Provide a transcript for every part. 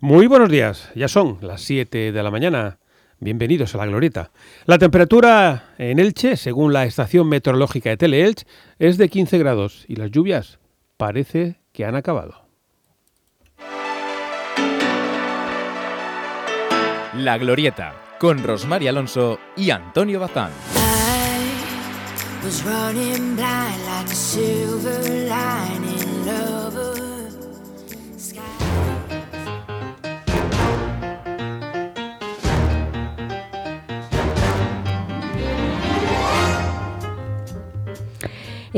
Muy buenos días, ya son las 7 de la mañana. Bienvenidos a la Glorieta. La temperatura en Elche, según la estación meteorológica de Teleelch, es de 15 grados y las lluvias parece que han acabado. La Glorieta, con Rosmar Alonso y Antonio Bazán.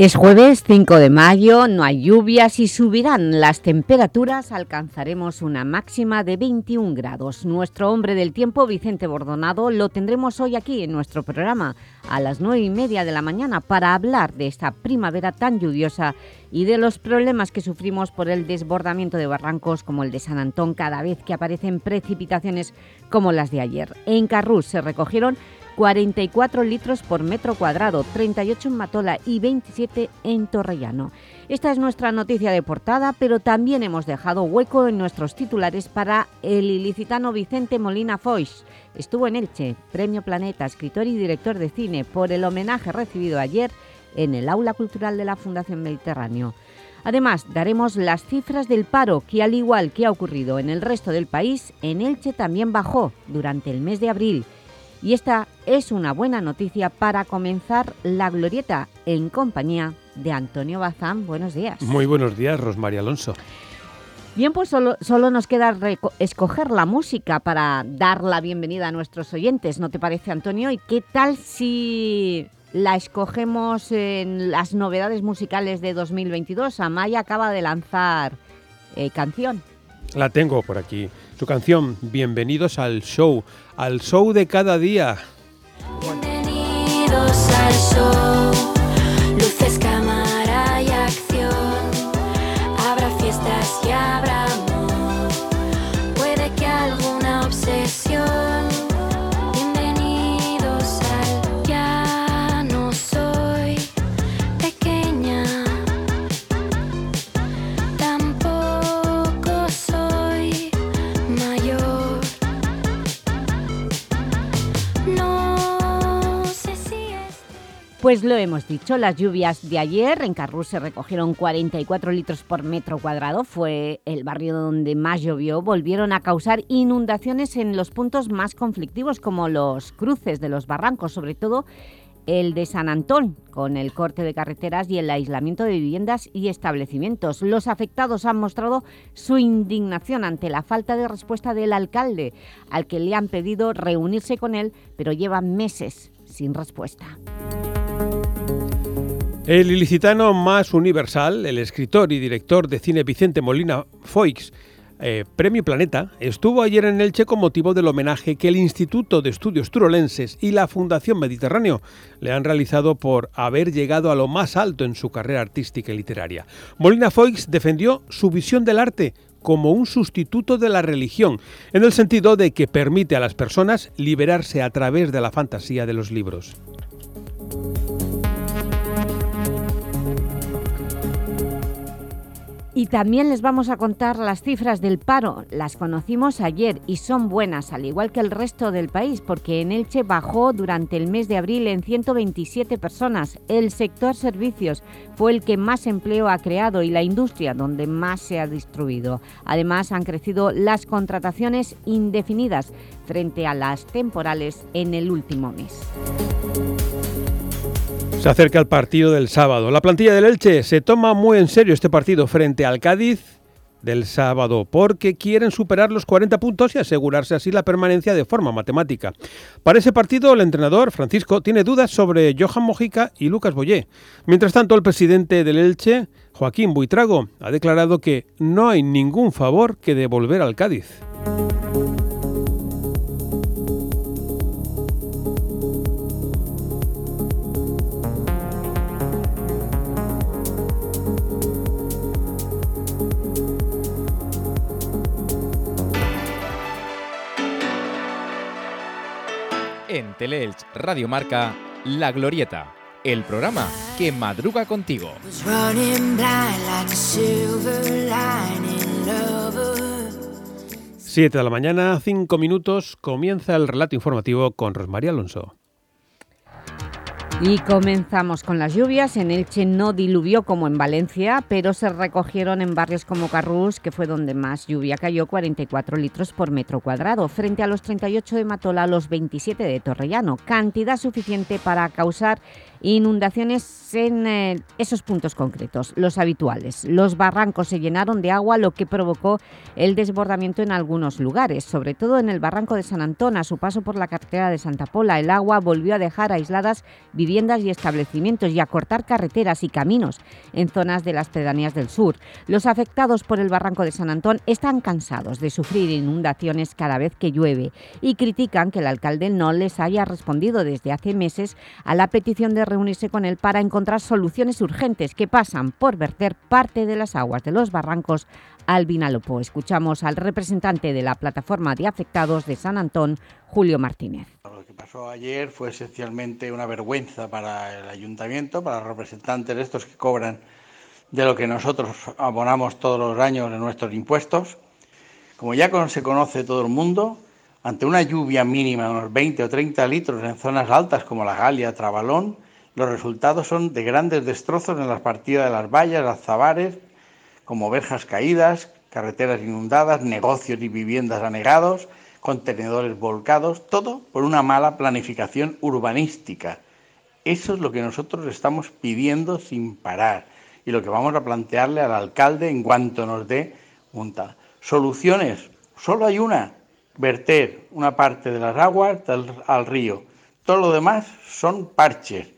Es jueves 5 de mayo, no hay lluvias y subirán las temperaturas, alcanzaremos una máxima de 21 grados. Nuestro hombre del tiempo, Vicente Bordonado, lo tendremos hoy aquí en nuestro programa a las 9 y media de la mañana para hablar de esta primavera tan lluviosa y de los problemas que sufrimos por el desbordamiento de barrancos como el de San Antón cada vez que aparecen precipitaciones como las de ayer. En Carrús se recogieron 44 litros por metro cuadrado, 38 en Matola y 27 en Torrellano. Esta es nuestra noticia de portada, pero también hemos dejado hueco en nuestros titulares para el ilicitano Vicente Molina Foix. Estuvo en Elche, Premio Planeta, escritor y director de cine, por el homenaje recibido ayer en el Aula Cultural de la Fundación Mediterráneo. Además, daremos las cifras del paro, que al igual que ha ocurrido en el resto del país, en Elche también bajó durante el mes de abril y esta es una buena noticia para comenzar la glorieta en compañía de Antonio Bazán. Buenos días. Muy buenos días, Rosmaría Alonso. Bien, pues solo, solo nos queda escoger la música para dar la bienvenida a nuestros oyentes, ¿no te parece, Antonio? ¿Y qué tal si la escogemos en las novedades musicales de 2022? Amaya acaba de lanzar eh, canción. La tengo por aquí. Su canción, Bienvenidos al Show, al show de cada día. Bienvenidos al show, luces, cámara y acción. Habrá fiestas y habrá Pues lo hemos dicho, las lluvias de ayer en Carrús se recogieron 44 litros por metro cuadrado, fue el barrio donde más llovió, volvieron a causar inundaciones en los puntos más conflictivos como los cruces de los barrancos, sobre todo el de San Antón, con el corte de carreteras y el aislamiento de viviendas y establecimientos. Los afectados han mostrado su indignación ante la falta de respuesta del alcalde, al que le han pedido reunirse con él, pero llevan meses sin respuesta. El ilicitano más universal, el escritor y director de cine Vicente Molina Foix, eh, Premio Planeta, estuvo ayer en Elche con motivo del homenaje que el Instituto de Estudios Turolenses y la Fundación Mediterráneo le han realizado por haber llegado a lo más alto en su carrera artística y literaria. Molina Foix defendió su visión del arte como un sustituto de la religión, en el sentido de que permite a las personas liberarse a través de la fantasía de los libros. Y también les vamos a contar las cifras del paro. Las conocimos ayer y son buenas, al igual que el resto del país, porque en Elche bajó durante el mes de abril en 127 personas. El sector servicios fue el que más empleo ha creado y la industria donde más se ha distribuido. Además, han crecido las contrataciones indefinidas frente a las temporales en el último mes. Se acerca el partido del sábado. La plantilla del Elche se toma muy en serio este partido frente al Cádiz del sábado porque quieren superar los 40 puntos y asegurarse así la permanencia de forma matemática. Para ese partido el entrenador Francisco tiene dudas sobre Johan Mojica y Lucas Boyé. Mientras tanto el presidente del Elche, Joaquín Buitrago, ha declarado que no hay ningún favor que devolver al Cádiz. Teleelch Radio Marca, La Glorieta, el programa que madruga contigo. 7 de la mañana, 5 minutos, comienza el relato informativo con Rosmaría Alonso. Y comenzamos con las lluvias. En Elche no diluvió como en Valencia, pero se recogieron en barrios como Carrús, que fue donde más lluvia cayó, 44 litros por metro cuadrado, frente a los 38 de Matola, los 27 de Torrellano. Cantidad suficiente para causar Inundaciones en eh, esos puntos concretos, los habituales. Los barrancos se llenaron de agua, lo que provocó el desbordamiento en algunos lugares, sobre todo en el barranco de San Antón, a su paso por la carretera de Santa Pola. El agua volvió a dejar aisladas viviendas y establecimientos y a cortar carreteras y caminos en zonas de las pedanías del sur. Los afectados por el barranco de San Antón están cansados de sufrir inundaciones cada vez que llueve y critican que el alcalde no les haya respondido desde hace meses a la petición de reunirse con él para encontrar soluciones urgentes que pasan por verter parte de las aguas de los barrancos al Vinalopó. Escuchamos al representante de la plataforma de afectados de San Antón, Julio Martínez. Lo que pasó ayer fue esencialmente una vergüenza para el ayuntamiento, para los representantes de estos que cobran de lo que nosotros abonamos todos los años en nuestros impuestos. Como ya se conoce todo el mundo, ante una lluvia mínima de unos 20 o 30 litros en zonas altas como la Galia, Trabalón, los resultados son de grandes destrozos en las partidas de las vallas, las zabares, como verjas caídas, carreteras inundadas, negocios y viviendas anegados, contenedores volcados, todo por una mala planificación urbanística. Eso es lo que nosotros estamos pidiendo sin parar y lo que vamos a plantearle al alcalde en cuanto nos dé junta. Soluciones, solo hay una, verter una parte de las aguas al río. Todo lo demás son parches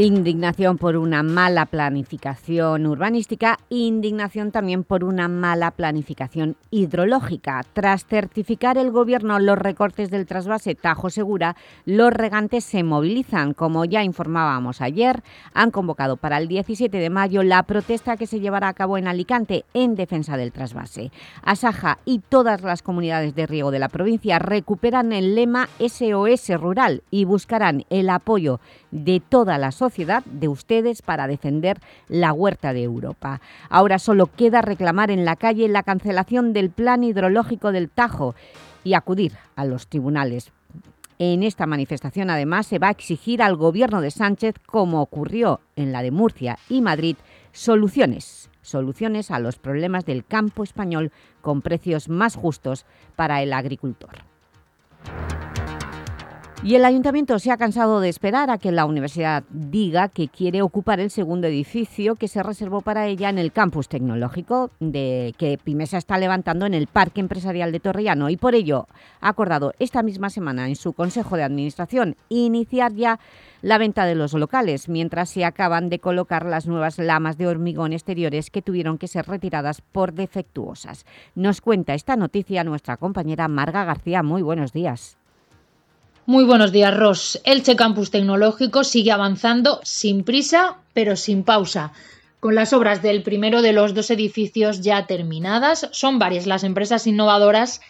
Indignación por una mala planificación urbanística indignación también por una mala planificación hidrológica. Tras certificar el Gobierno los recortes del trasvase Tajo Segura, los regantes se movilizan. Como ya informábamos ayer, han convocado para el 17 de mayo la protesta que se llevará a cabo en Alicante en defensa del trasvase. Asaja y todas las comunidades de riego de la provincia recuperan el lema SOS Rural y buscarán el apoyo de toda la sociedad, de ustedes, para defender la huerta de Europa. Ahora solo queda reclamar en la calle la cancelación del plan hidrológico del Tajo y acudir a los tribunales. En esta manifestación, además, se va a exigir al Gobierno de Sánchez, como ocurrió en la de Murcia y Madrid, soluciones, soluciones a los problemas del campo español con precios más justos para el agricultor. Y el Ayuntamiento se ha cansado de esperar a que la universidad diga que quiere ocupar el segundo edificio que se reservó para ella en el campus tecnológico de que Pimesa está levantando en el Parque Empresarial de Torrellano y por ello ha acordado esta misma semana en su Consejo de Administración iniciar ya la venta de los locales, mientras se acaban de colocar las nuevas lamas de hormigón exteriores que tuvieron que ser retiradas por defectuosas. Nos cuenta esta noticia nuestra compañera Marga García. Muy buenos días. Muy buenos días, Ross. Elche Campus Tecnológico sigue avanzando sin prisa, pero sin pausa. Con las obras del primero de los dos edificios ya terminadas, son varias las empresas innovadoras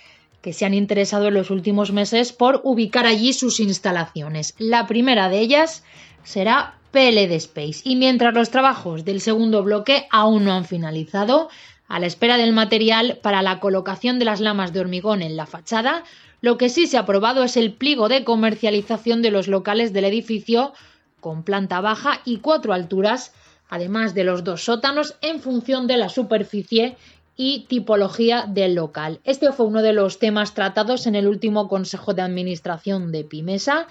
que se han interesado en los últimos meses por ubicar allí sus instalaciones. La primera de ellas será PLD Space. Y mientras los trabajos del segundo bloque aún no han finalizado, a la espera del material para la colocación de las lamas de hormigón en la fachada, lo que sí se ha aprobado es el pliego de comercialización de los locales del edificio con planta baja y cuatro alturas, además de los dos sótanos en función de la superficie y tipología del local. Este fue uno de los temas tratados en el último Consejo de Administración de Pimesa,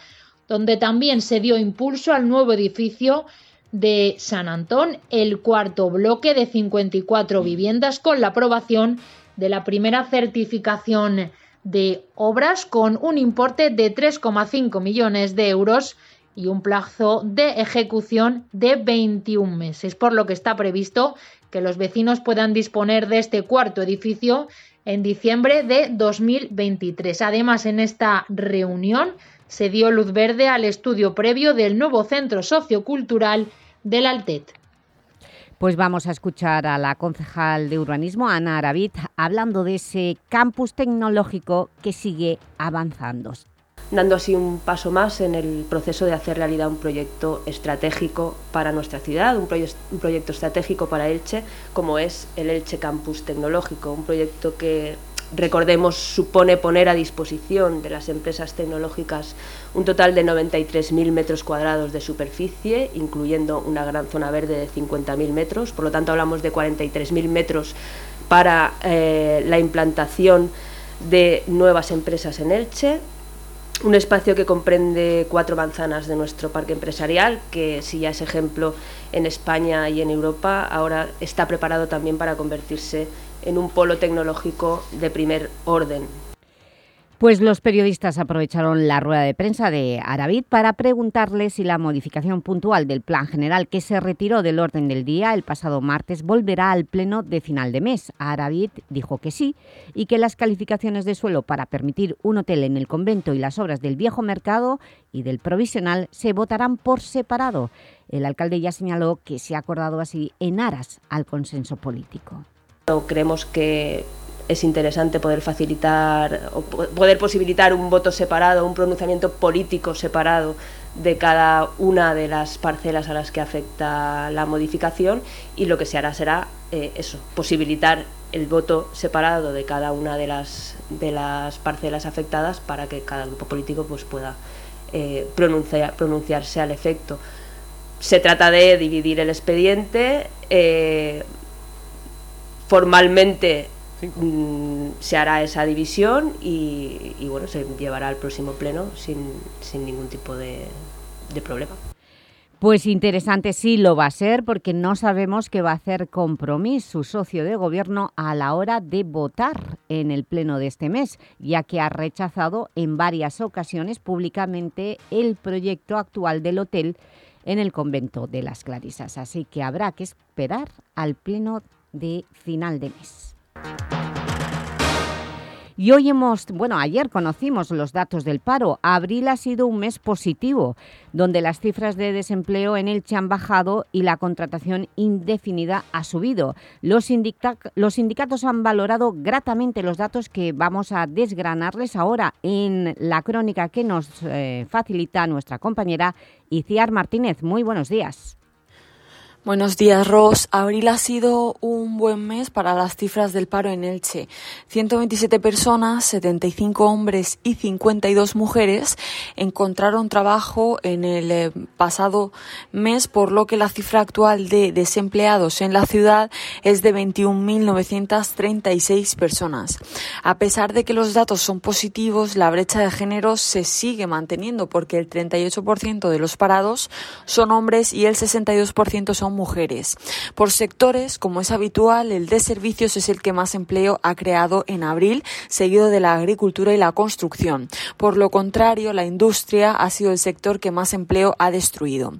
donde también se dio impulso al nuevo edificio de San Antón, el cuarto bloque de 54 viviendas con la aprobación de la primera certificación de obras con un importe de 3,5 millones de euros y un plazo de ejecución de 21 meses, por lo que está previsto que los vecinos puedan disponer de este cuarto edificio en diciembre de 2023. Además, en esta reunión se dio luz verde al estudio previo del nuevo centro sociocultural del Altet. Pues vamos a escuchar a la concejal de urbanismo, Ana Arabit, hablando de ese campus tecnológico que sigue avanzando. Dando así un paso más en el proceso de hacer realidad un proyecto estratégico para nuestra ciudad, un, un proyecto estratégico para Elche, como es el Elche Campus Tecnológico, un proyecto que recordemos, supone poner a disposición de las empresas tecnológicas un total de 93.000 metros cuadrados de superficie, incluyendo una gran zona verde de 50.000 metros. Por lo tanto, hablamos de 43.000 metros para eh, la implantación de nuevas empresas en Elche. Un espacio que comprende cuatro manzanas de nuestro parque empresarial, que si ya es ejemplo en España y en Europa, ahora está preparado también para convertirse en un polo tecnológico de primer orden. Pues los periodistas aprovecharon la rueda de prensa de Aravid para preguntarle si la modificación puntual del plan general que se retiró del orden del día el pasado martes volverá al pleno de final de mes. Aravid dijo que sí y que las calificaciones de suelo para permitir un hotel en el convento y las obras del viejo mercado y del provisional se votarán por separado. El alcalde ya señaló que se ha acordado así en aras al consenso político. Creemos que es interesante poder facilitar o poder posibilitar un voto separado, un pronunciamiento político separado de cada una de las parcelas a las que afecta la modificación y lo que se hará será eh, eso, posibilitar el voto separado de cada una de las, de las parcelas afectadas para que cada grupo político pues, pueda eh, pronunciarse al efecto. Se trata de dividir el expediente. Eh, formalmente mm, se hará esa división y, bueno, se llevará al próximo pleno sin, ningún tipo de, de problema. Pues interesante sí lo va a ser porque no sabemos qué va a hacer Compromís, su socio de gobierno, a la hora de votar en el pleno de este mes, ya que ha rechazado en varias ocasiones públicamente el proyecto actual del hotel en el convento de las Clarisas. Así que habrá que esperar al pleno de final de mes. Y hoy hemos, bueno, ayer conocimos los datos del paro. Abril ha sido un mes positivo, donde las cifras de desempleo en Elche han bajado y la contratación indefinida ha subido. Los, los sindicatos han valorado gratamente los datos que vamos a desgranarles ahora en la crónica que nos eh, facilita nuestra compañera Iciar Martínez. Muy buenos días. Buenos días, Ros. Abril ha sido un buen mes para las cifras del paro en Elche. 127 personas, 75 hombres y 52 mujeres encontraron trabajo en el eh, pasado mes, por lo que la cifra actual de desempleados en la ciudad es de 21.936 personas. A pesar de que los datos son positivos, la brecha de género se sigue manteniendo porque el 38% de los parados son hombres y el 62% son mujeres. Por sectores, como es habitual, el de servicios es el que más empleo ha creado en abril, seguido de la agricultura y la construcción. Por lo contrario, la industria ha sido el sector que más empleo ha destruido.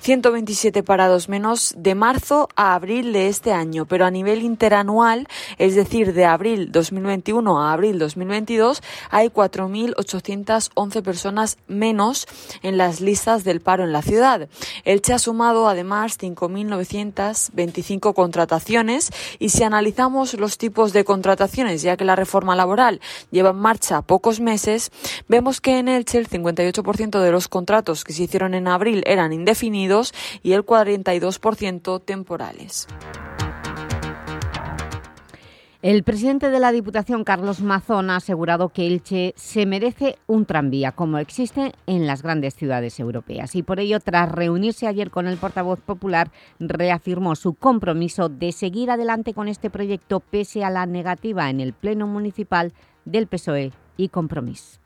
127 parados menos de marzo a abril de este año, pero a nivel interanual, es decir, de abril 2021 a abril 2022, hay 4.811 personas menos en las listas del paro en la ciudad. Elche ha sumado además 5.000 1.925 contrataciones y si analizamos los tipos de contrataciones, ya que la reforma laboral lleva en marcha pocos meses, vemos que en Elche el 58% de los contratos que se hicieron en abril eran indefinidos y el 42% temporales. El presidente de la Diputación, Carlos Mazón, ha asegurado que Elche se merece un tranvía, como existe en las grandes ciudades europeas. Y por ello, tras reunirse ayer con el portavoz popular, reafirmó su compromiso de seguir adelante con este proyecto pese a la negativa en el Pleno Municipal del PSOE y Compromís.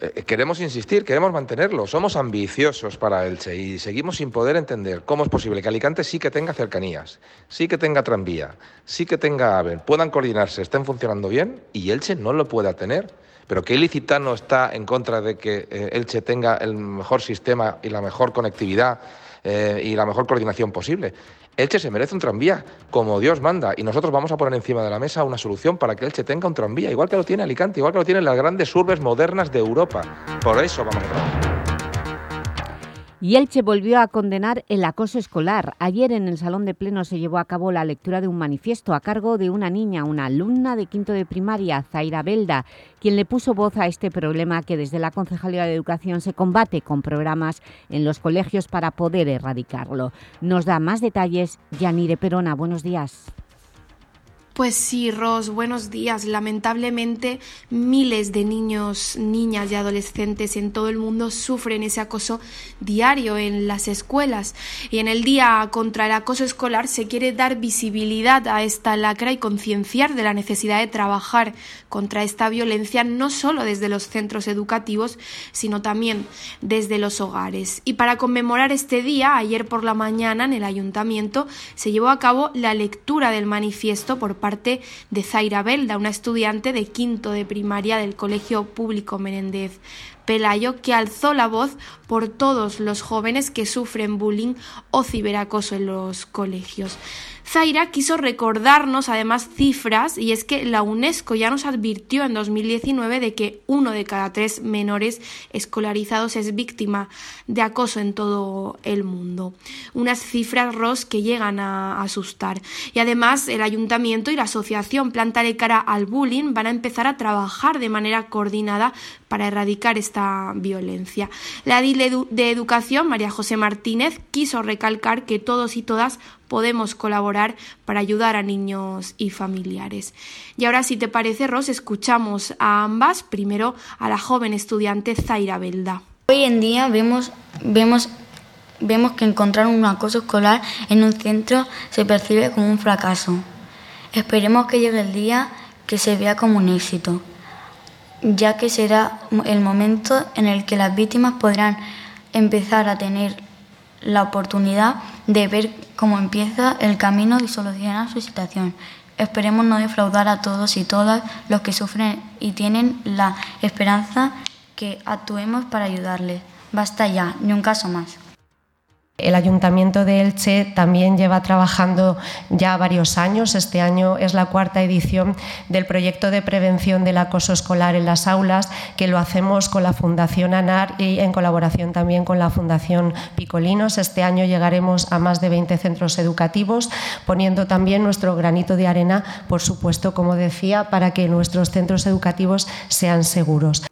Eh, queremos insistir, queremos mantenerlo, somos ambiciosos para Elche y seguimos sin poder entender cómo es posible que Alicante sí que tenga cercanías, sí que tenga tranvía, sí que tenga AVE, puedan coordinarse, estén funcionando bien y Elche no lo pueda tener. Pero que Ilicitano está en contra de que eh, Elche tenga el mejor sistema y la mejor conectividad eh, y la mejor coordinación posible. Elche se merece un tranvía, como Dios manda, y nosotros vamos a poner encima de la mesa una solución para que Elche tenga un tranvía, igual que lo tiene Alicante, igual que lo tienen las grandes urbes modernas de Europa. Por eso vamos a trabajar. Y Elche volvió a condenar el acoso escolar. Ayer en el Salón de Pleno se llevó a cabo la lectura de un manifiesto a cargo de una niña, una alumna de quinto de primaria, Zaira Belda, quien le puso voz a este problema que desde la Concejalía de Educación se combate con programas en los colegios para poder erradicarlo. Nos da más detalles Yanire Perona. Buenos días. Pues sí, Ros, buenos días. Lamentablemente, miles de niños, niñas y adolescentes en todo el mundo sufren ese acoso diario en las escuelas. Y en el Día contra el Acoso Escolar se quiere dar visibilidad a esta lacra y concienciar de la necesidad de trabajar contra esta violencia no solo desde los centros educativos, sino también desde los hogares. Y para conmemorar este día, ayer por la mañana en el ayuntamiento se llevó a cabo la lectura del manifiesto por parte de Zaira Belda, una estudiante de quinto de primaria del Colegio Público Menéndez Pelayo, que alzó la voz por todos los jóvenes que sufren bullying o ciberacoso en los colegios. Zaira quiso recordarnos además cifras y es que la UNESCO ya nos advirtió en 2019 de que uno de cada tres menores escolarizados es víctima de acoso en todo el mundo. Unas cifras, Ross, que llegan a asustar. Y además el ayuntamiento y la asociación Planta de Cara al Bullying van a empezar a trabajar de manera coordinada para erradicar esta violencia. La DIL de Educación, María José Martínez, quiso recalcar que todos y todas podemos colaborar para ayudar a niños y familiares. Y ahora, si te parece, Ros, escuchamos a ambas, primero a la joven estudiante Zaira Belda. Hoy en día vemos, vemos, vemos que encontrar un acoso escolar en un centro se percibe como un fracaso. Esperemos que llegue el día que se vea como un éxito, ya que será el momento en el que las víctimas podrán empezar a tener la oportunidad de ver cómo empieza el camino y solucionar su situación. Esperemos no defraudar a todos y todas los que sufren y tienen la esperanza que actuemos para ayudarles. Basta ya, ni un caso más. El Ayuntamiento de Elche también lleva trabajando ya varios años. Este año es la cuarta edición del proyecto de prevención del acoso escolar en las aulas, que lo hacemos con la Fundación ANAR y en colaboración también con la Fundación Picolinos. Este año llegaremos a más de 20 centros educativos, poniendo también nuestro granito de arena, por supuesto, como decía, para que nuestros centros educativos sean seguros.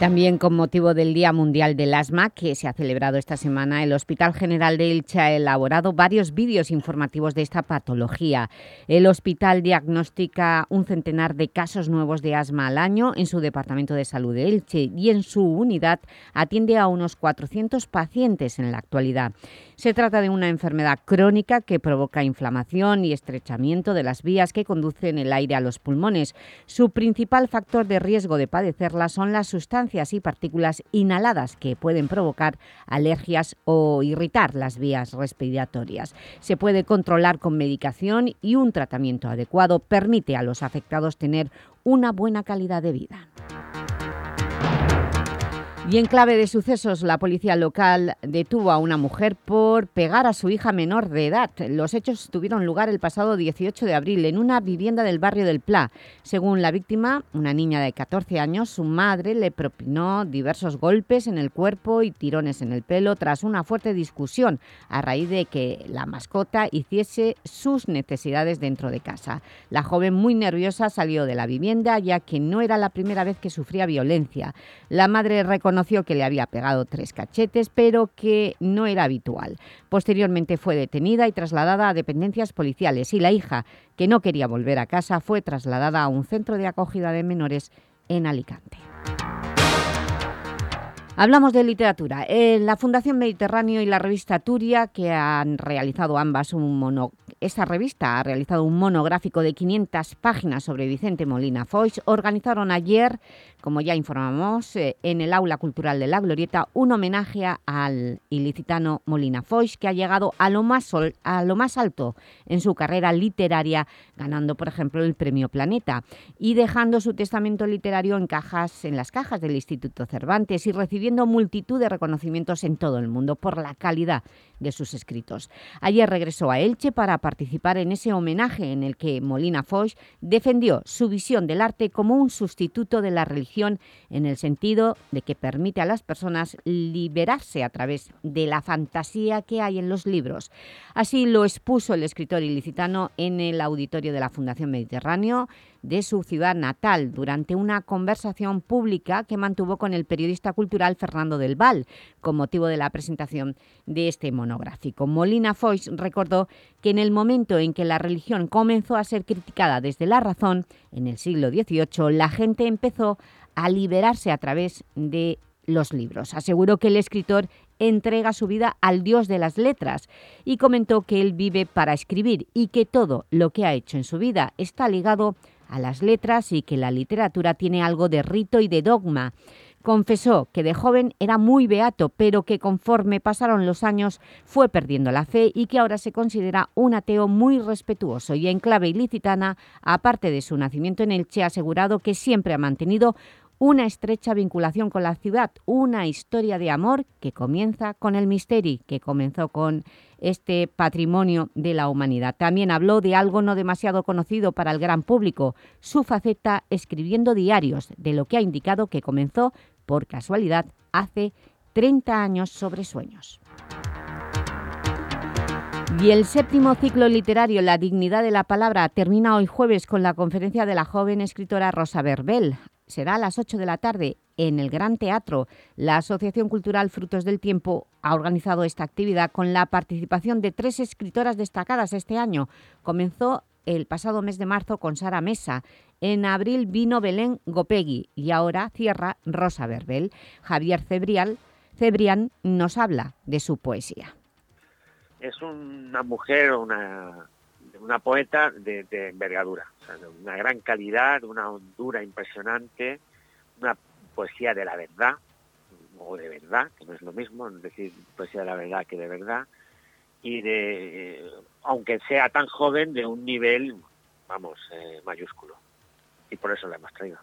También con motivo del Día Mundial del Asma, que se ha celebrado esta semana, el Hospital General de Elche ha elaborado varios vídeos informativos de esta patología. El hospital diagnostica un centenar de casos nuevos de asma al año en su Departamento de Salud de Elche y en su unidad atiende a unos 400 pacientes en la actualidad. Se trata de una enfermedad crónica que provoca inflamación y estrechamiento de las vías que conducen el aire a los pulmones. Su principal factor de riesgo de padecerla son las sustancias y partículas inhaladas que pueden provocar alergias o irritar las vías respiratorias. Se puede controlar con medicación y un tratamiento adecuado permite a los afectados tener una buena calidad de vida. Y en clave de sucesos, la policía local detuvo a una mujer por pegar a su hija menor de edad. Los hechos tuvieron lugar el pasado 18 de abril en una vivienda del barrio del Pla. Según la víctima, una niña de 14 años, su madre le propinó diversos golpes en el cuerpo y tirones en el pelo tras una fuerte discusión a raíz de que la mascota hiciese sus necesidades dentro de casa. La joven, muy nerviosa, salió de la vivienda ya que no era la primera vez que sufría violencia. La madre reconoció Conoció que le había pegado tres cachetes, pero que no era habitual. Posteriormente fue detenida y trasladada a dependencias policiales y la hija, que no quería volver a casa, fue trasladada a un centro de acogida de menores en Alicante. Hablamos de literatura. Eh, la Fundación Mediterráneo y la revista Turia, que han realizado ambas un mono... Esta revista ha realizado un monográfico de 500 páginas sobre Vicente Molina Foix, organizaron ayer como ya informamos, eh, en el Aula Cultural de La Glorieta, un homenaje al ilicitano Molina Foix, que ha llegado a lo, más a lo más alto en su carrera literaria, ganando, por ejemplo, el Premio Planeta, y dejando su testamento literario en, cajas, en las cajas del Instituto Cervantes y recibiendo multitud de reconocimientos en todo el mundo por la calidad de sus escritos. Ayer regresó a Elche para participar en ese homenaje en el que Molina Foix defendió su visión del arte como un sustituto de la religión en el sentido de que permite a las personas liberarse a través de la fantasía que hay en los libros. Así lo expuso el escritor ilicitano en el auditorio de la Fundación Mediterráneo de su ciudad natal durante una conversación pública que mantuvo con el periodista cultural Fernando del Val, con motivo de la presentación de este monográfico. Molina Foix recordó que en el momento en que la religión comenzó a ser criticada desde la razón, en el siglo XVIII, la gente empezó a liberarse a través de los libros. Aseguró que el escritor entrega su vida al dios de las letras y comentó que él vive para escribir y que todo lo que ha hecho en su vida está ligado a las letras y que la literatura tiene algo de rito y de dogma. Confesó que de joven era muy beato, pero que conforme pasaron los años fue perdiendo la fe y que ahora se considera un ateo muy respetuoso. Y en clave ilicitana, aparte de su nacimiento en Elche, ha asegurado que siempre ha mantenido una estrecha vinculación con la ciudad, una historia de amor que comienza con el Misteri, que comenzó con este patrimonio de la humanidad. También habló de algo no demasiado conocido para el gran público, su faceta escribiendo diarios, de lo que ha indicado que comenzó, por casualidad, hace 30 años sobre sueños. Y el séptimo ciclo literario La dignidad de la palabra termina hoy jueves con la conferencia de la joven escritora Rosa Verbel será a las 8 de la tarde en el Gran Teatro. La Asociación Cultural Frutos del Tiempo ha organizado esta actividad con la participación de tres escritoras destacadas este año. Comenzó el pasado mes de marzo con Sara Mesa. En abril vino Belén Gopegui y ahora cierra Rosa Verbel. Javier Cebrián nos habla de su poesía. Es una mujer, una una poeta de, envergadura, una gran calidad, una hondura impresionante, una poesía de la verdad, o de verdad, que no es lo mismo, decir poesía de la verdad que de verdad, y de, aunque sea tan joven, de un nivel, vamos, eh, mayúsculo. Y por eso la hemos traído.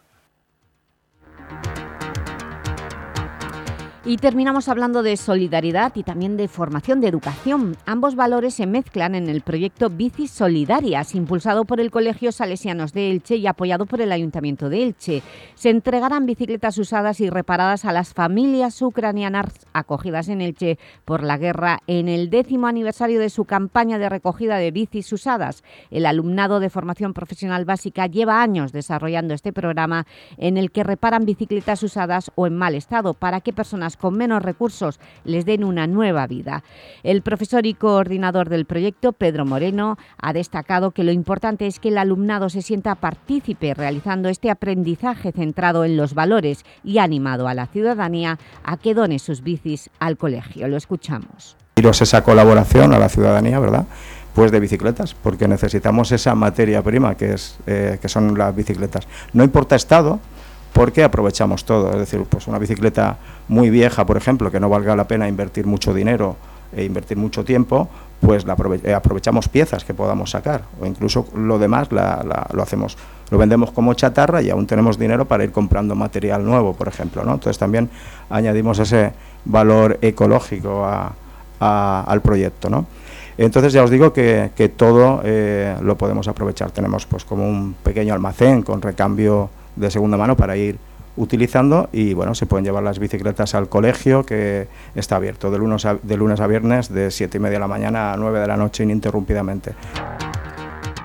Y terminamos hablando de solidaridad y también de formación de educación. Ambos valores se mezclan en el proyecto Bicis Solidarias, impulsado por el Colegio Salesianos de Elche y apoyado por el Ayuntamiento de Elche. Se entregarán bicicletas usadas y reparadas a las familias ucranianas acogidas en Elche por la guerra en el décimo aniversario de su campaña de recogida de bicis usadas. El alumnado de formación profesional básica lleva años desarrollando este programa en el que reparan bicicletas usadas o en mal estado para que personas con menos recursos les den una nueva vida. El profesor y coordinador del proyecto, Pedro Moreno, ha destacado que lo importante es que el alumnado se sienta partícipe realizando este aprendizaje centrado en los valores y animado a la ciudadanía a que done sus bicis al colegio. Lo escuchamos. esa colaboración a la ciudadanía, ¿verdad?, pues de bicicletas, porque necesitamos esa materia prima que, es, eh, que son las bicicletas. No importa estado, porque aprovechamos todo. Es decir, pues una bicicleta muy vieja, por ejemplo, que no valga la pena invertir mucho dinero e invertir mucho tiempo, pues la eh, aprovechamos piezas que podamos sacar o incluso lo demás lo hacemos, lo vendemos como chatarra y aún tenemos dinero para ir comprando material nuevo, por ejemplo. ¿no? Entonces también añadimos ese valor ecológico al proyecto. ¿no? Entonces ya os digo que, todo eh, lo podemos aprovechar. Tenemos pues como un pequeño almacén con recambio de segunda mano para ir utilizando y bueno, se pueden llevar las bicicletas al colegio que está abierto de lunes a, de lunes a viernes de 7 y media de la mañana a 9 de la noche ininterrumpidamente.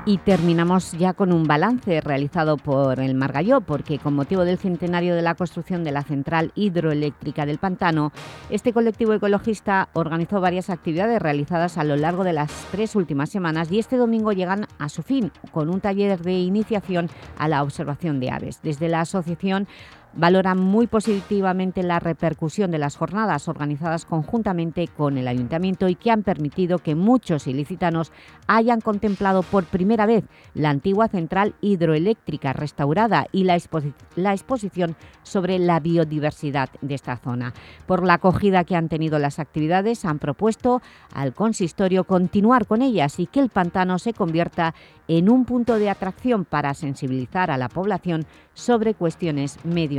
Y terminamos ya con un balance realizado por el Margalló, porque con motivo del centenario de la construcción de la central hidroeléctrica del Pantano, este colectivo ecologista organizó varias actividades realizadas a lo largo de las tres últimas semanas y este domingo llegan a su fin con un taller de iniciación a la observación de aves. Desde la asociación valoran muy positivamente la repercusión de las jornadas organizadas conjuntamente con el Ayuntamiento y que han permitido que muchos ilicitanos hayan contemplado por primera vez la antigua central hidroeléctrica restaurada y la, la exposición sobre la biodiversidad de esta zona. Por la acogida que han tenido las actividades, han propuesto al consistorio continuar con ellas y que el pantano se convierta en un punto de atracción para sensibilizar a la población sobre cuestiones medioambientales.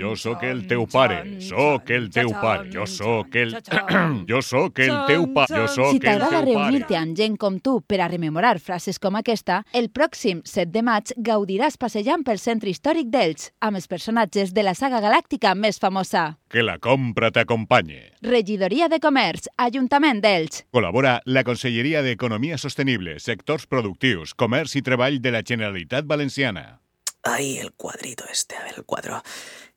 Jo sóc el teu pare, sóc el teu pare, jo sóc el... jo sóc el teu pare, jo sóc Si el t'agrada teu pare. reunir-te amb gent com tu per a rememorar frases com aquesta, el pròxim 7 de maig gaudiràs passejant pel centre històric d'Elx amb els personatges de la saga galàctica més famosa. Que la compra t'acompanye. Regidoria de Comerç, Ajuntament d'Elx. Col·labora la Conselleria d'Economia Sostenible, Sectors Productius, Comerç i Treball de la Generalitat Valenciana. Ay, el cuadrito este, a ver, el cuadro.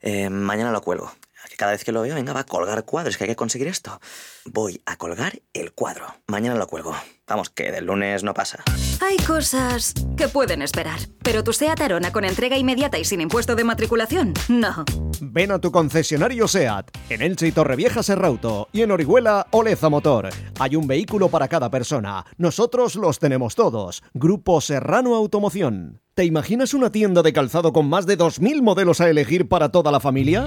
Eh, mañana lo cuelgo. Cada vez que lo veo, venga, va a colgar cuadros, que hay que conseguir esto. Voy a colgar el cuadro. Mañana lo cuelgo. Vamos, que del lunes no pasa. Hay cosas que pueden esperar, pero tu SEAT Arona con entrega inmediata y sin impuesto de matriculación, no. Ven a tu concesionario SEAT, en Elche y Torrevieja Serrauto y en Orihuela Oleza Motor. Hay un vehículo para cada persona. Nosotros los tenemos todos. Grupo Serrano Automoción. ¿Te imaginas una tienda de calzado con más de 2.000 modelos a elegir para toda la familia?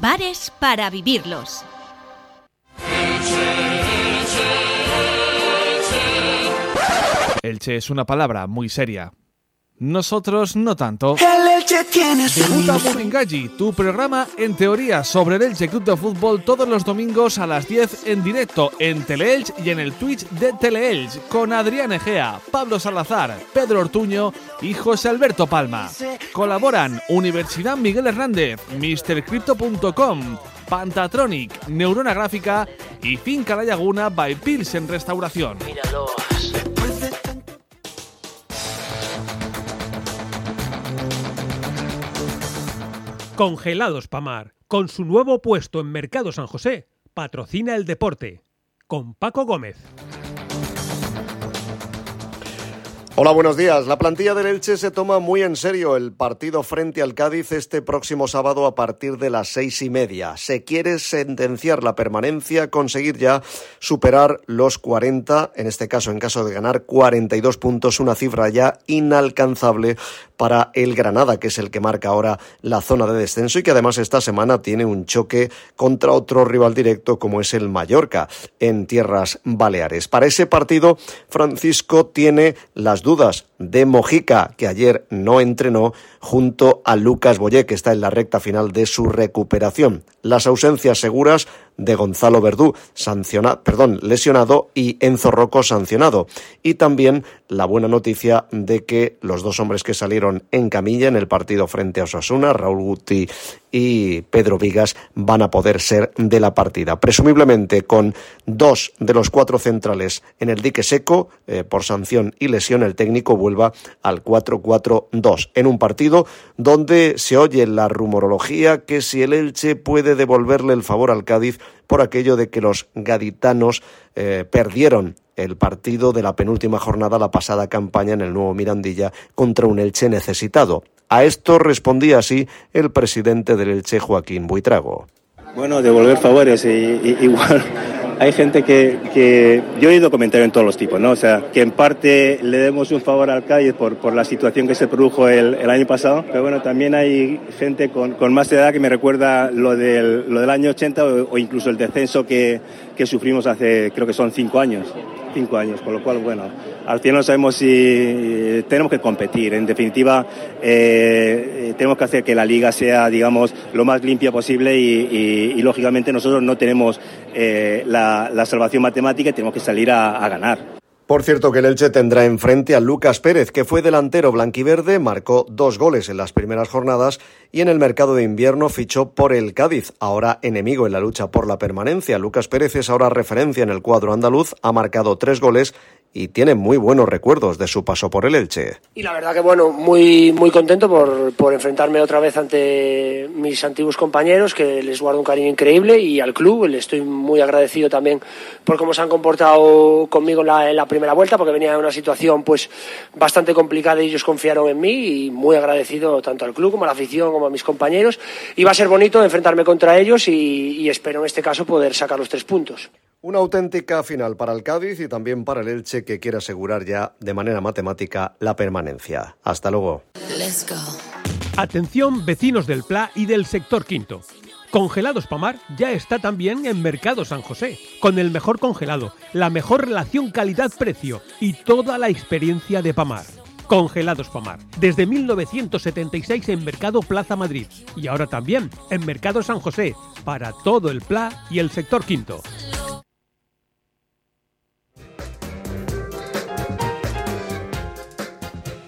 bares para vivirlos. Elche es una palabra muy seria. Nosotros no tanto. El Elche tiene su Debuta Buringalli, tu programa en teoría sobre el Elche Club de Fútbol todos los domingos a las 10 en directo en Teleelch y en el Twitch de Teleelch con Adrián Egea, Pablo Salazar, Pedro Ortuño y José Alberto Palma. Colaboran Universidad Miguel Hernández, MrCrypto.com, Pantatronic, Neurona Gráfica y Finca La Laguna by Pilsen Restauración. Congelados Pamar, con su nuevo puesto en Mercado San José, patrocina el deporte. Con Paco Gómez. Hola, buenos días. La plantilla del Elche se toma muy en serio el partido frente al Cádiz este próximo sábado a partir de las seis y media. Se quiere sentenciar la permanencia, conseguir ya superar los 40, en este caso, en caso de ganar 42 puntos, una cifra ya inalcanzable para el Granada, que es el que marca ahora la zona de descenso y que además esta semana tiene un choque contra otro rival directo como es el Mallorca en tierras baleares. Para ese partido, Francisco tiene las dudas de Mojica, que ayer no entrenó, junto a Lucas Boyé, que está en la recta final de su recuperación. Las ausencias seguras de Gonzalo Verdú, sancionado, perdón, lesionado, y Enzo Rocco sancionado. Y también la buena noticia de que los dos hombres que salieron en camilla en el partido frente a Osasuna, Raúl Guti y Pedro Vigas, van a poder ser de la partida. Presumiblemente con dos de los cuatro centrales en el dique seco, eh, por sanción y lesión, el técnico vuelva al 4-4-2, en un partido donde se oye la rumorología que si el Elche puede devolverle el favor al Cádiz por aquello de que los gaditanos eh, perdieron el partido de la penúltima jornada la pasada campaña en el nuevo Mirandilla contra un Elche necesitado. A esto respondía así el presidente del Elche, Joaquín Buitrago. Bueno, devolver favores, y, igual hay gente que, yo he oído comentarios en todos los tipos, ¿no? O sea, que en parte le demos un favor al Cádiz por, la situación que se produjo el, año pasado, pero bueno, también hay gente con, con más edad que me recuerda lo del, año 80 o, incluso el descenso que sufrimos hace, creo que son cinco años, cinco años, con lo cual, bueno, al final no sabemos si eh, tenemos que competir. En definitiva, eh, eh, tenemos que hacer que la liga sea, digamos, lo más limpia posible y, lógicamente nosotros no tenemos la, la salvación matemática y tenemos que salir a ganar. Por cierto que el Elche tendrá enfrente a Lucas Pérez, que fue delantero blanquiverde, marcó dos goles en las primeras jornadas y en el mercado de invierno fichó por el Cádiz, ahora enemigo en la lucha por la permanencia. Lucas Pérez es ahora referencia en el cuadro andaluz, ha marcado tres goles y tiene muy buenos recuerdos de su paso por el Elche. Y la verdad que bueno, muy, muy contento por, por enfrentarme otra vez ante mis antiguos compañeros, que les guardo un cariño increíble, y al club, le estoy muy agradecido también por cómo se han comportado conmigo en la, en la primera vuelta, porque venía en una situación pues bastante complicada y ellos confiaron en mí, y muy agradecido tanto al club como a la afición como a mis compañeros. Y va a ser bonito enfrentarme contra ellos y espero en este caso poder sacar los tres puntos. Una auténtica final para el Cádiz y también para el Elche que quiere asegurar ya de manera matemática la permanencia. Hasta luego. Atención vecinos del Pla y del sector quinto. Congelados Pamar ya está también en Mercado San José, con el mejor congelado, la mejor relación calidad-precio y toda la experiencia de Pamar. Congelados Pamar, desde 1976 en Mercado Plaza Madrid y ahora también en Mercado San José, para todo el Pla y el sector quinto.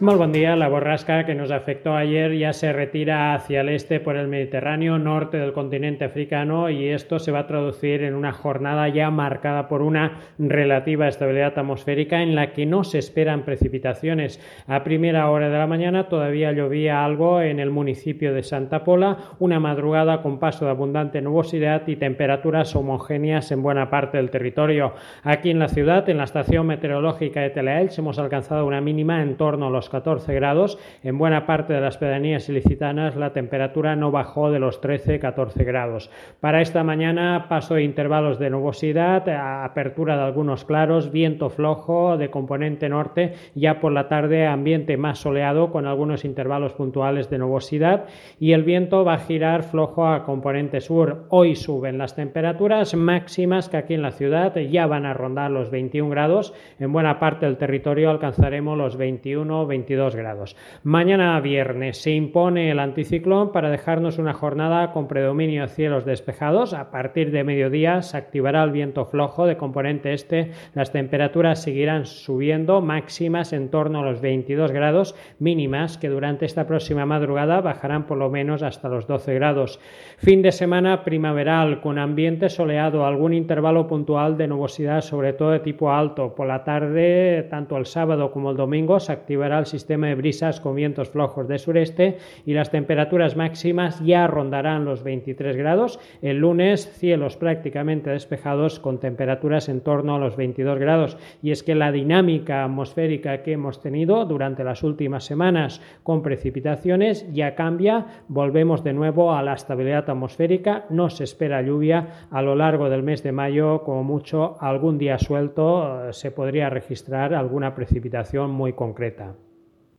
Muy buen día. La borrasca que nos afectó ayer ya se retira hacia el este por el Mediterráneo, norte del continente africano, y esto se va a traducir en una jornada ya marcada por una relativa estabilidad atmosférica en la que no se esperan precipitaciones. A primera hora de la mañana todavía llovía algo en el municipio de Santa Pola, una madrugada con paso de abundante nubosidad y temperaturas homogéneas en buena parte del territorio. Aquí en la ciudad, en la estación meteorológica de Teleelch, hemos alcanzado una mínima en torno a los 14 grados. En buena parte de las pedanías ilicitanas la temperatura no bajó de los 13-14 grados. Para esta mañana paso de intervalos de nubosidad, apertura de algunos claros, viento flojo de componente norte, ya por la tarde ambiente más soleado con algunos intervalos puntuales de nubosidad y el viento va a girar flojo a componente sur. Hoy suben las temperaturas máximas que aquí en la ciudad ya van a rondar los 21 grados. En buena parte del territorio alcanzaremos los 21 22 grados. Mañana viernes se impone el anticiclón para dejarnos una jornada con predominio de cielos despejados. A partir de mediodía se activará el viento flojo de componente este. Las temperaturas seguirán subiendo, máximas en torno a los 22 grados, mínimas que durante esta próxima madrugada bajarán por lo menos hasta los 12 grados. Fin de semana primaveral con ambiente soleado, algún intervalo puntual de nubosidad, sobre todo de tipo alto. Por la tarde, tanto el sábado como el domingo, se activará el sistema de brisas con vientos flojos de sureste y las temperaturas máximas ya rondarán los 23 grados. El lunes cielos prácticamente despejados con temperaturas en torno a los 22 grados. Y es que la dinámica atmosférica que hemos tenido durante las últimas semanas con precipitaciones ya cambia. Volvemos de nuevo a la estabilidad atmosférica. No se espera lluvia a lo largo del mes de mayo, como mucho algún día suelto eh, se podría registrar alguna precipitación muy concreta.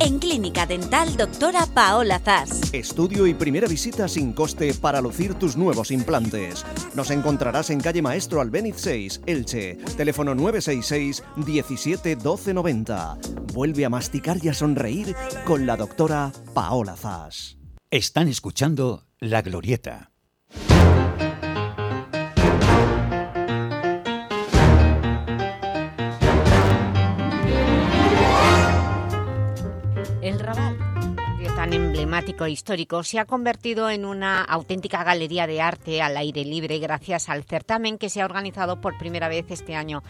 En Clínica Dental Doctora Paola Zas. Estudio y primera visita sin coste para lucir tus nuevos implantes. Nos encontrarás en calle Maestro Albéniz 6, Elche. Teléfono 966 17 12 90. Vuelve a masticar y a sonreír con la doctora Paola Zas. Están escuchando La Glorieta e histórico, se ha convertido en una auténtica galería de arte al aire libre gracias al certamen que se ha organizado por primera vez este año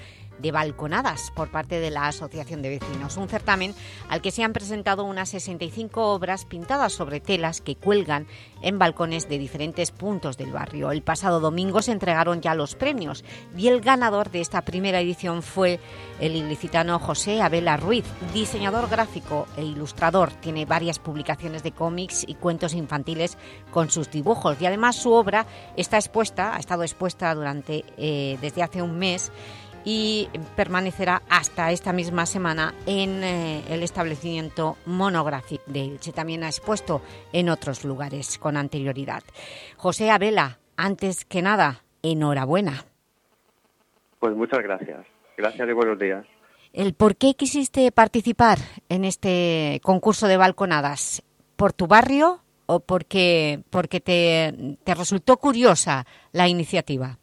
de balconadas por parte de la Asociación de Vecinos, un certamen al que se han presentado unas 65 obras pintadas sobre telas que cuelgan en balcones de diferentes puntos del barrio. El pasado domingo se entregaron ya los premios y el ganador de esta primera edición fue el ilicitano José Abela Ruiz, diseñador gráfico e ilustrador. Tiene varias publicaciones de cómics y cuentos infantiles con sus dibujos y además su obra está expuesta, ha estado expuesta durante, eh, desde hace un mes y permanecerá hasta esta misma semana en eh, el establecimiento monográfico de Elche. También ha expuesto en otros lugares con anterioridad. José Abela, antes que nada, enhorabuena. Pues muchas gracias. Gracias y buenos días. ¿El por qué quisiste participar en este concurso de balconadas? ¿Por tu barrio o porque, porque te, te resultó curiosa la iniciativa?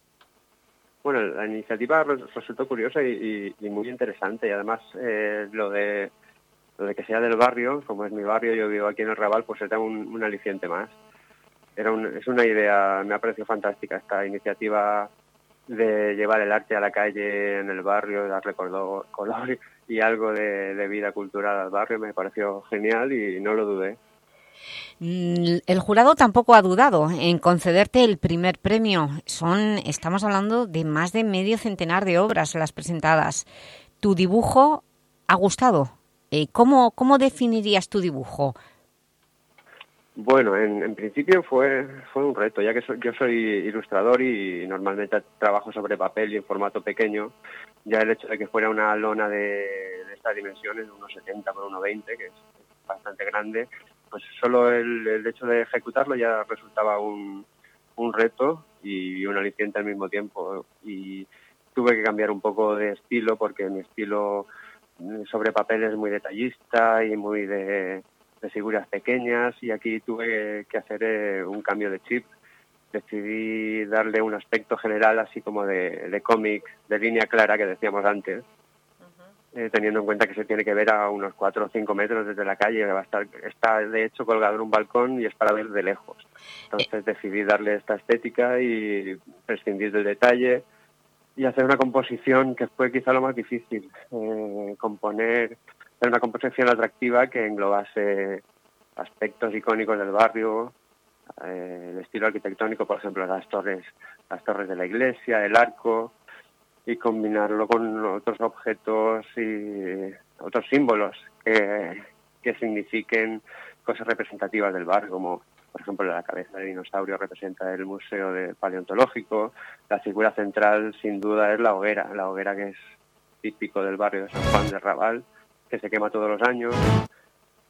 Bueno, la iniciativa resultó curiosa y, muy interesante y además eh, lo de lo de que sea del barrio, como es mi barrio, yo vivo aquí en el Raval, pues era un, un aliciente más. Era es una idea, me ha parecido fantástica esta iniciativa de llevar el arte a la calle en el barrio, darle color, color y algo de vida cultural al barrio, me pareció genial y no lo dudé. Mm, el jurado tampoco ha dudado en concederte el primer premio. Son, estamos hablando de más de medio centenar de obras las presentadas. ¿Tu dibujo ha gustado? Eh, ¿cómo, ¿Cómo definirías tu dibujo? Bueno, en, principio fue, fue un reto, ya que yo soy ilustrador y normalmente trabajo sobre papel y en formato pequeño. Ya el hecho de que fuera una lona de, de estas dimensiones, unos 70 por 1,20, que es bastante grande, pues solo el, hecho de ejecutarlo ya resultaba un, un reto y un aliciente al mismo tiempo. Y tuve que cambiar un poco de estilo porque mi estilo mm, sobre papel es muy detallista y muy de, figuras pequeñas y aquí tuve que hacer eh, un cambio de chip. Decidí darle un aspecto general así como de, de cómic, de línea clara que decíamos antes eh, teniendo en cuenta que se tiene que ver a unos 4 o 5 metros desde la calle, va a estar, está de hecho colgado en un balcón y es para ver de lejos. Entonces decidí darle esta estética y prescindir del detalle y hacer una composición que fue quizá lo más difícil, eh, componer, hacer una composición atractiva que englobase aspectos icónicos del barrio, eh, el estilo arquitectónico, por ejemplo, las torres, las torres de la iglesia, el arco, y combinarlo con otros objetos y otros símbolos que, que signifiquen cosas representativas del barrio, como por ejemplo la cabeza de dinosaurio representa el museo de paleontológico, la figura central sin duda es la hoguera, la hoguera que es típico del barrio de San Juan de Raval, que se quema todos los años.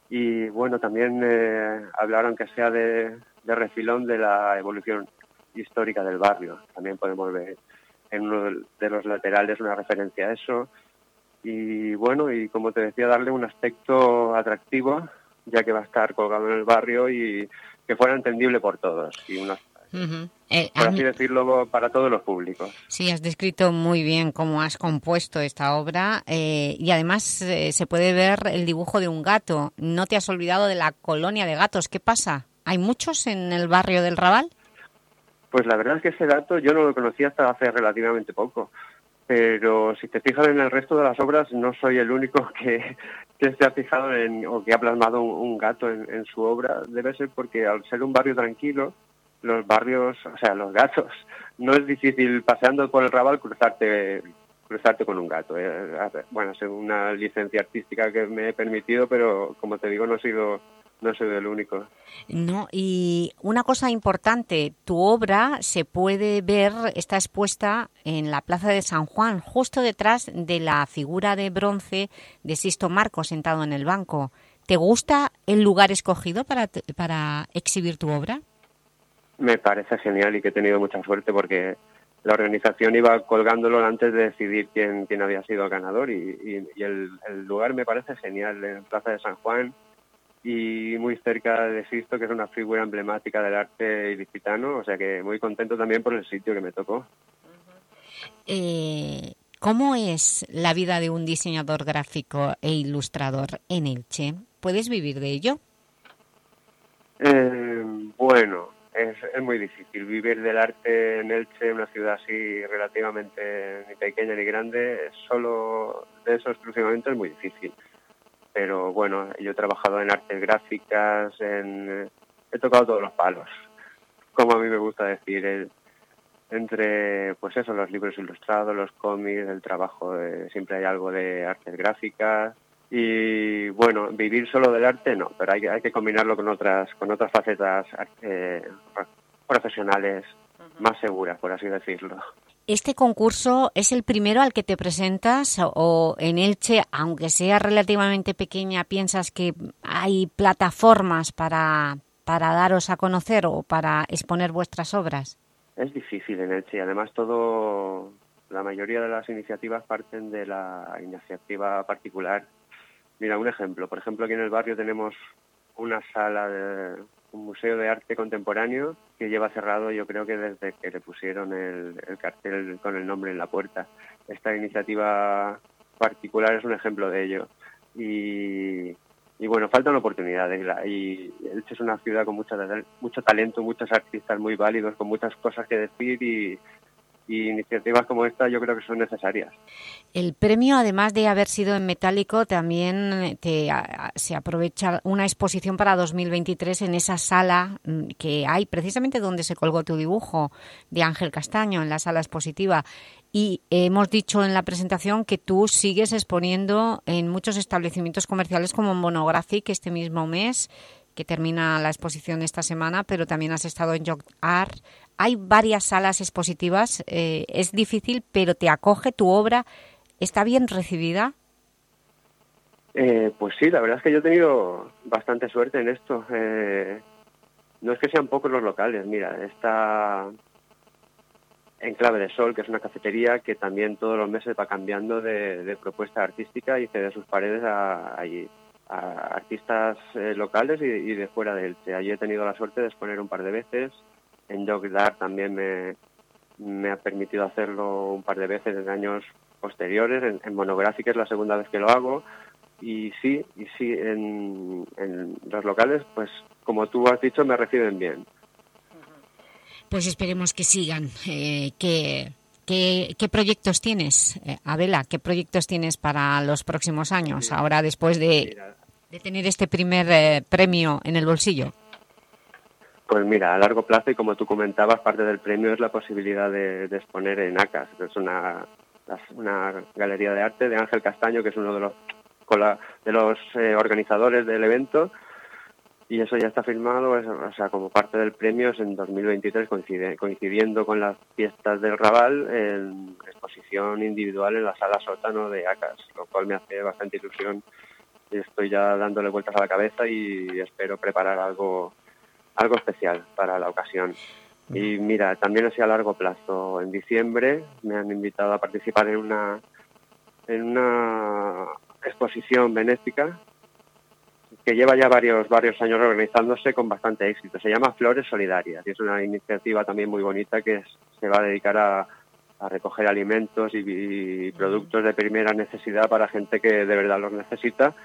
Y bueno, también eh, hablaron que sea de, de refilón de la evolución histórica del barrio. También podemos ver en uno de los laterales una referencia a eso. Y bueno, y como te decía, darle un aspecto atractivo, ya que va a estar colgado en el barrio y que fuera entendible por todos. Y una, eh, por así decirlo, para todos los públicos. Sí, has descrito muy bien cómo has compuesto esta obra eh, y además eh, se puede ver el dibujo de un gato. No te has olvidado de la colonia de gatos. ¿Qué pasa? ¿Hay muchos en el barrio del Raval? Pues la verdad es que ese dato yo no lo conocía hasta hace relativamente poco. Pero si te fijas en el resto de las obras, no soy el único que, se ha fijado en, o que ha plasmado un, gato en, su obra. Debe ser porque al ser un barrio tranquilo, los barrios, o sea, los gatos, no es difícil paseando por el Raval cruzarte cruzarte con un gato. Eh. Bueno, es una licencia artística que me he permitido, pero como te digo, no he sido no soy el único. No, y una cosa importante, tu obra se puede ver, está expuesta en la Plaza de San Juan, justo detrás de la figura de bronce de Sisto Marco sentado en el banco. ¿Te gusta el lugar escogido para, para exhibir tu obra? Me parece genial y que he tenido mucha suerte porque la organización iba colgándolo antes de decidir quién, quién había sido el ganador y, y, el, el, lugar me parece genial, en Plaza de San Juan y muy cerca de Sisto, que es una figura emblemática del arte ilicitano, o sea que muy contento también por el sitio que me tocó. Eh, ¿Cómo es la vida de un diseñador gráfico e ilustrador en Elche? ¿Puedes vivir de ello? Eh, bueno, es, es, muy difícil vivir del arte en Elche, una ciudad así relativamente ni pequeña ni grande, solo de eso exclusivamente es muy difícil. Pero bueno, yo he trabajado en artes gráficas, en, he tocado todos los palos, como a mí me gusta decir, el, entre pues eso, los libros ilustrados, los cómics, el trabajo, de, siempre hay algo de artes gráficas, y bueno vivir solo del arte no pero hay, hay que combinarlo con otras con otras facetas eh, profesionales más seguras por así decirlo ¿Este concurso es el primero al que te presentas o en Elche, aunque sea relativamente pequeña, piensas que hay plataformas para, para daros a conocer o para exponer vuestras obras? Es difícil en Elche además todo, la mayoría de las iniciativas parten de la iniciativa particular Mira, un ejemplo. Por ejemplo, aquí en el barrio tenemos una sala de un museo de arte contemporáneo que lleva cerrado yo creo que desde que le pusieron el, el cartel con el nombre en la puerta. Esta iniciativa particular es un ejemplo de ello. Y, y bueno, faltan oportunidades. Y Elche es una ciudad con mucho, mucho talento, muchos artistas muy válidos, con muchas cosas que decir y, y iniciativas como esta yo creo que son necesarias. El premio, además de haber sido en metálico, también te, se aprovecha una exposición para 2023 en esa sala mm, que hay precisamente donde se colgó tu dibujo de Ángel Castaño, en la sala expositiva. Y hemos dicho en la presentación que tú sigues exponiendo en muchos establecimientos comerciales como Monographic este mismo mes, que termina la exposición esta semana, pero también has estado en Jog Art, hay varias salas expositivas, eh, es difícil, pero te acoge tu obra, ¿está bien recibida? Eh, pues sí, la verdad es que yo he tenido bastante suerte en esto. Eh, no es que sean pocos los locales, mira, está en Clave de Sol, que es una cafetería que también todos los meses va cambiando de, propuesta artística y cede sus paredes a, a, artistas locales y, de fuera de él. Allí he tenido la suerte de exponer un par de veces en Jogdar también me, me, ha permitido hacerlo un par de veces en años posteriores. En, en Monográfica es la segunda vez que lo hago. Y sí, y sí, en, en los locales, pues como tú has dicho, me reciben bien. Pues esperemos que sigan. Eh, que, ¿qué, ¿Qué proyectos tienes, eh, Abela? ¿Qué proyectos tienes para los próximos años, ahora después de, de tener este primer eh, premio en el bolsillo? Pues mira, a largo plazo, y como tú comentabas, parte del premio es la posibilidad de, exponer en ACAS, que es una, galería de arte de Ángel Castaño, que es uno de los, de los eh, organizadores del evento, y eso ya está firmado, o sea, como parte del premio es en 2023, coincide, coincidiendo con las fiestas del Raval, en exposición individual en la sala sótano de ACAS, lo cual me hace bastante ilusión. Estoy ya dándole vueltas a la cabeza y espero preparar algo algo especial para la ocasión. Y mira, también así a largo plazo. En diciembre me han invitado a participar en una en una exposición benéfica que lleva ya varios varios años organizándose con bastante éxito. Se llama Flores Solidarias y es una iniciativa también muy bonita que se va a dedicar a, a recoger alimentos y, y, productos de primera necesidad para gente que de verdad los necesita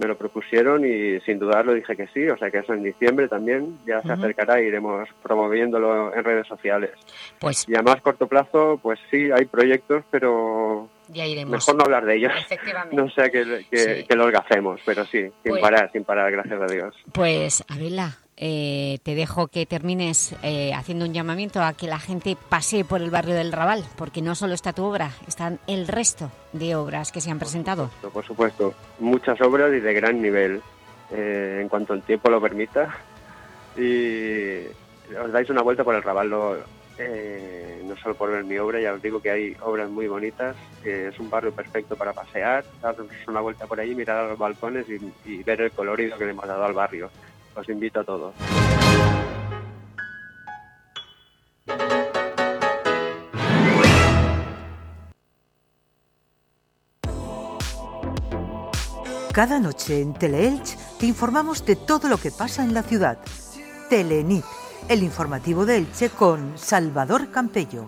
me lo propusieron y sin dudarlo dije que sí, o sea que eso en diciembre también ya se acercará y iremos promoviéndolo en redes sociales. Pues y a más corto plazo, pues sí, hay proyectos, pero ya iremos. mejor no hablar de ellos. Efectivamente. No sea que, que, Sí. que los gacemos, pero sí, sin Pues- parar, sin parar, gracias a Dios. Pues, Abela, eh, te dejo que termines eh, haciendo un llamamiento a que la gente pase por el barrio del Raval, porque no solo está tu obra, están el resto de obras que se han presentado. Por supuesto, muchas obras y de gran nivel. eh, en cuanto el tiempo lo permita. Y os dais una vuelta por el Raval, eh, no solo por ver mi obra, ya os digo que hay obras muy bonitas, es un barrio perfecto para pasear, daros una vuelta por ahí, mirar a los balcones y, y ver el colorido que le hemos dado al barrio. Os invito a todos. Cada noche en Teleelch te informamos de todo lo que pasa en la ciudad. Telenit, el informativo de Elche con Salvador Campello.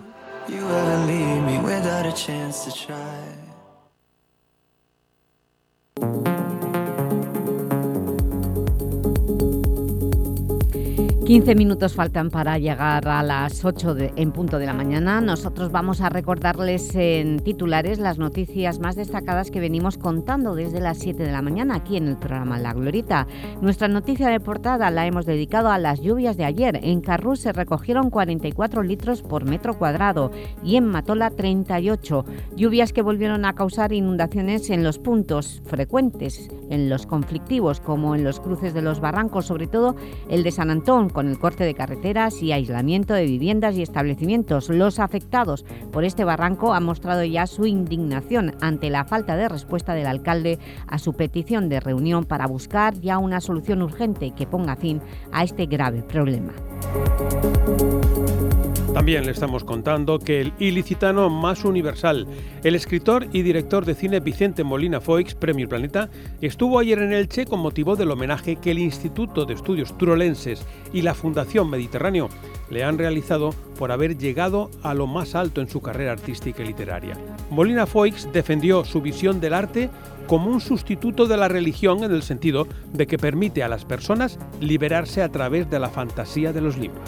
15 minutos faltan para llegar a las 8 en punto de la mañana. Nosotros vamos a recordarles en titulares las noticias más destacadas que venimos contando desde las 7 de la mañana aquí en el programa La Glorita. Nuestra noticia de portada la hemos dedicado a las lluvias de ayer. En Carrús se recogieron 44 litros por metro cuadrado y en Matola 38. Lluvias que volvieron a causar inundaciones en los puntos frecuentes, en los conflictivos como en los cruces de los barrancos, sobre todo el de San Antón con el corte de carreteras y aislamiento de viviendas y establecimientos. Los afectados por este barranco han mostrado ya su indignación ante la falta de respuesta del alcalde a su petición de reunión para buscar ya una solución urgente que ponga fin a este grave problema. También le estamos contando que el ilicitano más universal, el escritor y director de cine Vicente Molina Foix, Premio Planeta, estuvo ayer en Elche con motivo del homenaje que el Instituto de Estudios Turolenses y la Fundación Mediterráneo le han realizado por haber llegado a lo más alto en su carrera artística y literaria. Molina Foix defendió su visión del arte como un sustituto de la religión en el sentido de que permite a las personas liberarse a través de la fantasía de los libros.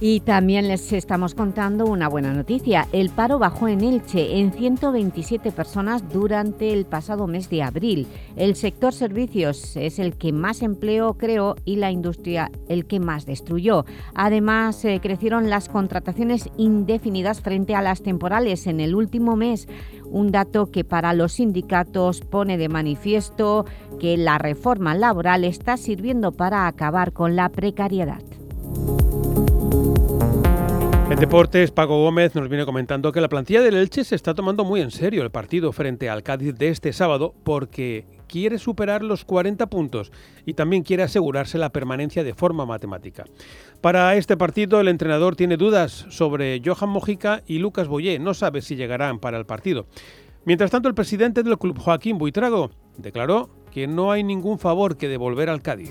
Y también les estamos contando una buena noticia. El paro bajó en Elche en 127 personas durante el pasado mes de abril. El sector servicios es el que más empleo creó y la industria el que más destruyó. Además, eh, crecieron las contrataciones indefinidas frente a las temporales en el último mes, un dato que para los sindicatos pone de manifiesto que la reforma laboral está sirviendo para acabar con la precariedad. Deportes, Paco Gómez nos viene comentando que la plantilla del Elche se está tomando muy en serio el partido frente al Cádiz de este sábado porque quiere superar los 40 puntos y también quiere asegurarse la permanencia de forma matemática. Para este partido el entrenador tiene dudas sobre Johan Mojica y Lucas Boyé, no sabe si llegarán para el partido. Mientras tanto, el presidente del club, Joaquín Buitrago, declaró que no hay ningún favor que devolver al Cádiz.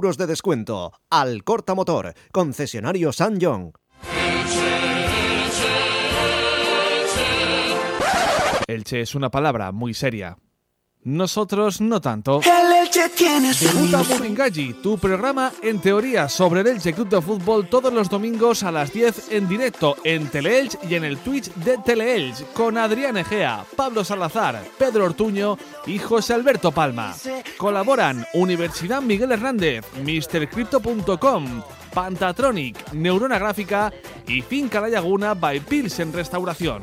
de descuento. Al Corta Motor, concesionario San John. Elche es una palabra muy seria. Nosotros no tanto. El Elche tiene Debuta Buringalli, tu programa en teoría sobre el Elche Club de Fútbol todos los domingos a las 10 en directo en Teleelch y en el Twitch de Teleelch con Adrián Egea, Pablo Salazar, Pedro Ortuño y José Alberto Palma. Colaboran Universidad Miguel Hernández, MrCrypto.com, Pantatronic, Neurona Gráfica y Finca La Laguna by Pilsen Restauración.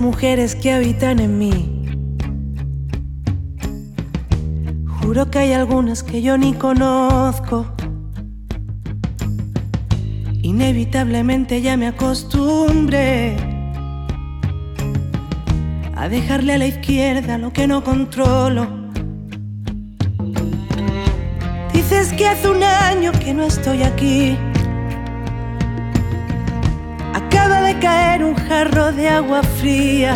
Mujeres que habitan en mí. Juro que hay algunas que yo ni conozco. Inevitablemente ya me acostumbré a dejarle a la izquierda lo que no controlo. Dices que hace un año que no estoy aquí. Jarro de agua fría.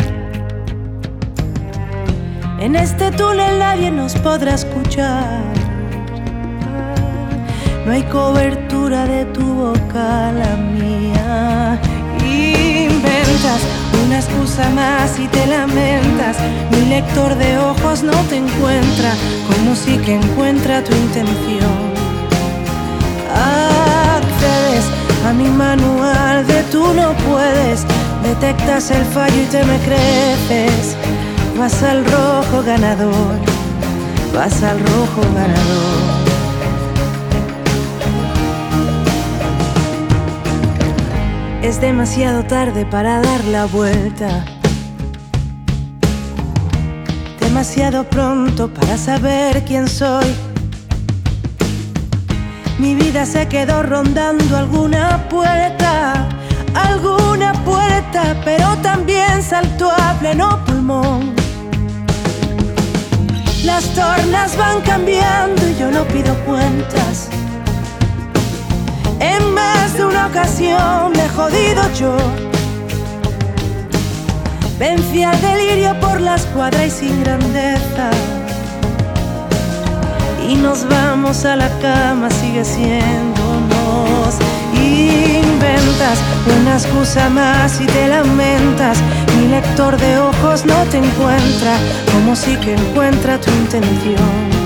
En este túnel nadie nos podrá escuchar. No hay cobertura de tu boca, la mía. Inventas una excusa más y te lamentas. Mi lector de ojos no te encuentra, como si que encuentra tu intención. Accedes a mi manual de tú no puedes. Detectas el fallo y te me creces. Vas al rojo ganador, vas al rojo ganador. Es demasiado tarde para dar la vuelta. Demasiado pronto para saber quién soy. Mi vida se quedó rondando alguna puerta, alguna puerta, pero también saltó a pleno pulmón. Las tornas van cambiando y yo no pido cuentas. En más de una ocasión me he jodido yo. Vencí al delirio por la escuadra y sin grandeza. Y nos vamos a la cama, sigue Inventas una excusa más y te lamentas. Mi lector de ojos no te encuentra, como si que encuentra tu intención.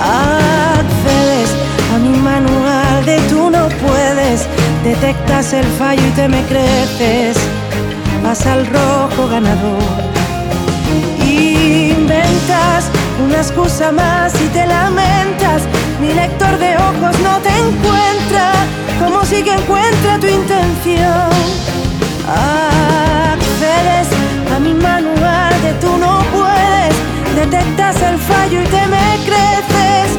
Accedes a mi manual de tú no puedes, detectas el fallo y te me creces, vas al rojo ganador. Inventas una excusa más y te lamentas, mi lector de ojos no te encuentra, como si que encuentra tu intención. Accedes a mi manual de tú no puedes, detectas el fallo y te me creces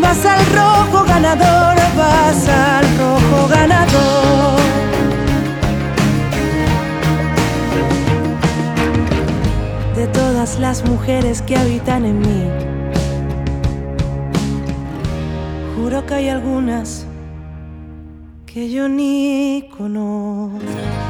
vas al rojo ganador, vas al rojo ganador. De todas las mujeres que habitan en mí, juro que hay algunas que yo ni conozco.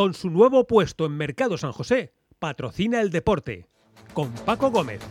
con su nuevo puesto en Mercado San José, patrocina el deporte. Con Paco Gómez.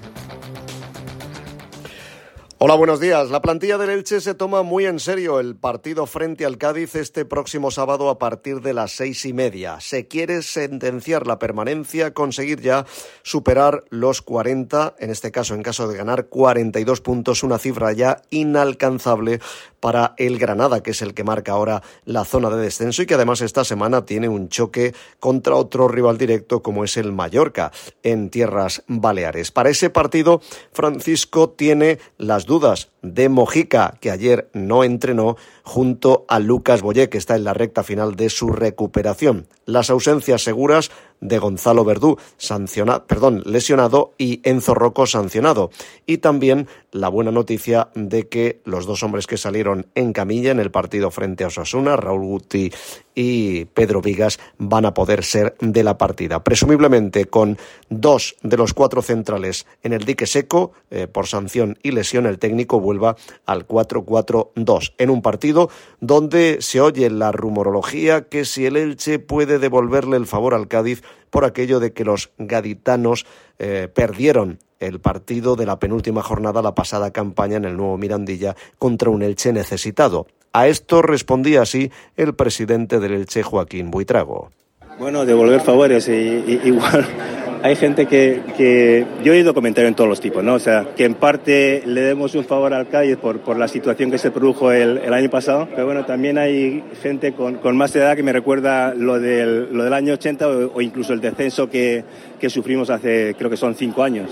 Hola, buenos días. La plantilla del Elche se toma muy en serio el partido frente al Cádiz este próximo sábado a partir de las seis y media. Se quiere sentenciar la permanencia, conseguir ya superar los 40, en este caso, en caso de ganar 42 puntos, una cifra ya inalcanzable para el Granada, que es el que marca ahora la zona de descenso y que además esta semana tiene un choque contra otro rival directo como es el Mallorca en tierras baleares. Para ese partido, Francisco tiene las dudas de Mojica, que ayer no entrenó, junto a Lucas Boyé, que está en la recta final de su recuperación. Las ausencias seguras de Gonzalo Verdú, sancionado, perdón, lesionado, y Enzo Rocco, sancionado. Y también la buena noticia de que los dos hombres que salieron en camilla en el partido frente a Osasuna, Raúl Guti y Pedro Vigas, van a poder ser de la partida. Presumiblemente con dos de los cuatro centrales en el dique seco, eh, por sanción y lesión, el técnico vuelva al 4-4-2, en un partido donde se oye la rumorología que si el Elche puede devolverle el favor al Cádiz por aquello de que los gaditanos eh, perdieron el partido de la penúltima jornada la pasada campaña en el nuevo Mirandilla contra un Elche necesitado. A esto respondía así el presidente del Elche, Joaquín Buitrago. Bueno, devolver favores, y, igual hay gente que, que, yo he oído comentarios en todos los tipos, ¿no? O sea, que en parte le demos un favor al Cádiz por, por la situación que se produjo el, el, año pasado, pero bueno, también hay gente con, con, más edad que me recuerda lo del, lo del año 80 o, o incluso el descenso que, que sufrimos hace, creo que son cinco años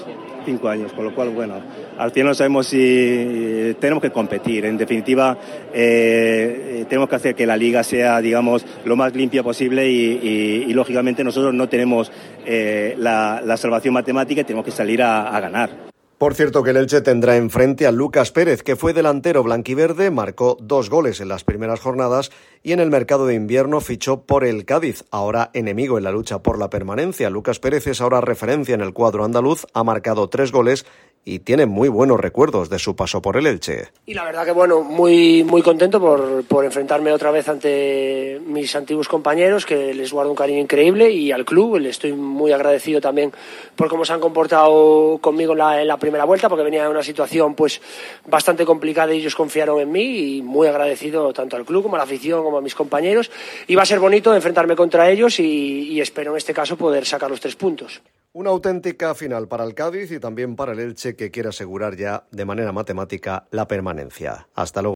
cinco años, con lo cual, bueno, al final no sabemos si tenemos que competir. En definitiva, eh, tenemos que hacer que la liga sea, digamos, lo más limpia posible y, lógicamente nosotros no tenemos eh, la, salvación matemática y tenemos que salir a ganar. Por cierto que el Elche tendrá enfrente a Lucas Pérez, que fue delantero blanquiverde, marcó dos goles en las primeras jornadas y en el mercado de invierno fichó por el Cádiz, ahora enemigo en la lucha por la permanencia. Lucas Pérez es ahora referencia en el cuadro andaluz, ha marcado tres goles y tiene muy buenos recuerdos de su paso por el Elche. Y la verdad que bueno, muy, muy contento por, por enfrentarme otra vez ante mis antiguos compañeros, que les guardo un cariño increíble, y al club, le estoy muy agradecido también por cómo se han comportado conmigo en la, en la primera vuelta, porque venía de una situación pues bastante complicada y ellos confiaron en mí, y muy agradecido tanto al club como a la afición como a mis compañeros. Y va a ser bonito enfrentarme contra ellos y, y espero en este caso poder sacar los tres puntos. Una auténtica final para el Cádiz y también para el Elche que quiere asegurar ya de manera matemática la permanencia. Hasta luego.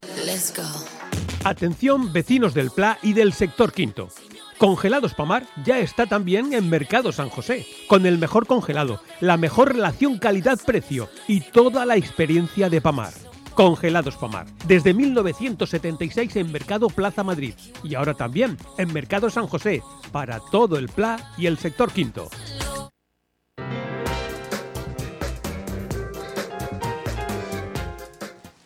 Atención vecinos del Pla y del sector quinto. Congelados Pamar ya está también en Mercado San José, con el mejor congelado, la mejor relación calidad-precio y toda la experiencia de Pamar. Congelados Pamar, desde 1976 en Mercado Plaza Madrid y ahora también en Mercado San José, para todo el Pla y el sector quinto.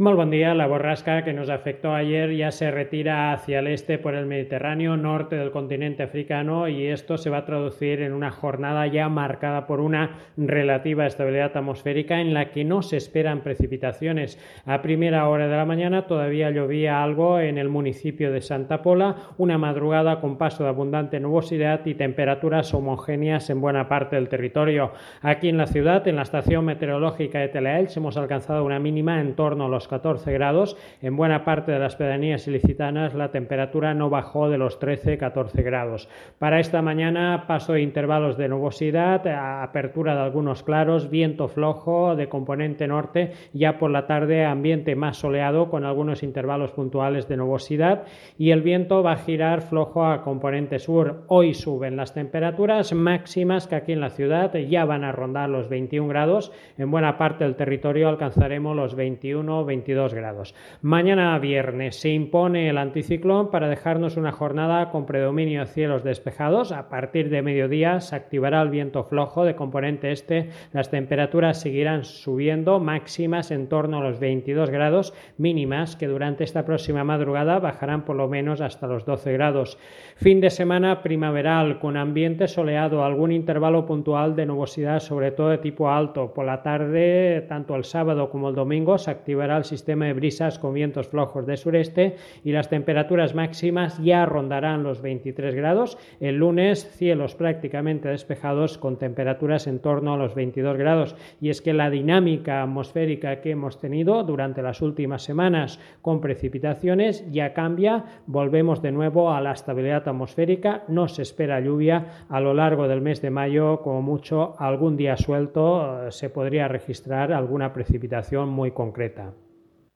Muy buen día. La borrasca que nos afectó ayer ya se retira hacia el este por el Mediterráneo, norte del continente africano, y esto se va a traducir en una jornada ya marcada por una relativa estabilidad atmosférica en la que no se esperan precipitaciones. A primera hora de la mañana todavía llovía algo en el municipio de Santa Pola, una madrugada con paso de abundante nubosidad y temperaturas homogéneas en buena parte del territorio. Aquí en la ciudad, en la estación meteorológica de Telaelch, hemos alcanzado una mínima en torno a los 14 grados. En buena parte de las pedanías ilicitanas la temperatura no bajó de los 13-14 grados. Para esta mañana paso de intervalos de nubosidad, apertura de algunos claros, viento flojo de componente norte, ya por la tarde ambiente más soleado con algunos intervalos puntuales de nubosidad y el viento va a girar flojo a componente sur. Hoy suben las temperaturas máximas que aquí en la ciudad ya van a rondar los 21 grados. En buena parte del territorio alcanzaremos los 21 22 grados. Mañana viernes se impone el anticiclón para dejarnos una jornada con predominio de cielos despejados. A partir de mediodía se activará el viento flojo de componente este. Las temperaturas seguirán subiendo, máximas en torno a los 22 grados, mínimas que durante esta próxima madrugada bajarán por lo menos hasta los 12 grados. Fin de semana primaveral con ambiente soleado, algún intervalo puntual de nubosidad, sobre todo de tipo alto. Por la tarde, tanto el sábado como el domingo, se activará el sistema de brisas con vientos flojos de sureste y las temperaturas máximas ya rondarán los 23 grados. El lunes cielos prácticamente despejados con temperaturas en torno a los 22 grados. Y es que la dinámica atmosférica que hemos tenido durante las últimas semanas con precipitaciones ya cambia. Volvemos de nuevo a la estabilidad atmosférica. No se espera lluvia a lo largo del mes de mayo, como mucho algún día suelto eh, se podría registrar alguna precipitación muy concreta.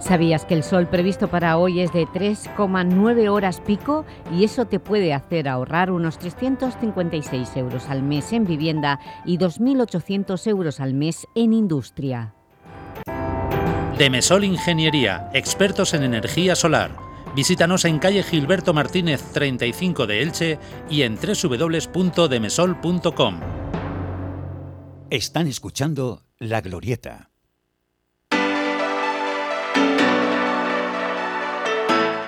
¿Sabías que el sol previsto para hoy es de 3,9 horas pico y eso te puede hacer ahorrar unos 356 euros al mes en vivienda y 2.800 euros al mes en industria? Demesol Ingeniería, expertos en energía solar. Visítanos en calle Gilberto Martínez 35 de Elche y en www.demesol.com. Están escuchando La Glorieta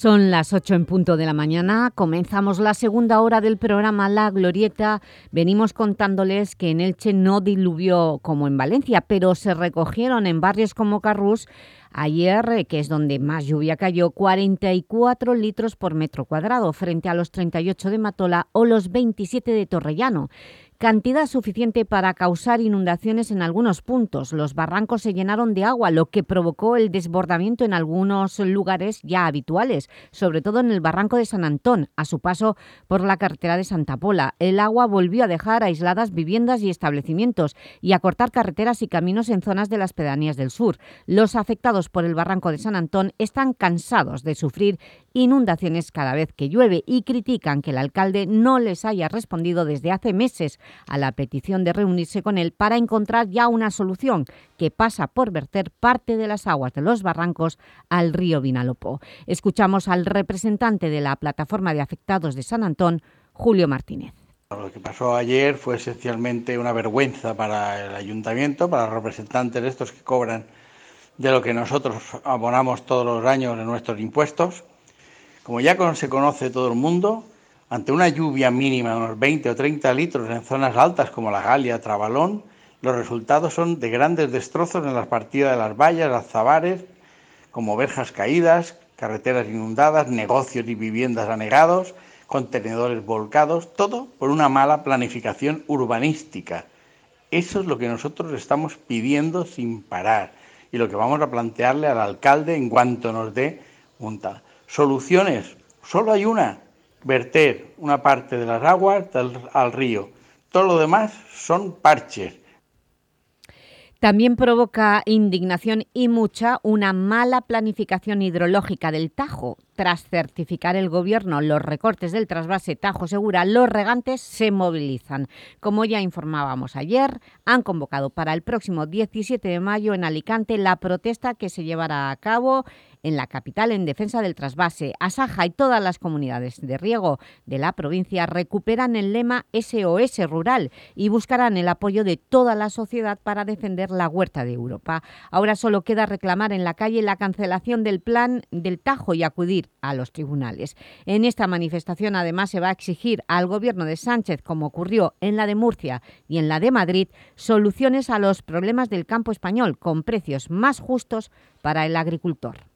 Son las 8 en punto de la mañana, comenzamos la segunda hora del programa La Glorieta. Venimos contándoles que en Elche no diluvió como en Valencia, pero se recogieron en barrios como Carrús ayer, que es donde más lluvia cayó, 44 litros por metro cuadrado, frente a los 38 de Matola o los 27 de Torrellano cantidad suficiente para causar inundaciones en algunos puntos. Los barrancos se llenaron de agua, lo que provocó el desbordamiento en algunos lugares ya habituales, sobre todo en el barranco de San Antón, a su paso por la carretera de Santa Pola. El agua volvió a dejar aisladas viviendas y establecimientos y a cortar carreteras y caminos en zonas de las pedanías del sur. Los afectados por el barranco de San Antón están cansados de sufrir inundaciones cada vez que llueve y critican que el alcalde no les haya respondido desde hace meses a la petición de reunirse con él para encontrar ya una solución que pasa por verter parte de las aguas de los barrancos al río Vinalopó. Escuchamos al representante de la Plataforma de Afectados de San Antón, Julio Martínez. Lo que pasó ayer fue esencialmente una vergüenza para el ayuntamiento, para los representantes de estos que cobran de lo que nosotros abonamos todos los años en nuestros impuestos. Como ya se conoce todo el mundo, ante una lluvia mínima de unos 20 o 30 litros en zonas altas como la Galia, Trabalón, los resultados son de grandes destrozos en las partidas de las vallas, las zabares, como verjas caídas, carreteras inundadas, negocios y viviendas anegados, contenedores volcados, todo por una mala planificación urbanística. Eso es lo que nosotros estamos pidiendo sin parar y lo que vamos a plantearle al alcalde en cuanto nos dé un Soluciones, solo hay una, verter una parte de las aguas al río. Todo lo demás son parches. También provoca indignación y mucha una mala planificación hidrológica del Tajo. Tras certificar el Gobierno los recortes del trasvase Tajo Segura, los regantes se movilizan. Como ya informábamos ayer, han convocado para el próximo 17 de mayo en Alicante la protesta que se llevará a cabo en la capital en defensa del trasvase. Asaja y todas las comunidades de riego de la provincia recuperan el lema SOS Rural y buscarán el apoyo de toda la sociedad para defender la huerta de Europa. Ahora solo queda reclamar en la calle la cancelación del plan del Tajo y acudir a los tribunales. En esta manifestación además se va a exigir al gobierno de Sánchez, como ocurrió en la de Murcia y en la de Madrid, soluciones a los problemas del campo español con precios más justos para el agricultor.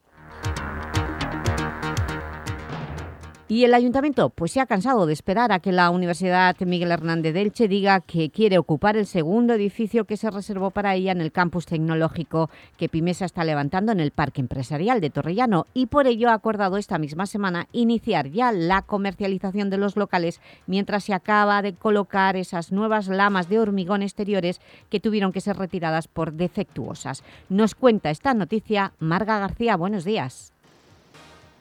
Y el Ayuntamiento pues se ha cansado de esperar a que la Universidad Miguel Hernández de Elche diga que quiere ocupar el segundo edificio que se reservó para ella en el campus tecnológico que Pimesa está levantando en el Parque Empresarial de Torrellano y por ello ha acordado esta misma semana iniciar ya la comercialización de los locales mientras se acaba de colocar esas nuevas lamas de hormigón exteriores que tuvieron que ser retiradas por defectuosas. Nos cuenta esta noticia Marga García. Buenos días.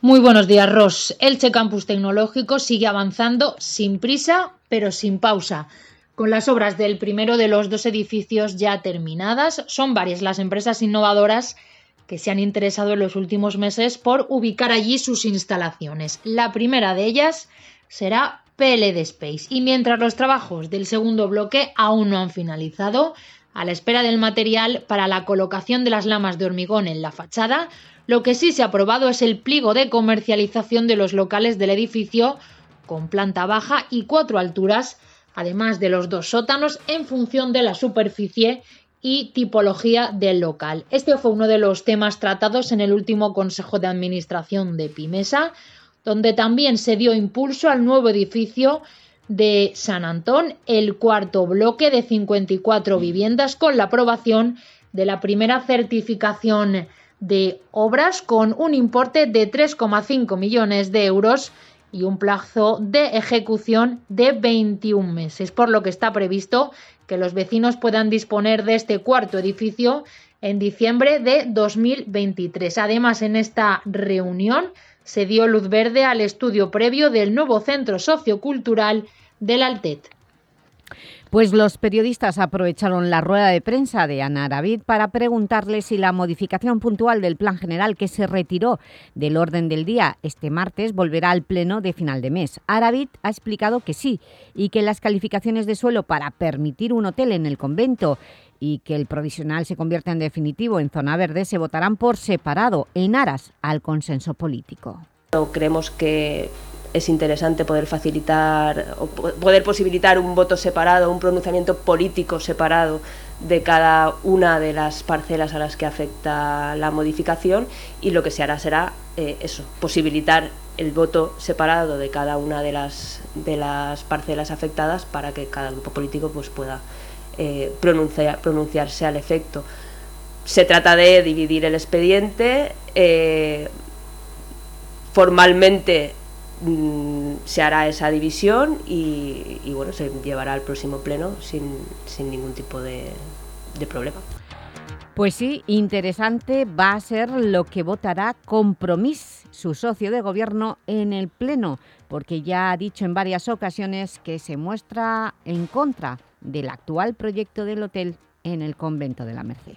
Muy buenos días, Ross. Elche Campus Tecnológico sigue avanzando sin prisa, pero sin pausa. Con las obras del primero de los dos edificios ya terminadas, son varias las empresas innovadoras que se han interesado en los últimos meses por ubicar allí sus instalaciones. La primera de ellas será PLD Space. Y mientras los trabajos del segundo bloque aún no han finalizado, a la espera del material para la colocación de las lamas de hormigón en la fachada, lo que sí se ha aprobado es el pliego de comercialización de los locales del edificio con planta baja y cuatro alturas, además de los dos sótanos en función de la superficie y tipología del local. Este fue uno de los temas tratados en el último Consejo de Administración de Pimesa, donde también se dio impulso al nuevo edificio de San Antón, el cuarto bloque de 54 viviendas con la aprobación de la primera certificación de obras con un importe de 3,5 millones de euros y un plazo de ejecución de 21 meses, por lo que está previsto que los vecinos puedan disponer de este cuarto edificio en diciembre de 2023. Además, en esta reunión se dio luz verde al estudio previo del nuevo centro sociocultural del Altet. Pues los periodistas aprovecharon la rueda de prensa de Ana Aravid para preguntarle si la modificación puntual del plan general que se retiró del orden del día este martes volverá al pleno de final de mes. Aravid ha explicado que sí y que las calificaciones de suelo para permitir un hotel en el convento y que el provisional se convierta en definitivo en zona verde se votarán por separado en aras al consenso político. Creemos que es interesante poder facilitar o poder posibilitar un voto separado, un pronunciamiento político separado de cada una de las parcelas a las que afecta la modificación y lo que se hará será eh, eso, posibilitar el voto separado de cada una de las, de las parcelas afectadas para que cada grupo político pues, pueda eh, pronunciarse al efecto. Se trata de dividir el expediente. Eh, formalmente Mm, se hará esa división y, bueno, se llevará al próximo pleno sin, ningún tipo de, de problema. Pues sí, interesante va a ser lo que votará Compromís, su socio de gobierno, en el Pleno, porque ya ha dicho en varias ocasiones que se muestra en contra del actual proyecto del hotel en el convento de la Merced.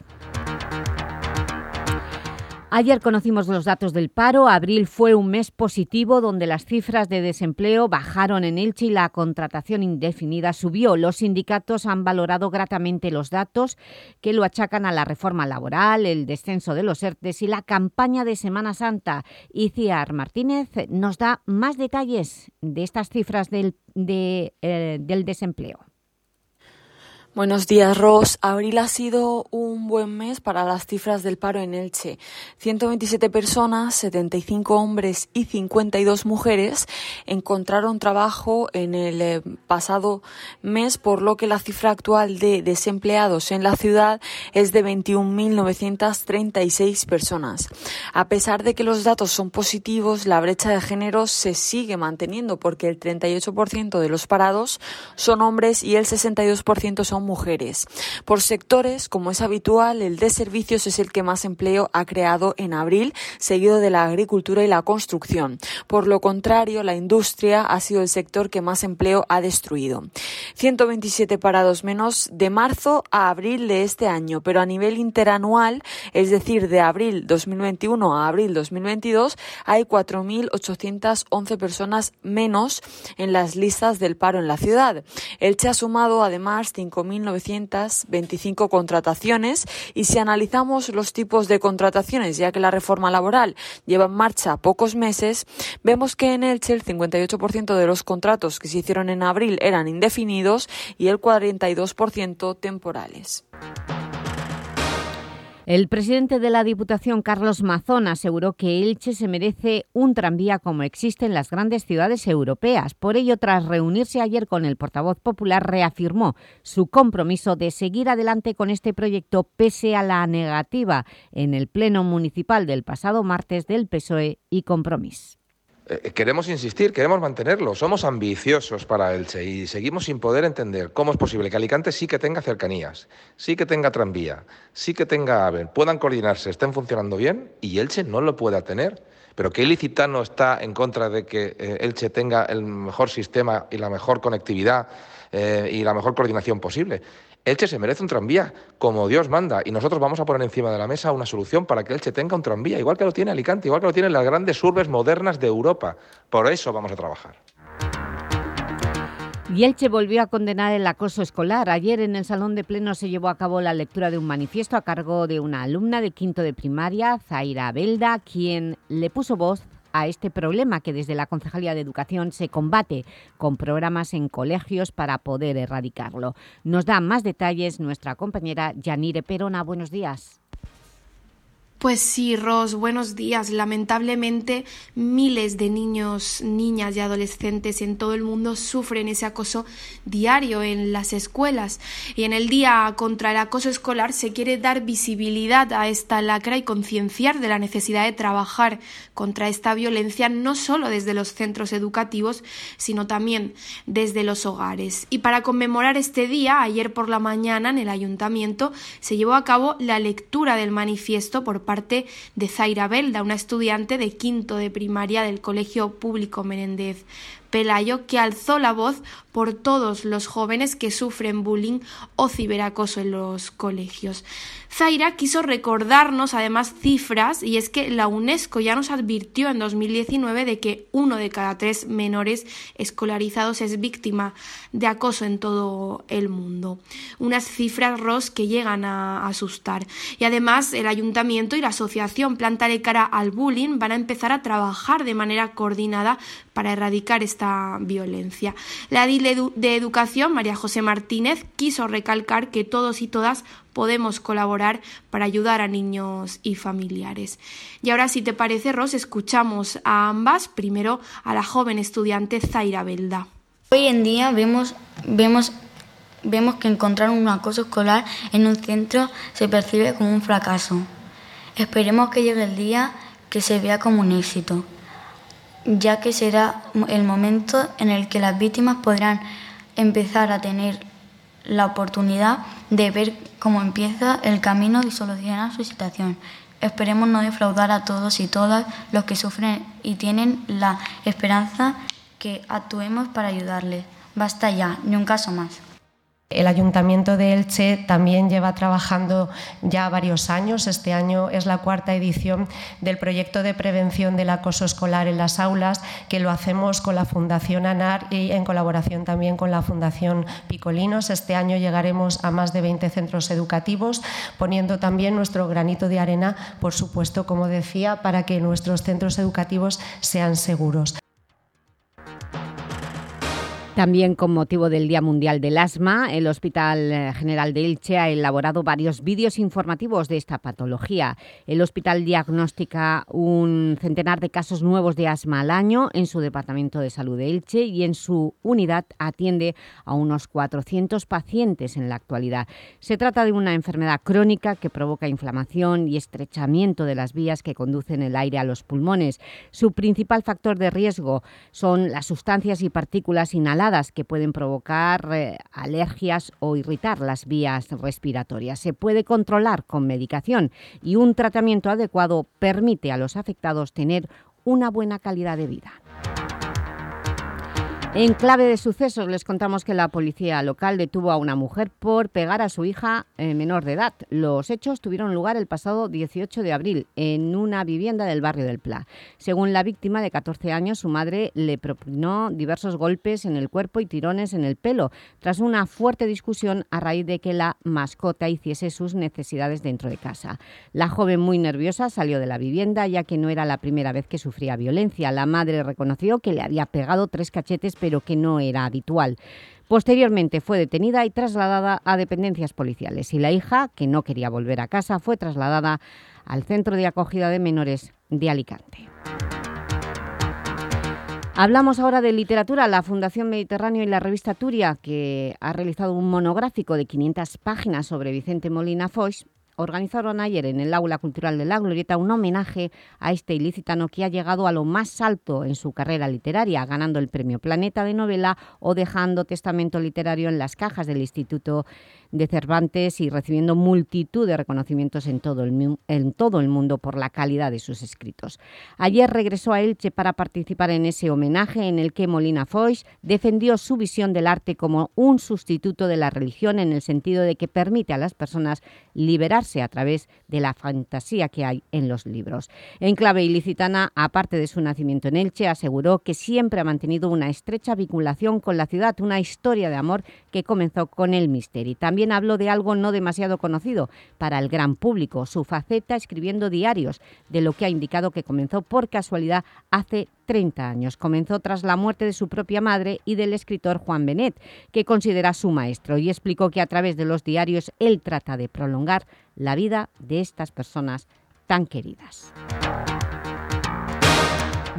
Ayer conocimos los datos del paro. Abril fue un mes positivo donde las cifras de desempleo bajaron en Elche y la contratación indefinida subió. Los sindicatos han valorado gratamente los datos que lo achacan a la reforma laboral, el descenso de los ERTES y la campaña de Semana Santa. Iciar Martínez nos da más detalles de estas cifras del, eh, del desempleo. Buenos días, Ross. Abril ha sido un buen mes para las cifras del paro en Elche. 127 personas, 75 hombres y 52 mujeres encontraron trabajo en el eh, pasado mes, por lo que la cifra actual de desempleados en la ciudad es de 21.936 personas. A pesar de que los datos son positivos, la brecha de género se sigue manteniendo porque el 38% de los parados son hombres y el 62% son mujeres. Por sectores, como es habitual, el de servicios es el que más empleo ha creado en abril, seguido de la agricultura y la construcción. Por lo contrario, la industria ha sido el sector que más empleo ha destruido. 127 parados menos de marzo a abril de este año, pero a nivel interanual, es decir, de abril 2021 a abril 2022, hay 4.811 personas menos en las listas del paro en la ciudad. Elche ha sumado además 5.000 1.925 contrataciones y si analizamos los tipos de contrataciones, ya que la reforma laboral lleva en marcha pocos meses, vemos que en Elche el 58% de los contratos que se hicieron en abril eran indefinidos y el 42% temporales. El presidente de la Diputación, Carlos Mazón, aseguró que Elche se merece un tranvía como existe en las grandes ciudades europeas. Por ello, tras reunirse ayer con el portavoz popular, reafirmó su compromiso de seguir adelante con este proyecto pese a la negativa en el Pleno Municipal del pasado martes del PSOE y Compromís. Eh, queremos insistir, queremos mantenerlo. Somos ambiciosos para Elche y seguimos sin poder entender cómo es posible que Alicante sí que tenga cercanías, sí que tenga tranvía, sí que tenga AVE, puedan coordinarse, estén funcionando bien y Elche no lo pueda tener. Pero que Ilicitano está en contra de que eh, Elche tenga el mejor sistema y la mejor conectividad eh, y la mejor coordinación posible. Elche se merece un tranvía, como Dios manda, y nosotros vamos a poner encima de la mesa una solución para que Elche tenga un tranvía, igual que lo tiene Alicante, igual que lo tienen las grandes urbes modernas de Europa. Por eso vamos a trabajar. Y Elche volvió a condenar el acoso escolar. Ayer en el Salón de Pleno se llevó a cabo la lectura de un manifiesto a cargo de una alumna de quinto de primaria, Zaira Belda, quien le puso voz a este problema que desde la Concejalía de Educación se combate con programas en colegios para poder erradicarlo. Nos da más detalles nuestra compañera Yanire Perona. Buenos días. Pues sí, Ros, buenos días. Lamentablemente, miles de niños, niñas y adolescentes en todo el mundo sufren ese acoso diario en las escuelas. Y en el Día contra el Acoso Escolar se quiere dar visibilidad a esta lacra y concienciar de la necesidad de trabajar contra esta violencia no solo desde los centros educativos, sino también desde los hogares. Y para conmemorar este día, ayer por la mañana en el ayuntamiento se llevó a cabo la lectura del manifiesto por parte de Zaira Belda, una estudiante de quinto de primaria del Colegio Público Menéndez Pelayo, que alzó la voz por todos los jóvenes que sufren bullying o ciberacoso en los colegios. Zaira quiso recordarnos además cifras y es que la UNESCO ya nos advirtió en 2019 de que uno de cada tres menores escolarizados es víctima de acoso en todo el mundo. Unas cifras, ROS, que llegan a asustar. Y además el ayuntamiento y la asociación Planta de Cara al Bullying van a empezar a trabajar de manera coordinada para erradicar esta violencia. La DIL de Educación, María José Martínez, quiso recalcar que todos y todas podemos colaborar para ayudar a niños y familiares. Y ahora, si te parece, Ros, escuchamos a ambas, primero a la joven estudiante Zaira Belda. Hoy en día vemos, vemos, vemos que encontrar un acoso escolar en un centro se percibe como un fracaso. Esperemos que llegue el día que se vea como un éxito ya que será el momento en el que las víctimas podrán empezar a tener la oportunidad de ver cómo empieza el camino de solucionar su situación. Esperemos no defraudar a todos y todas los que sufren y tienen la esperanza que actuemos para ayudarles. Basta ya, ni un caso más. El Ayuntamiento de Elche también lleva trabajando ya varios años. Este año es la cuarta edición del proyecto de prevención del acoso escolar en las aulas, que lo hacemos con la Fundación ANAR y en colaboración también con la Fundación Picolinos. Este año llegaremos a más de 20 centros educativos, poniendo también nuestro granito de arena, por supuesto, como decía, para que nuestros centros educativos sean seguros. También con motivo del Día Mundial del Asma, el Hospital General de Elche ha elaborado varios vídeos informativos de esta patología. El hospital diagnostica un centenar de casos nuevos de asma al año en su Departamento de Salud de Elche y en su unidad atiende a unos 400 pacientes en la actualidad. Se trata de una enfermedad crónica que provoca inflamación y estrechamiento de las vías que conducen el aire a los pulmones. Su principal factor de riesgo son las sustancias y partículas inhaladas que pueden provocar eh, alergias o irritar las vías respiratorias. Se puede controlar con medicación y un tratamiento adecuado permite a los afectados tener una buena calidad de vida. En clave de sucesos les contamos que la policía local detuvo a una mujer por pegar a su hija eh, menor de edad. Los hechos tuvieron lugar el pasado 18 de abril en una vivienda del barrio del Pla. Según la víctima de 14 años, su madre le propinó diversos golpes en el cuerpo y tirones en el pelo, tras una fuerte discusión a raíz de que la mascota hiciese sus necesidades dentro de casa. La joven, muy nerviosa, salió de la vivienda ya que no era la primera vez que sufría violencia. La madre reconoció que le había pegado tres cachetes pero que no era habitual. Posteriormente fue detenida y trasladada a dependencias policiales y la hija, que no quería volver a casa, fue trasladada al Centro de Acogida de Menores de Alicante. Hablamos ahora de literatura. La Fundación Mediterráneo y la revista Turia, que ha realizado un monográfico de 500 páginas sobre Vicente Molina Foix, organizaron ayer en el Aula Cultural de la Glorieta un homenaje a este ilicitano que ha llegado a lo más alto en su carrera literaria, ganando el Premio Planeta de Novela o dejando testamento literario en las cajas del Instituto de Cervantes y recibiendo multitud de reconocimientos en todo, el, mundo por la calidad de sus escritos. Ayer regresó a Elche para participar en ese homenaje en el que Molina Foix defendió su visión del arte como un sustituto de la religión en el sentido de que permite a las personas liberarse a través de la fantasía que hay en los libros. En clave ilicitana, aparte de su nacimiento en Elche, aseguró que siempre ha mantenido una estrecha vinculación con la ciudad, una historia de amor que comenzó con el Misteri. También habló de algo no demasiado conocido para el gran público, su faceta escribiendo diarios, de lo que ha indicado que comenzó por casualidad hace 30 años. Comenzó tras la muerte de su propia madre y del escritor Juan Benet, que considera su maestro, y explicó que a través de los diarios él trata de prolongar la vida de estas personas tan queridas.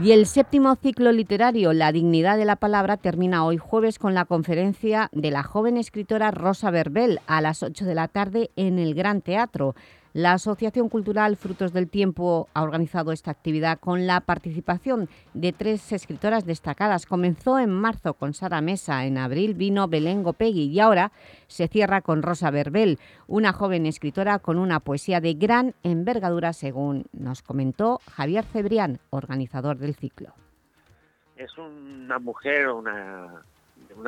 Y el séptimo ciclo literario, La dignidad de la palabra, termina hoy jueves con la conferencia de la joven escritora Rosa Verbel a las 8 de la tarde en el Gran Teatro. La Asociación Cultural Frutos del Tiempo ha organizado esta actividad con la participación de tres escritoras destacadas. Comenzó en marzo con Sara Mesa, en abril vino Belén Gopegui y ahora se cierra con Rosa Verbel, una joven escritora con una poesía de gran envergadura, según nos comentó Javier Cebrián, organizador del ciclo. Es una mujer, una,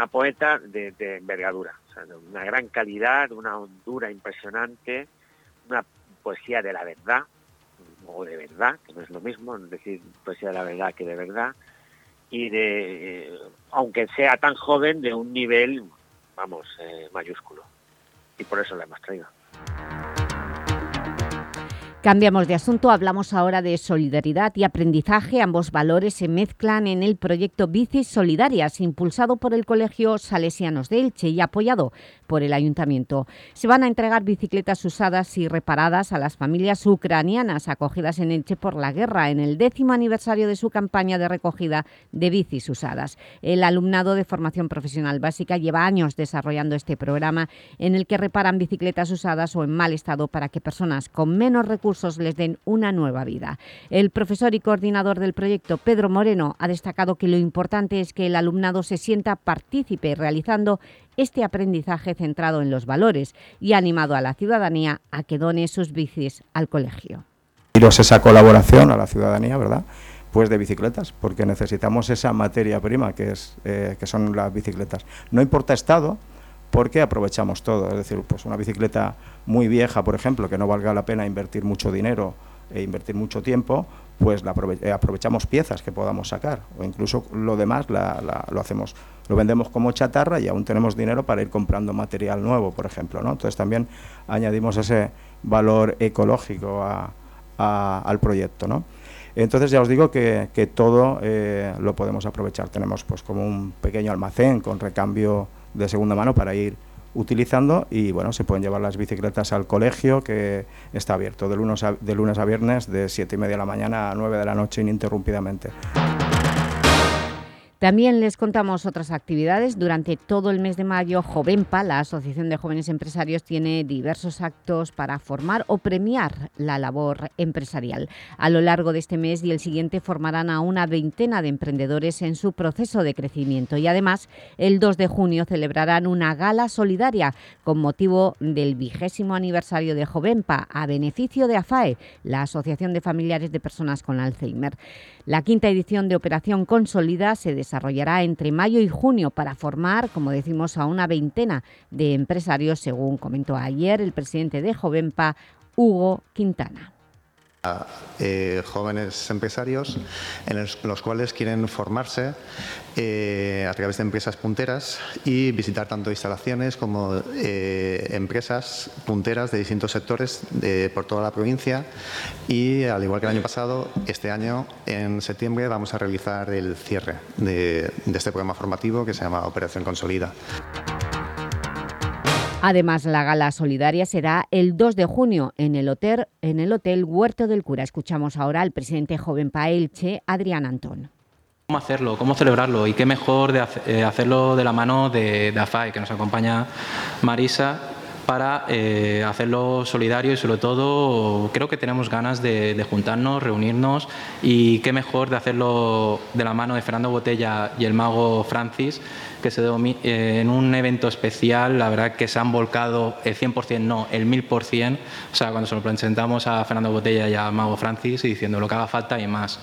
poeta de, envergadura, de una gran calidad, una hondura impresionante, una poesía de la verdad, o de verdad, que no es lo mismo, decir, poesía de la verdad que de verdad, y de, aunque sea tan joven, de un nivel, vamos, eh, mayúsculo. Y por eso la hemos traído. Cambiamos de asunto, hablamos ahora de solidaridad y aprendizaje. Ambos valores se mezclan en el proyecto Bicis Solidarias, impulsado por el Colegio Salesianos de Elche y apoyado por el Ayuntamiento. Se van a entregar bicicletas usadas y reparadas a las familias ucranianas acogidas en Elche por la guerra en el décimo aniversario de su campaña de recogida de bicis usadas. El alumnado de formación profesional básica lleva años desarrollando este programa en el que reparan bicicletas usadas o en mal estado para que personas con menos recursos les den una nueva vida. El profesor y coordinador del proyecto, Pedro Moreno, ha destacado que lo importante es que el alumnado se sienta partícipe realizando este aprendizaje centrado en los valores y ha animado a la ciudadanía a que done sus bicis al colegio. esa colaboración a la ciudadanía, ¿verdad?, pues de bicicletas, porque necesitamos esa materia prima que, es, eh, que son las bicicletas. No importa estado, porque aprovechamos todo. Es decir, pues una bicicleta muy vieja, por ejemplo, que no valga la pena invertir mucho dinero e invertir mucho tiempo, pues la eh, aprovechamos piezas que podamos sacar o incluso lo demás lo hacemos, lo vendemos como chatarra y aún tenemos dinero para ir comprando material nuevo, por ejemplo. ¿no? Entonces también añadimos ese valor ecológico al proyecto. ¿no? Entonces ya os digo que, todo eh, lo podemos aprovechar. Tenemos pues como un pequeño almacén con recambio de segunda mano para ir utilizando y bueno, se pueden llevar las bicicletas al colegio que está abierto de lunes a, de lunes a viernes de 7 y media de la mañana a 9 de la noche ininterrumpidamente. También les contamos otras actividades. Durante todo el mes de mayo, Jovenpa, la Asociación de Jóvenes Empresarios, tiene diversos actos para formar o premiar la labor empresarial. A lo largo de este mes y el siguiente formarán a una veintena de emprendedores en su proceso de crecimiento y además el 2 de junio celebrarán una gala solidaria con motivo del vigésimo aniversario de Jovenpa a beneficio de AFAE, la Asociación de Familiares de Personas con Alzheimer. La quinta edición de Operación Consolida se desarrollará entre mayo y junio para formar, como decimos, a una veintena de empresarios, según comentó ayer el presidente de Jovenpa, Hugo Quintana. Eh, jóvenes empresarios en los, cuales quieren formarse eh, a través de empresas punteras y visitar tanto instalaciones como eh, empresas punteras de distintos sectores por toda la provincia y al igual que el año pasado, este año en septiembre vamos a realizar el cierre de este programa formativo que se llama Operación Consolida. Además, la gala solidaria será el 2 de junio en el hotel, Huerto del Cura. Escuchamos ahora al presidente joven Paelche, Adrián Antón. ¿Cómo hacerlo? ¿Cómo celebrarlo? Y qué mejor de eh, hacerlo de la mano de, de que nos acompaña Marisa, para eh, hacerlo solidario y sobre todo creo que tenemos ganas de, juntarnos, reunirnos y qué mejor de hacerlo de la mano de Fernando Botella y el mago Francis, que se eh, en un evento especial, la verdad que se han volcado el 100%, no, el 1000%, o sea, cuando se lo presentamos a Fernando Botella y a mago Francis y diciendo lo que haga falta y más.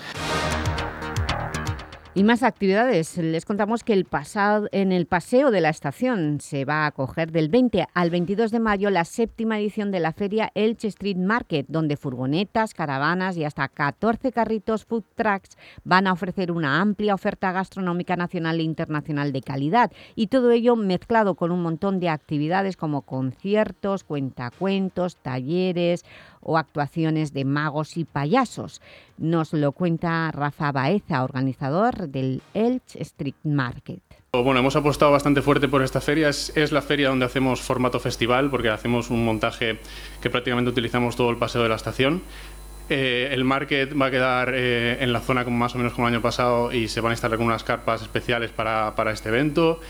Y más actividades. Les contamos que el pasado, en el Paseo de la Estación se va a acoger del 20 al 22 de mayo la séptima edición de la feria Elche Street Market, donde furgonetas, caravanas y hasta 14 carritos food trucks van a ofrecer una amplia oferta gastronómica nacional e internacional de calidad. Y todo ello mezclado con un montón de actividades como conciertos, cuentacuentos, talleres o actuaciones de magos y payasos. Nos lo cuenta Rafa Baeza, organizador del Elch Street Market. Bueno, hemos apostado bastante fuerte por esta feria. Es, la feria donde hacemos formato festival, porque hacemos un montaje que prácticamente utilizamos todo el paseo de la estación. Eh, el market va a quedar eh, en la zona como más o menos como el año pasado y se van a instalar con unas carpas especiales para, para este evento.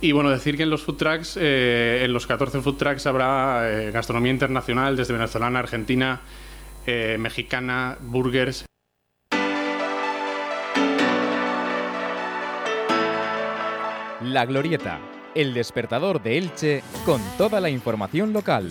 Y bueno, decir que en los food trucks, eh, en los 14 food trucks habrá eh, gastronomía internacional desde venezolana, argentina, eh, mexicana, burgers. La Glorieta, el despertador de Elche con toda la información local.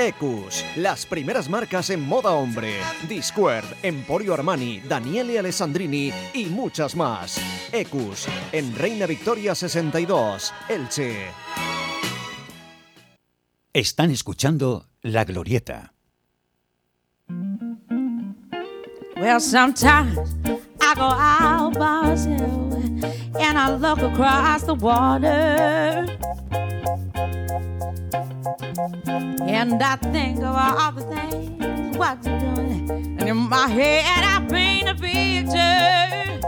Ecus, las primeras marcas en moda hombre. Discord, Emporio Armani, Daniele Alessandrini y muchas más. Ecus, en Reina Victoria 62, Elche. Están escuchando La Glorieta. Well, sometimes I go out by myself and I look across the water. And I think of all the things what you're doing. And in my head, I paint a picture.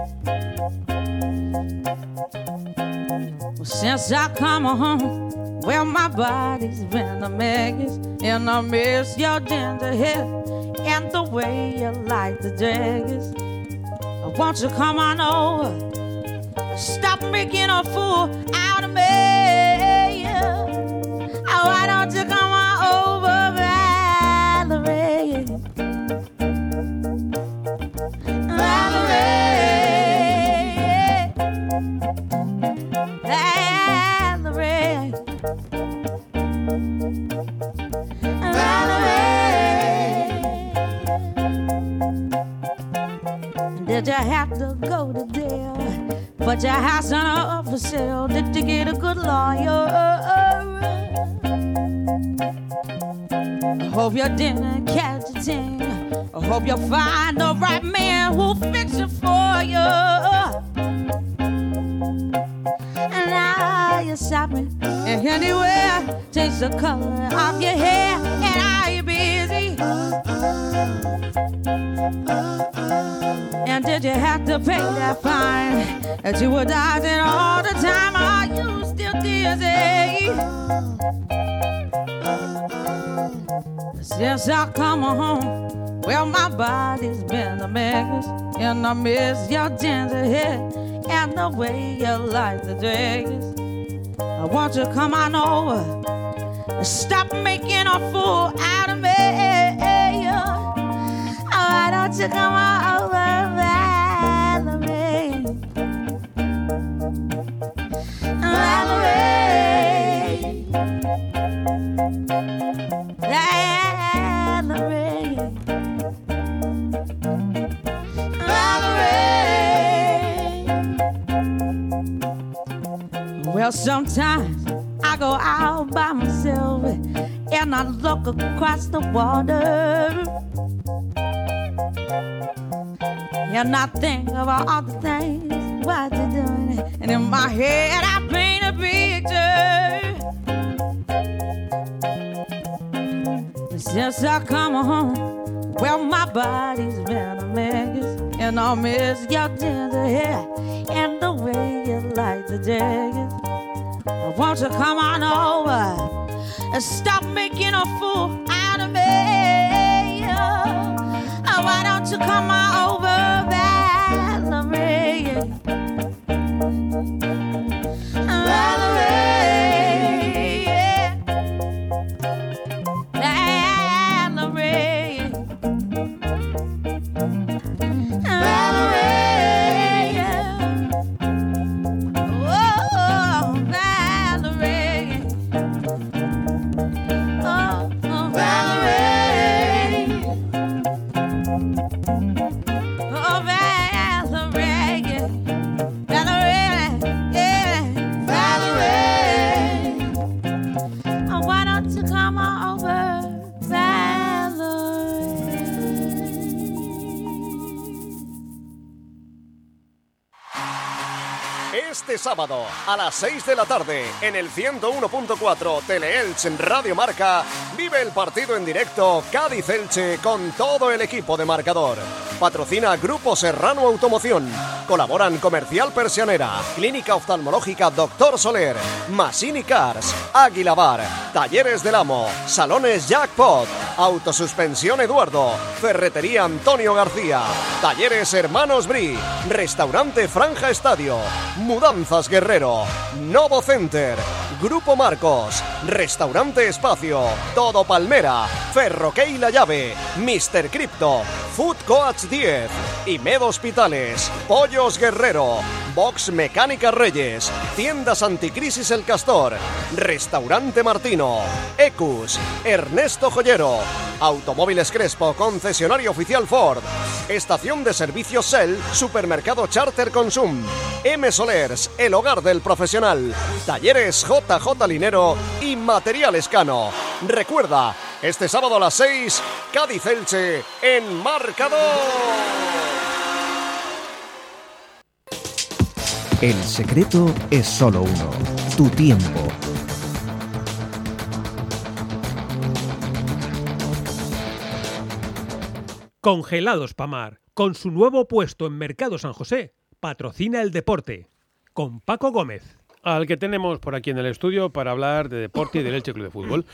Well, since I come home, well, my body's been a mess. And I miss your ginger hair and the way you like the dress. Won't you come on over? Stop making a fool out of me. Oh, why don't you come on over, Valerie? Valerie. Valerie. Valerie. Did you have to go to? Put your house on up for sale. Did you get a good lawyer? I hope you didn't catch a thing. I hope you'll find the right man who'll fix it for you. And now you're shopping anywhere. Change the color of your hair. And did you have to pay that fine that you were dodging all the time? Are you still dizzy? Since I come home, well, my body's been a mess, and I miss your ginger hair and the way you like the dress. I want you to come on over, stop making a fool out of me. You come on over, Valerie? Valerie. Valerie. Valerie. Well, sometimes I go out by myself and I look across the water. And I think about all the things what you're doing. And in my head, I paint a picture. Since I come home, well, my body's been a mess. And I miss your tender hair and the way you like the jacket. Won't you come on over and stop making a fool out of me? Oh, why don't you come on over, sábado a las 6 de la tarde en el 101.4 Teleelch en Radio Marca vive el partido en directo Cádiz-Elche con todo el equipo de marcador. Patrocina Grupo Serrano Automoción. Colaboran Comercial Persianera, Clínica Oftalmológica Doctor Soler, Masini Cars, Águila Bar, Talleres del Amo, Salones Jackpot, Autosuspensión Eduardo, Ferretería Antonio García, Talleres Hermanos Bri, Restaurante Franja Estadio, Mudanzas Guerrero, Novo Center, Grupo Marcos, Restaurante Espacio, Todo Palmera, Ferroquey La Llave, Mr. Crypto, Food Coach 10, Imed Hospitales, Guerrero, Box Mecánica Reyes, Tiendas Anticrisis El Castor, Restaurante Martino, Ecus, Ernesto Joyero, Automóviles Crespo, concesionario oficial Ford, Estación de Servicios Shell, Supermercado Charter Consum, M Solers, el hogar del profesional, Talleres JJ Linero y Material Escano. Recuerda, este sábado a las 6, Cádiz Elche en marcador. El secreto es solo uno, tu tiempo. Congelados Pamar, con su nuevo puesto en Mercado San José, patrocina el deporte. Con Paco Gómez. Al que tenemos por aquí en el estudio para hablar de deporte y del Elche Club de Fútbol.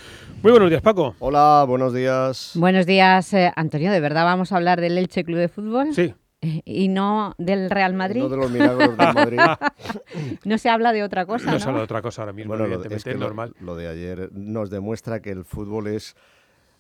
Muy buenos días, Paco. Hola, buenos días. Buenos días, eh, Antonio. ¿De verdad vamos a hablar del Elche Club de Fútbol? Sí. ¿Y no del Real Madrid? No de los milagros del Madrid. no se habla de otra cosa, No ¿no? se habla de otra cosa ahora mismo, Bueno, evidentemente, es que es lo- normal. Lo, de ayer nos demuestra que el fútbol es,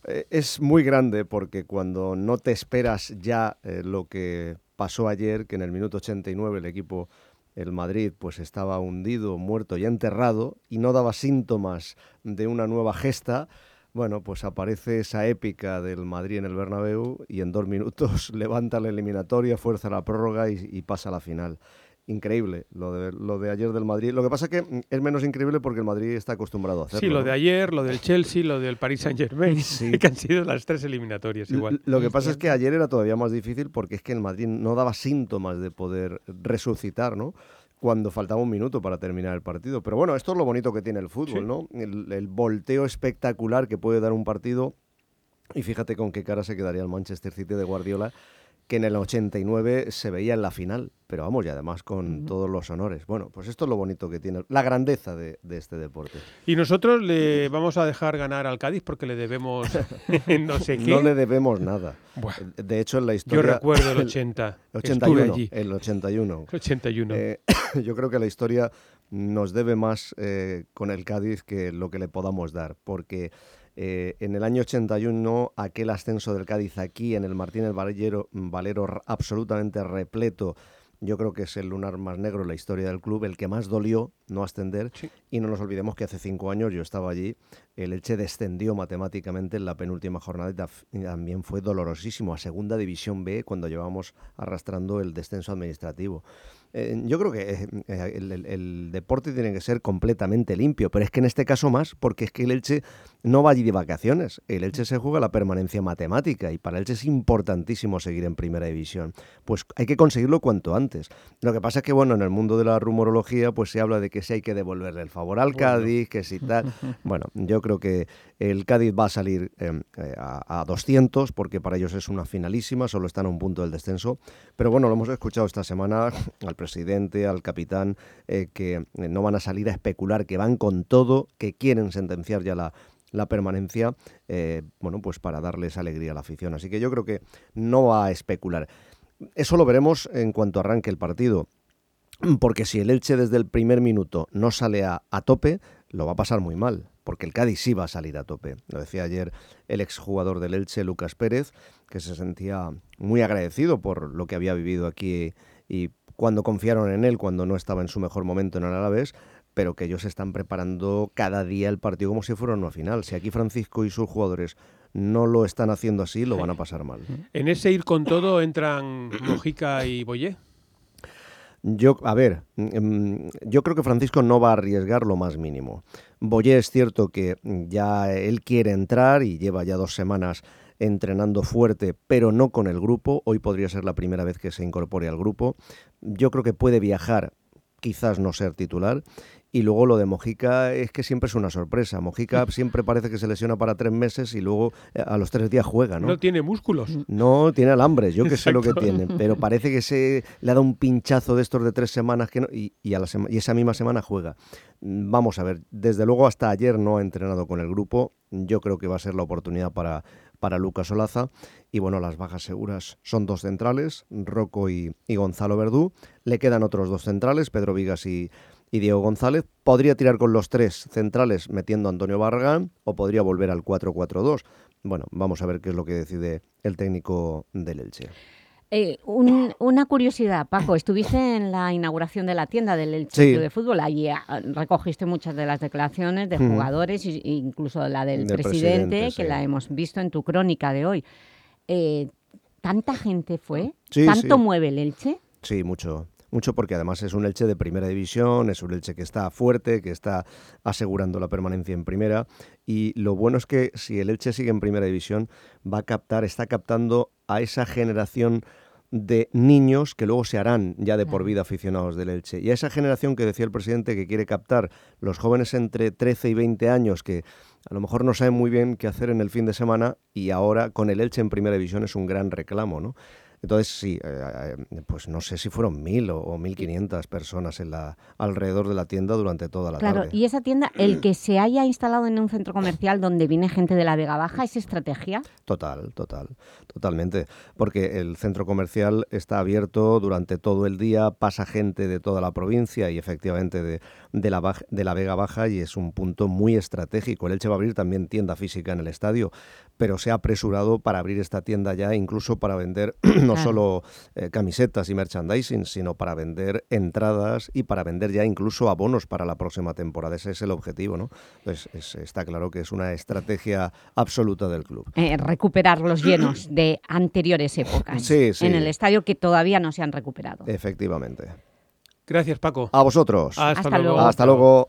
eh, es muy grande porque cuando no te esperas ya eh, lo que pasó ayer, que en el minuto 89 el equipo, el Madrid, pues estaba hundido, muerto y enterrado y no daba síntomas de una nueva gesta, bueno, pues aparece esa épica del Madrid en el Bernabéu y en dos minutos levanta la eliminatoria, fuerza la prórroga y, y pasa a la final. Increíble lo de, lo de ayer del Madrid. Lo que pasa es que mm, es menos increíble porque el Madrid está acostumbrado a hacerlo. Sí, lo ¿no? de ayer, lo del Chelsea, lo del Paris Saint Germain, que han sido las tres eliminatorias igual. Lo que pasa es que ayer era todavía más difícil porque es que el Madrid no daba síntomas de poder resucitar, ¿no? Cuando faltaba un minuto para terminar el partido. Pero bueno, esto es lo bonito que tiene el fútbol, Sí. ¿no? El, el volteo espectacular que puede dar un partido. Y fíjate con qué cara se quedaría el Manchester City de Guardiola, que en el 89 se veía en la final. Pero vamos, y además con todos los honores. Bueno, pues esto es lo bonito que tiene, la grandeza de, de este deporte. Y nosotros le vamos a dejar ganar al Cádiz porque le debemos no sé qué. No le debemos nada. Buah. De hecho, en la historia... recuerdo el 80, El estuve 81, allí. el 81. 81. Eh, yo creo que la historia nos debe más eh, con el Cádiz que lo que le podamos dar, porque Eh, en el año 81, aquel ascenso del Cádiz aquí en el Martínez Valero, Valero absolutamente repleto yo creo que es el lunar más negro en la historia del club, el que más dolió no ascender. Y no nos olvidemos que hace cinco años yo estaba allí, el Elche descendió matemáticamente en la penúltima jornada y también fue dolorosísimo a segunda división B cuando llevábamos arrastrando el descenso administrativo. Eh, yo creo que eh, el, deporte tiene que ser completamente limpio, pero es que en este caso más, porque es que el Elche no va allí de vacaciones. El Elche se juega la permanencia matemática y para el Elche es importantísimo seguir en primera división. Pues hay que conseguirlo cuanto antes. Lo que pasa es que, bueno, en el mundo de la rumorología, pues se habla de que si hay que devolverle el favor al Cádiz, que si tal. Bueno, yo creo que el Cádiz va a salir em, eh, a, a 200 porque para ellos es una finalísima, solo están a un punto del descenso. Pero bueno, lo hemos escuchado esta semana al presidente, al capitán, eh, que eh, no van a salir a especular, que van con todo, que quieren sentenciar ya la, la permanencia, eh, bueno, pues para darles alegría a la afición. Así que yo creo que no va a especular. Eso lo veremos en cuanto arranque el partido. Porque si el Elche desde el primer minuto no sale a, a tope, lo va a pasar muy mal porque el Cádiz sí va a salir a tope. Lo decía ayer el exjugador del Elche, Lucas Pérez, que se sentía muy agradecido por lo que había vivido aquí y cuando confiaron en él, cuando no estaba en su mejor momento en el Alavés, pero que ellos están preparando cada día el partido como si fuera una final. Si aquí Francisco y sus jugadores no lo están haciendo así, lo van a pasar mal. En ese ir con todo entran Mojica y Boyé. Yo, a ver, mm, yo creo que Francisco no va a arriesgar lo más mínimo. Boyé es cierto que ya él quiere entrar y lleva ya dos semanas entrenando fuerte, pero no con el grupo. Hoy podría ser la primera vez que se incorpore al grupo. Yo creo que puede viajar, quizás no ser titular. Y luego lo de Mojica es que siempre es una sorpresa. Mojica siempre parece que se lesiona para tres meses y luego eh, a los tres días juega, ¿no? No tiene músculos. No, tiene alambres, yo que sé lo que tiene. Pero parece que se le ha dado un pinchazo de estos de tres semanas que y, y, a la y esa misma semana juega. Vamos a ver, desde luego hasta ayer no ha entrenado con el grupo. Yo creo que va a ser la oportunidad para para Lucas Olaza. Y bueno, las bajas seguras son dos centrales, Rocco y, Gonzalo Verdú. Le quedan otros dos centrales, Pedro Vigas y, Diego González. Podría tirar con los tres centrales metiendo a Antonio Barragán o podría volver al 4-4-2. Bueno, vamos a ver qué es lo que decide el técnico del Elche. Eh, una curiosidad, Paco, estuviste en la inauguración de la tienda del Elche de Fútbol, allí ah, recogiste muchas de las declaraciones de jugadores, e incluso la del, presidente, que la hemos visto en tu crónica de hoy. Eh, ¿Tanta gente fue? ¿Tanto mueve el Elche? Sí, mucho. Mucho porque además es un Elche de primera división, es un Elche que está fuerte, que está asegurando la permanencia en primera. Y lo bueno es que si el Elche sigue en primera división, va a captar, está captando a esa generación de niños que luego se harán ya de por vida aficionados del Elche. Y a esa generación que decía el presidente que quiere captar los jóvenes entre 13 y 20 años que a lo mejor no saben muy bien qué hacer en el fin de semana y ahora con el Elche en primera división es un gran reclamo, ¿no? Entonces, sí, eh, eh, pues no sé si fueron mil o, mil quinientas personas en la, alrededor de la tienda durante toda la tarde. Claro, y esa tienda, el que se haya instalado en un centro comercial donde viene gente de la Vega Baja, ¿es estrategia? Total, total, totalmente. Porque el centro comercial está abierto durante todo el día, pasa gente de toda la provincia y efectivamente de, de, la, de la Vega Baja y es un punto muy estratégico. El Elche va a abrir también tienda física en el estadio, pero se ha apresurado para abrir esta tienda ya, incluso para vender no solo eh, camisetas y merchandising, sino para vender entradas y para vender ya incluso abonos para la próxima temporada. Ese es el objetivo, ¿no? Pues está claro que es una estrategia absoluta del club. Eh, recuperar los llenos de anteriores épocas en el estadio que todavía no se han recuperado. Efectivamente. Gracias, Paco. A vosotros. Hasta, luego. Hasta luego.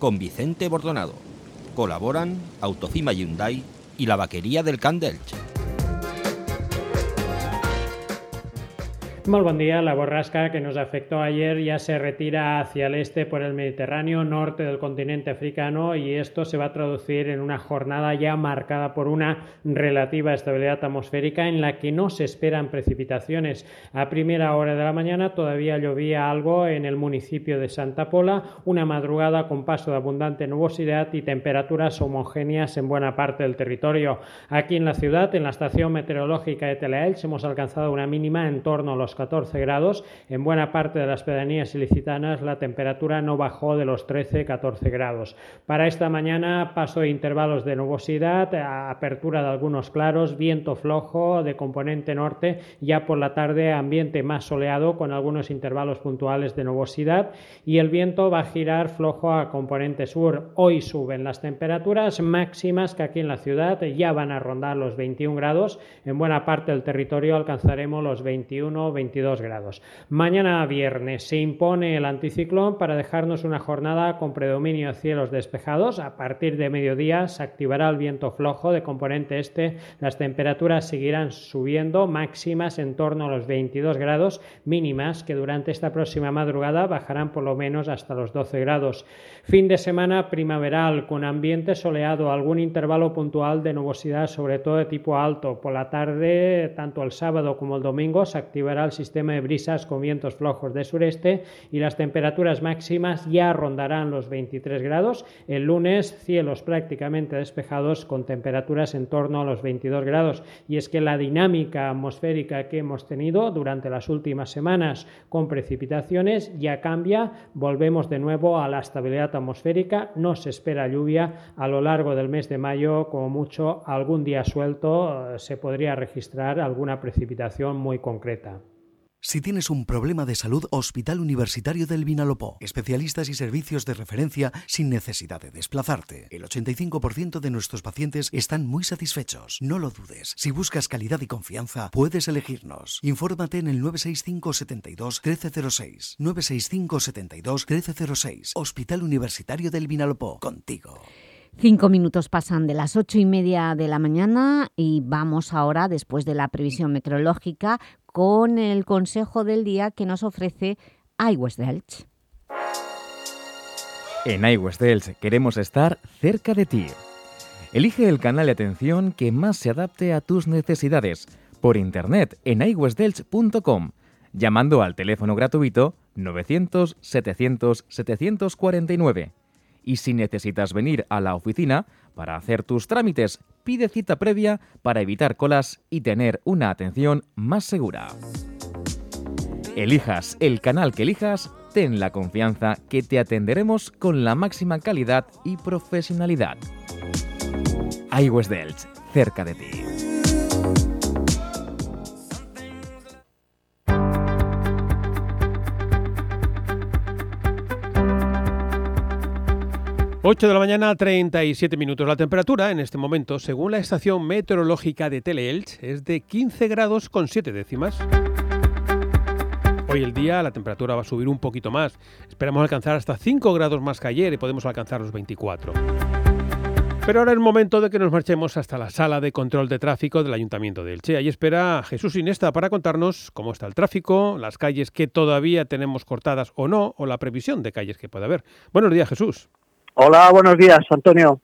con Vicente Bordonado. Colaboran Autofima Hyundai y la vaquería del Candelch. Muy buen día. La borrasca que nos afectó ayer ya se retira hacia el este por el Mediterráneo, norte del continente africano, y esto se va a traducir en una jornada ya marcada por una relativa estabilidad atmosférica en la que no se esperan precipitaciones. A primera hora de la mañana todavía llovía algo en el municipio de Santa Pola, una madrugada con paso de abundante nubosidad y temperaturas homogéneas en buena parte del territorio. Aquí en la ciudad, en la estación meteorológica de Telaelch, hemos alcanzado una mínima en torno a los 14 grados. En buena parte de las pedanías ilicitanas la temperatura no bajó de los 13-14 grados. Para esta mañana paso de intervalos de nubosidad, apertura de algunos claros, viento flojo de componente norte, ya por la tarde ambiente más soleado con algunos intervalos puntuales de nubosidad y el viento va a girar flojo a componente sur. Hoy suben las temperaturas máximas que aquí en la ciudad ya van a rondar los 21 grados. En buena parte del territorio alcanzaremos los 21 22 grados. Mañana viernes se impone el anticiclón para dejarnos una jornada con predominio de cielos despejados. A partir de mediodía se activará el viento flojo de componente este. Las temperaturas seguirán subiendo, máximas en torno a los 22 grados, mínimas que durante esta próxima madrugada bajarán por lo menos hasta los 12 grados. Fin de semana primaveral con ambiente soleado, algún intervalo puntual de nubosidad, sobre todo de tipo alto. Por la tarde, tanto el sábado como el domingo, se activará sistema de brisas con vientos flojos de sureste y las temperaturas máximas ya rondarán los 23 grados. El lunes cielos prácticamente despejados con temperaturas en torno a los 22 grados. Y es que la dinámica atmosférica que hemos tenido durante las últimas semanas con precipitaciones ya cambia. Volvemos de nuevo a la estabilidad atmosférica. No se espera lluvia a lo largo del mes de mayo, como mucho algún día suelto eh, se podría registrar alguna precipitación muy concreta. Si tienes un problema de salud, Hospital Universitario del Vinalopó. Especialistas y servicios de referencia sin necesidad de desplazarte. El 85% de nuestros pacientes están muy satisfechos. No lo dudes. Si buscas calidad y confianza, puedes elegirnos. Infórmate en el 965 72 1306. 965 72 1306. Hospital Universitario del Vinalopó. Contigo. Cinco minutos pasan de las ocho y media de la mañana y vamos ahora, después de la previsión meteorológica, con el consejo del día que nos ofrece iWest Delch. En iWest Delch queremos estar cerca de ti. Elige el canal de atención que más se adapte a tus necesidades por internet en iWestDelch.com, llamando al teléfono gratuito 900 700 749 y si necesitas venir a la oficina para hacer tus trámites, pide cita previa para evitar colas y tener una atención más segura. Elijas el canal que elijas, ten la confianza que te atenderemos con la máxima calidad y profesionalidad. iWest cerca de ti. 8 de la mañana, 37 minutos. La temperatura en este momento, según la estación meteorológica de Teleelch, es de 15 grados con 7 décimas. Hoy el día la temperatura va a subir un poquito más. Esperamos alcanzar hasta 5 grados más que ayer y podemos alcanzar los 24. Pero ahora es el momento de que nos marchemos hasta la sala de control de tráfico del Ayuntamiento de Elche. Ahí espera Jesús Inesta para contarnos cómo está el tráfico, las calles que todavía tenemos cortadas o no, o la previsión de calles que puede haber. Buenos días, Jesús. Hola, buenos días, Antonio.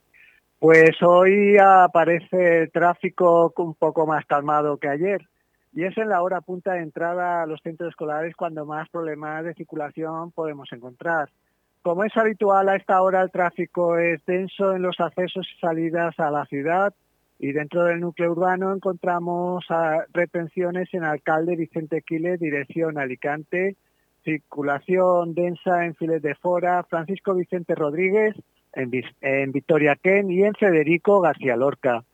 Pues hoy aparece el tráfico un poco más calmado que ayer y es en la hora punta de entrada a los centros escolares cuando más problemas de circulación podemos encontrar. Como es habitual a esta hora el tráfico es denso en los accesos y salidas a la ciudad y dentro del núcleo urbano encontramos retenciones en Alcalde Vicente Quile, dirección Alicante, circulación densa en Files de Fora, Francisco Vicente Rodríguez, en, Victoria Ken y en Federico García Lorca.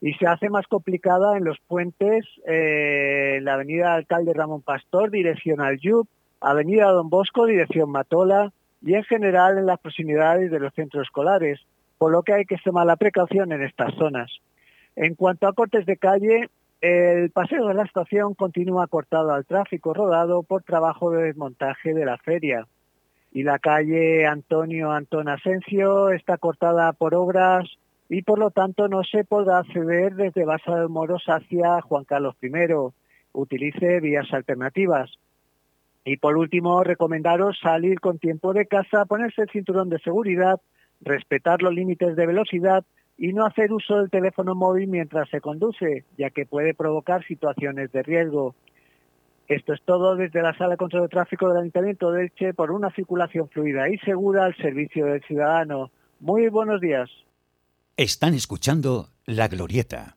Y se hace más complicada en los puentes, eh, en la avenida Alcalde Ramón Pastor, dirección al Yub, avenida Don Bosco, dirección Matola, y en general en las proximidades de los centros escolares, por lo que hay que tomar la precaución en estas zonas. En cuanto a cortes de calle, el paseo de la estación continúa cortado al tráfico rodado por trabajo de desmontaje de la feria y la calle Antonio Antón Asensio está cortada por obras y por lo tanto no se podrá acceder desde Basa de Moros hacia Juan Carlos I utilice vías alternativas. Y por último, recomendaros salir con tiempo de casa, ponerse el cinturón de seguridad, respetar los límites de velocidad y no hacer uso del teléfono móvil mientras se conduce, ya que puede provocar situaciones de riesgo. Esto es todo desde la Sala de Control de Tráfico del Ayuntamiento de Elche por una circulación fluida y segura al servicio del ciudadano. Muy buenos días. Están escuchando La Glorieta.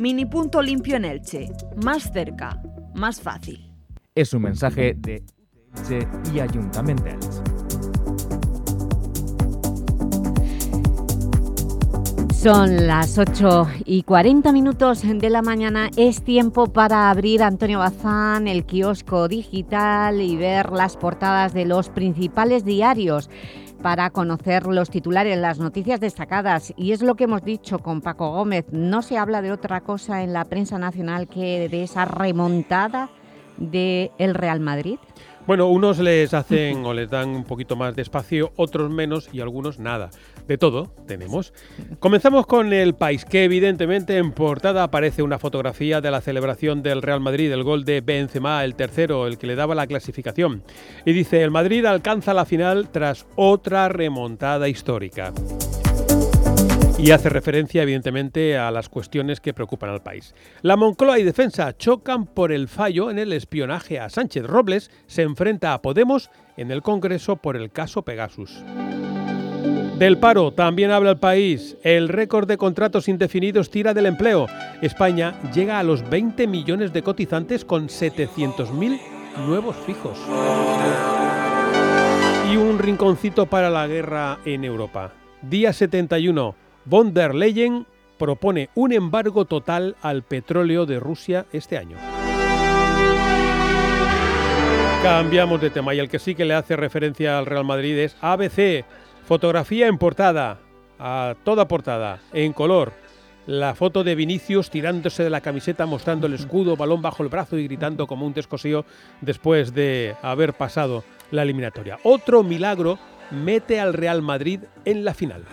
Mini punto limpio en Elche. Más cerca, más fácil. Es un mensaje de Elche y Ayuntamiento de Elche. Son las 8 y 40 minutos de la mañana. Es tiempo para abrir, Antonio Bazán, el kiosco digital y ver las portadas de los principales diarios para conocer los titulares, las noticias destacadas. Y es lo que hemos dicho con Paco Gómez. No se habla de otra cosa en la prensa nacional que de esa remontada del el Real Madrid. Bueno, unos les hacen o les dan un poquito más de espacio, otros menos y algunos nada. De todo tenemos. Comenzamos con el país, que evidentemente en portada aparece una fotografía de la celebración del Real Madrid, el gol de Benzema, el tercero, el que le daba la clasificación. Y dice, el Madrid alcanza la final tras otra remontada histórica. Y hace referencia, evidentemente, a las cuestiones que preocupan al país. La Moncloa y Defensa chocan por el fallo en el espionaje a Sánchez Robles, se enfrenta a Podemos en el Congreso por el caso Pegasus. Del paro también habla el país. El récord de contratos indefinidos tira del empleo. España llega a los 20 millones de cotizantes con 700.000 nuevos fijos. Y un rinconcito para la guerra en Europa. Día 71. Von der Leyen propone un embargo total al petróleo de Rusia este año. Cambiamos de tema y el que sí que le hace referencia al Real Madrid es ABC, fotografía en portada, a toda portada, en color. La foto de Vinicius tirándose de la camiseta mostrando el escudo, balón bajo el brazo y gritando como un descosío después de haber pasado la eliminatoria. Otro milagro mete al Real Madrid en la final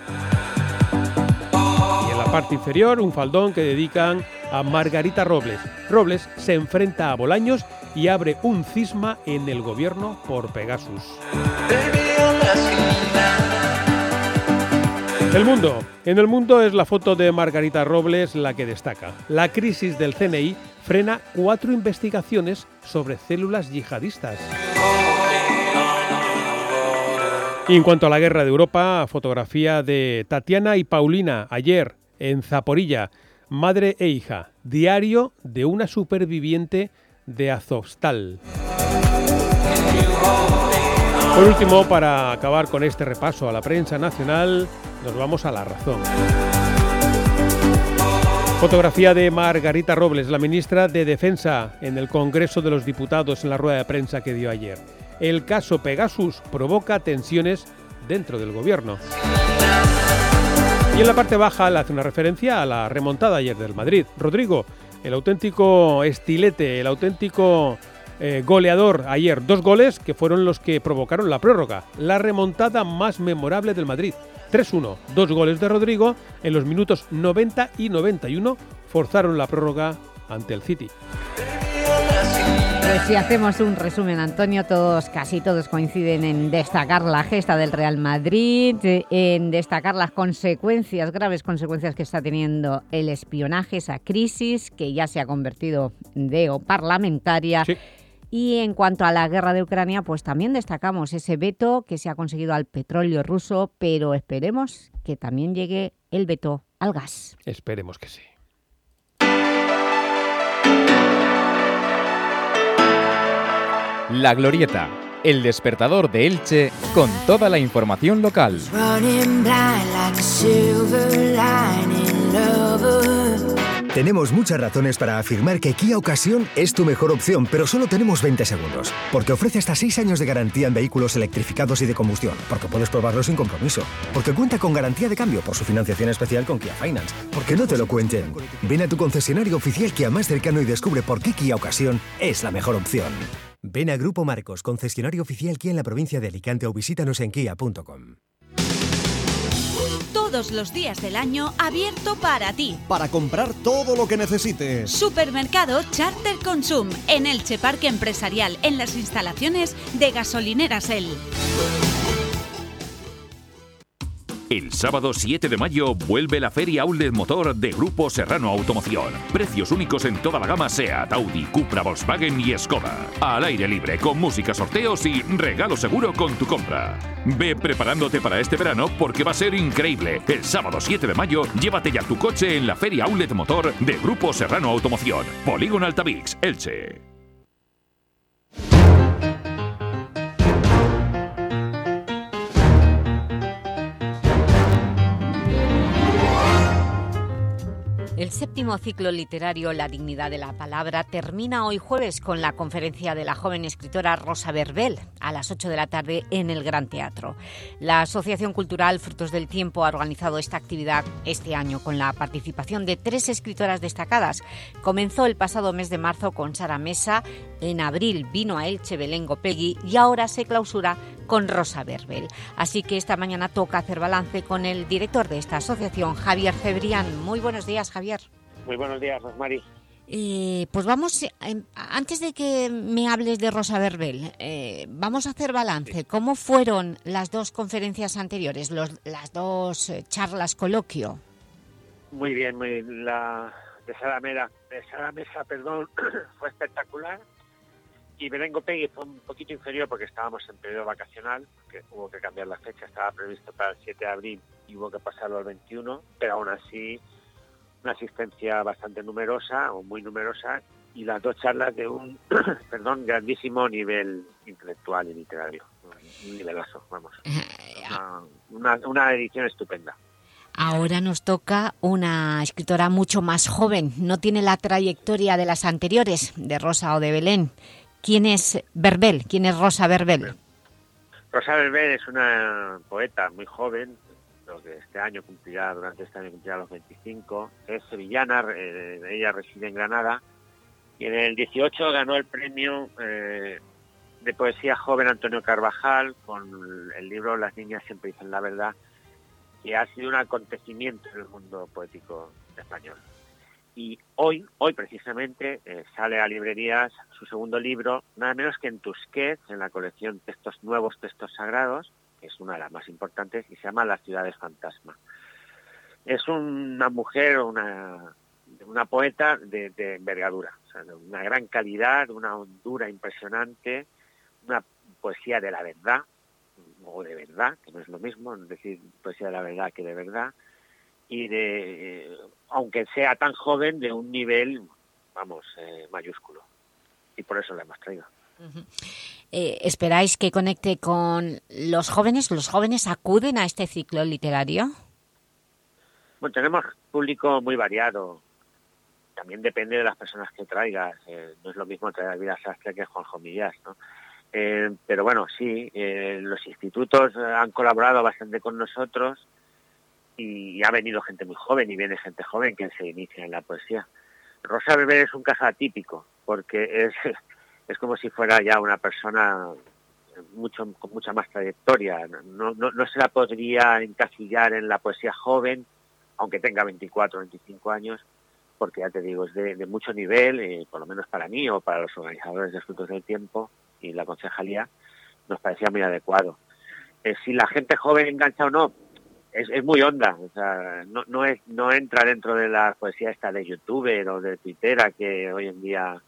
parte inferior un faldón que dedican a Margarita Robles. Robles se enfrenta a Bolaños y abre un cisma en el gobierno por Pegasus. El mundo. En el mundo es la foto de Margarita Robles la que destaca. La crisis del CNI frena cuatro investigaciones sobre células yihadistas. Y en cuanto a la guerra de Europa, fotografía de Tatiana y Paulina ayer en Zaporilla, madre e hija, diario de una superviviente de Azovstal. Por último, para acabar con este repaso a la prensa nacional, nos vamos a la razón. Fotografía de Margarita Robles, la ministra de Defensa, en el Congreso de los Diputados en la rueda de prensa que dio ayer. El caso Pegasus provoca tensiones dentro del gobierno. Y en la parte baja le hace una referencia a la remontada ayer del Madrid. Rodrigo, el auténtico estilete, el auténtico eh, goleador ayer. Dos goles que fueron los que provocaron la prórroga. La remontada más memorable del Madrid. 3-1. Dos goles de Rodrigo en los minutos 90 y 91 forzaron la prórroga ante el City. Pues si hacemos un resumen, Antonio, todos, casi todos coinciden en destacar la gesta del Real Madrid, en destacar las consecuencias, graves consecuencias que está teniendo el espionaje, esa crisis que ya se ha convertido de o parlamentaria, Y en cuanto a la guerra de Ucrania, pues también destacamos ese veto que se ha conseguido al petróleo ruso, pero esperemos que también llegue el veto al gas. Esperemos que sí. La Glorieta, el despertador de Elche con toda la información local. Tenemos muchas razones para afirmar que Kia Ocasión es tu mejor opción, pero solo tenemos 20 segundos. Porque ofrece hasta 6 años de garantía en vehículos electrificados y de combustión. Porque puedes probarlo sin compromiso. Porque cuenta con garantía de cambio por su financiación especial con Kia Finance. Porque no te lo cuenten. Ven a tu concesionario oficial Kia más cercano y descubre por qué Kia Ocasión es la mejor opción. Ven a Grupo Marcos, concesionario oficial Kia en la provincia de Alicante o visítanos en kia.com. Todos los días del año abierto para ti. Para comprar todo lo que necesites. Supermercado Charter Consum en Elche Parque Empresarial en las instalaciones de Gasolineras El. El sábado 7 de mayo vuelve la Feria Outlet Motor de Grupo Serrano Automoción. Precios únicos en toda la gama SEAT, Audi, Cupra, Volkswagen y Skoda. Al aire libre, con música, sorteos y regalo seguro con tu compra. Ve preparándote para este verano porque va a ser increíble. El sábado 7 de mayo, llévate ya tu coche en la Feria Outlet Motor de Grupo Serrano Automoción. Polígono Altavix, Elche. El séptimo ciclo literario La dignidad de la palabra termina hoy jueves con la conferencia de la joven escritora Rosa Verbel a las 8 de la tarde en el Gran Teatro. La Asociación Cultural Frutos del Tiempo ha organizado esta actividad este año con la participación de tres escritoras destacadas. Comenzó el pasado mes de marzo con Sara Mesa, en abril vino a Elche Belén Gopegui y ahora se clausura con Rosa Verbel. Así que esta mañana toca hacer balance con el director de esta asociación, Javier Cebrián. Muy buenos días, Javier. Muy buenos días, Rosmari. Eh, pues vamos, eh, antes de que me hables de Rosa Verbel, eh, vamos a hacer balance. ¿Cómo fueron las dos conferencias anteriores, las dos charlas coloquio? Muy bien, muy la de Sara, Mera, de Sara Mesa, perdón, fue espectacular y Belén Gopegui fue un poquito inferior porque estábamos en periodo vacacional, que hubo que cambiar la fecha, estaba previsto para el 7 de abril y hubo que pasarlo al 21, pero aún así una asistencia bastante numerosa o muy numerosa y las dos charlas de un perdón grandísimo nivel intelectual y literario, un nivelazo, vamos. Una, una edición estupenda. Ahora nos toca una escritora mucho más joven, no tiene la trayectoria de las anteriores, de Rosa o de Belén, ¿Quién es Verbel? ¿Quién es Rosa Verbel? Rosa Verbel es una poeta muy joven, que este año cumplirá, durante este año cumplirá los 25. Es sevillana, eh, ella reside en Granada y en el 18 ganó el premio eh, de poesía joven Antonio Carvajal con el libro Las niñas siempre dicen la verdad, que ha sido un acontecimiento en el mundo poético español. Y hoy, hoy precisamente, eh, sale a librerías su segundo libro, nada menos que en Tusquets, en la colección Textos Nuevos, Textos Sagrados, es una de las más importantes, y se llama Las ciudades fantasma. Es una mujer, una, una poeta de, envergadura, una gran calidad, una hondura impresionante, una poesía de la verdad, o de verdad, que no es lo mismo, decir, poesía de la verdad que de verdad, y de, aunque sea tan joven, de un nivel, vamos, eh, mayúsculo. Y por eso la hemos traído. Eh, ¿Esperáis que conecte con los jóvenes? ¿Los jóvenes acuden a este ciclo literario? Bueno, tenemos público muy variado. También depende de las personas que traigas. Eh, no es lo mismo traer a Vida Sastre que Juanjo Millás, ¿no? pero bueno, sí, los institutos han colaborado bastante con nosotros y ha venido gente muy joven y viene gente joven que se inicia en la poesía. Rosa Bebé es un caso atípico porque es, es como si fuera ya una persona mucho con mucha más trayectoria. No, no, no se la podría encasillar en la poesía joven, aunque tenga 24 o 25 años, porque ya te digo, es de, mucho nivel, eh, por lo menos para mí o para los organizadores de Frutos del Tiempo y la concejalía, nos parecía muy adecuado. Eh, si la gente joven engancha o no, es, muy honda, o sea, no, no, es, no entra dentro de la poesía esta de youtuber o de twittera que hoy en día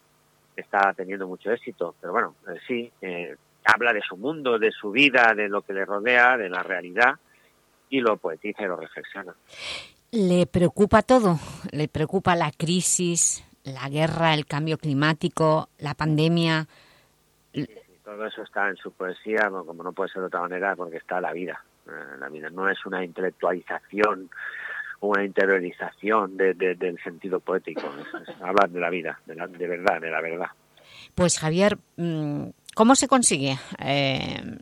está teniendo mucho éxito. Pero bueno, eh, sí, eh, habla de su mundo, de su vida, de lo que le rodea, de la realidad, y lo poetiza y lo reflexiona. ¿Le preocupa todo? ¿Le preocupa la crisis, la guerra, el cambio climático, la pandemia? todo eso está en su poesía, como no puede ser de otra manera, porque está la vida. Eh, la vida no es una intelectualización una interiorización del sentido poético, es, hablar de la vida, de, la, de verdad, de la verdad. Pues Javier, mm, ¿cómo se consigue eh,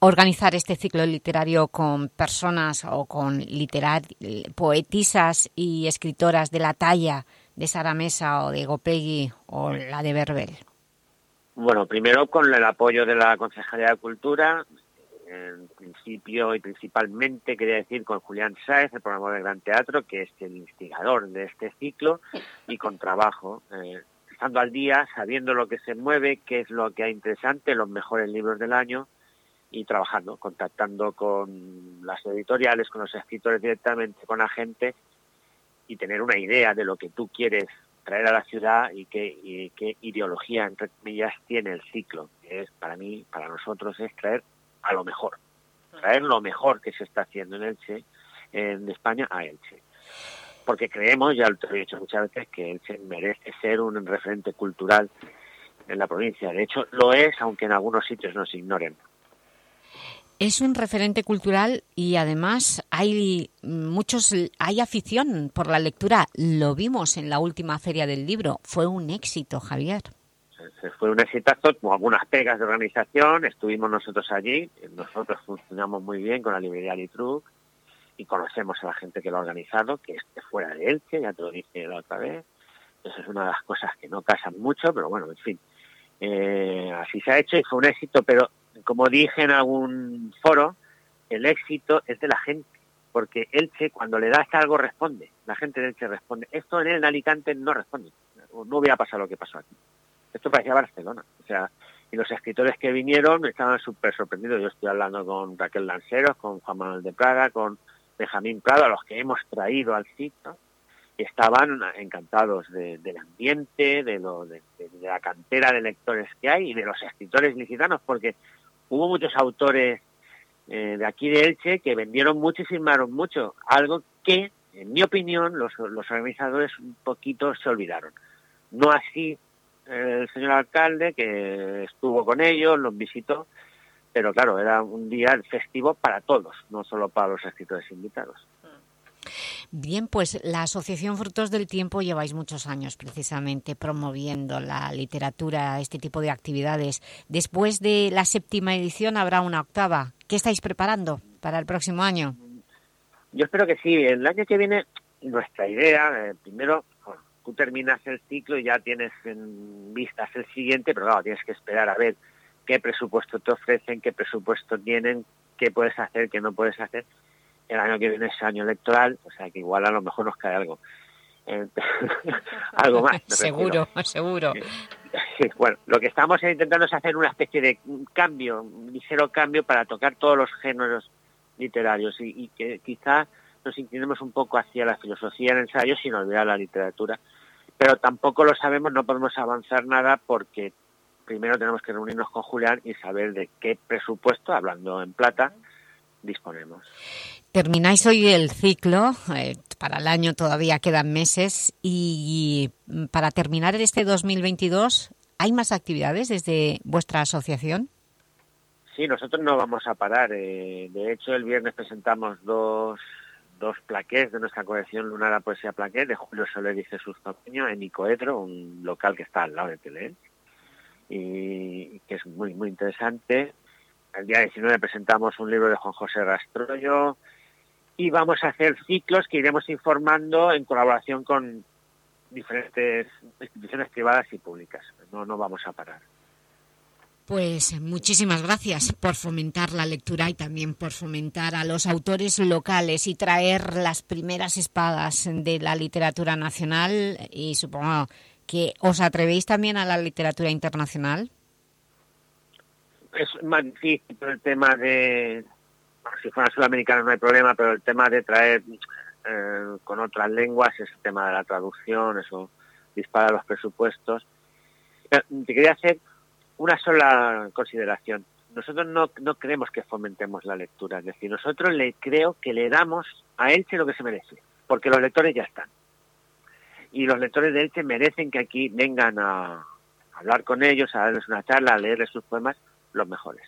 organizar este ciclo literario con personas o con literar poetisas y escritoras de la talla de Sara Mesa o de Gopegui o la de Verbel? Bueno, primero con el apoyo de la Concejalía de Cultura, en principio y principalmente quería decir con Julián Sáez, el programa de Gran Teatro, que es el instigador de este ciclo, y con trabajo, eh, estando al día, sabiendo lo que se mueve, qué es lo que hay interesante, los mejores libros del año, y trabajando, contactando con las editoriales, con los escritores directamente, con la gente, y tener una idea de lo que tú quieres traer a la ciudad y qué, qué ideología, entre comillas, tiene el ciclo. Que es, para mí, para nosotros, es traer a lo mejor, traer lo mejor que se está haciendo en Elche, en España, a Elche. Porque creemos, ya lo he dicho muchas veces, que Elche merece ser un referente cultural en la provincia. De hecho, lo es, aunque en algunos sitios nos ignoren. Es un referente cultural y además hay muchos hay afición por la lectura. Lo vimos en la última feria del libro. Fue un éxito, Javier fue un exitazo, con algunas pegas de organización, estuvimos nosotros allí, nosotros funcionamos muy bien con la librería Litruc y conocemos a la gente que lo ha organizado, que esté fuera de Elche, ya te lo dije la otra vez, eso es una de las cosas que no casan mucho, pero bueno, en fin, eh, así se ha hecho y fue un éxito, pero como dije en algún foro, el éxito es de la gente, porque Elche cuando le das algo responde, la gente de Elche responde, esto en el Alicante no responde, no hubiera pasado lo que pasó aquí esto parecía Barcelona. O sea, y los escritores que vinieron estaban súper sorprendidos. Yo estoy hablando con Raquel Lanceros, con Juan Manuel de Praga, con Benjamín Prado, a los que hemos traído al sitio, estaban encantados del ambiente, de, lo, de, la cantera de lectores que hay y de los escritores licitanos, porque hubo muchos autores eh, de aquí de Elche que vendieron mucho y firmaron mucho, algo que, en mi opinión, los organizadores un poquito se olvidaron. No así el señor alcalde que estuvo con ellos, los visitó, pero claro, era un día festivo para todos, no solo para los escritores invitados. Bien, pues la Asociación Frutos del Tiempo lleváis muchos años precisamente promoviendo la literatura, este tipo de actividades. Después de la séptima edición habrá una octava. ¿Qué estáis preparando para el próximo año? Yo espero que sí. El año que viene, nuestra idea, eh, primero, tú terminas el ciclo y ya tienes en vistas el siguiente, pero claro, tienes que esperar a ver qué presupuesto te ofrecen, qué presupuesto tienen, qué puedes hacer, qué no puedes hacer. El año que viene es año electoral, o sea que igual a lo mejor nos cae algo. Eh, algo más. seguro, seguro. bueno, lo que estamos intentando es hacer una especie de cambio, un ligero cambio para tocar todos los géneros literarios y, y que quizá nos inclinemos un poco hacia la filosofía en ensayo sin olvidar la literatura pero tampoco lo sabemos, no podemos avanzar nada porque primero tenemos que reunirnos con Julián y saber de qué presupuesto, hablando en plata, disponemos. Termináis hoy el ciclo, eh, para el año todavía quedan meses, y para terminar este 2022, ¿hay más actividades desde vuestra asociación? Sí, nosotros no vamos a parar. Eh, de hecho, el viernes presentamos dos dos plaqués de nuestra colección Lunara Poesía Plaqué de Julio Soler y Jesús Topeño en Icoedro, un local que está al lado de Tele y que es muy muy interesante. El día 19 presentamos un libro de Juan José Rastroyo y vamos a hacer ciclos que iremos informando en colaboración con diferentes instituciones privadas y públicas. No, no vamos a parar. Pues muchísimas gracias por fomentar la lectura y también por fomentar a los autores locales y traer las primeras espadas de la literatura nacional y supongo que os atrevéis también a la literatura internacional. Es más difícil el tema de, si fuera sudamericano no hay problema, pero el tema de traer eh, con otras lenguas, ese tema de la traducción, eso dispara los presupuestos Eh, Te quería hacer una sola consideración. Nosotros no, no creemos que fomentemos la lectura, es decir, nosotros le creo que le damos a Elche lo que se merece, porque los lectores ya están. Y los lectores de Elche merecen que aquí vengan a hablar con ellos, a darles una charla, a leerles sus poemas, los mejores.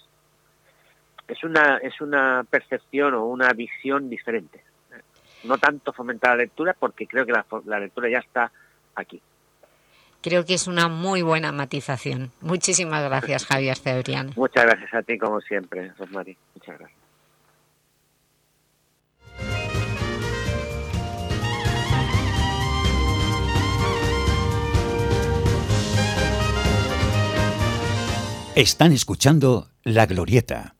Es una, es una percepción o una visión diferente. No tanto fomentar la lectura, porque creo que la, la lectura ya está aquí. Creo que es una muy buena matización. Muchísimas gracias, Javier Cebrián. Muchas gracias a ti, como siempre, Rosmary. Muchas gracias. Están escuchando La Glorieta.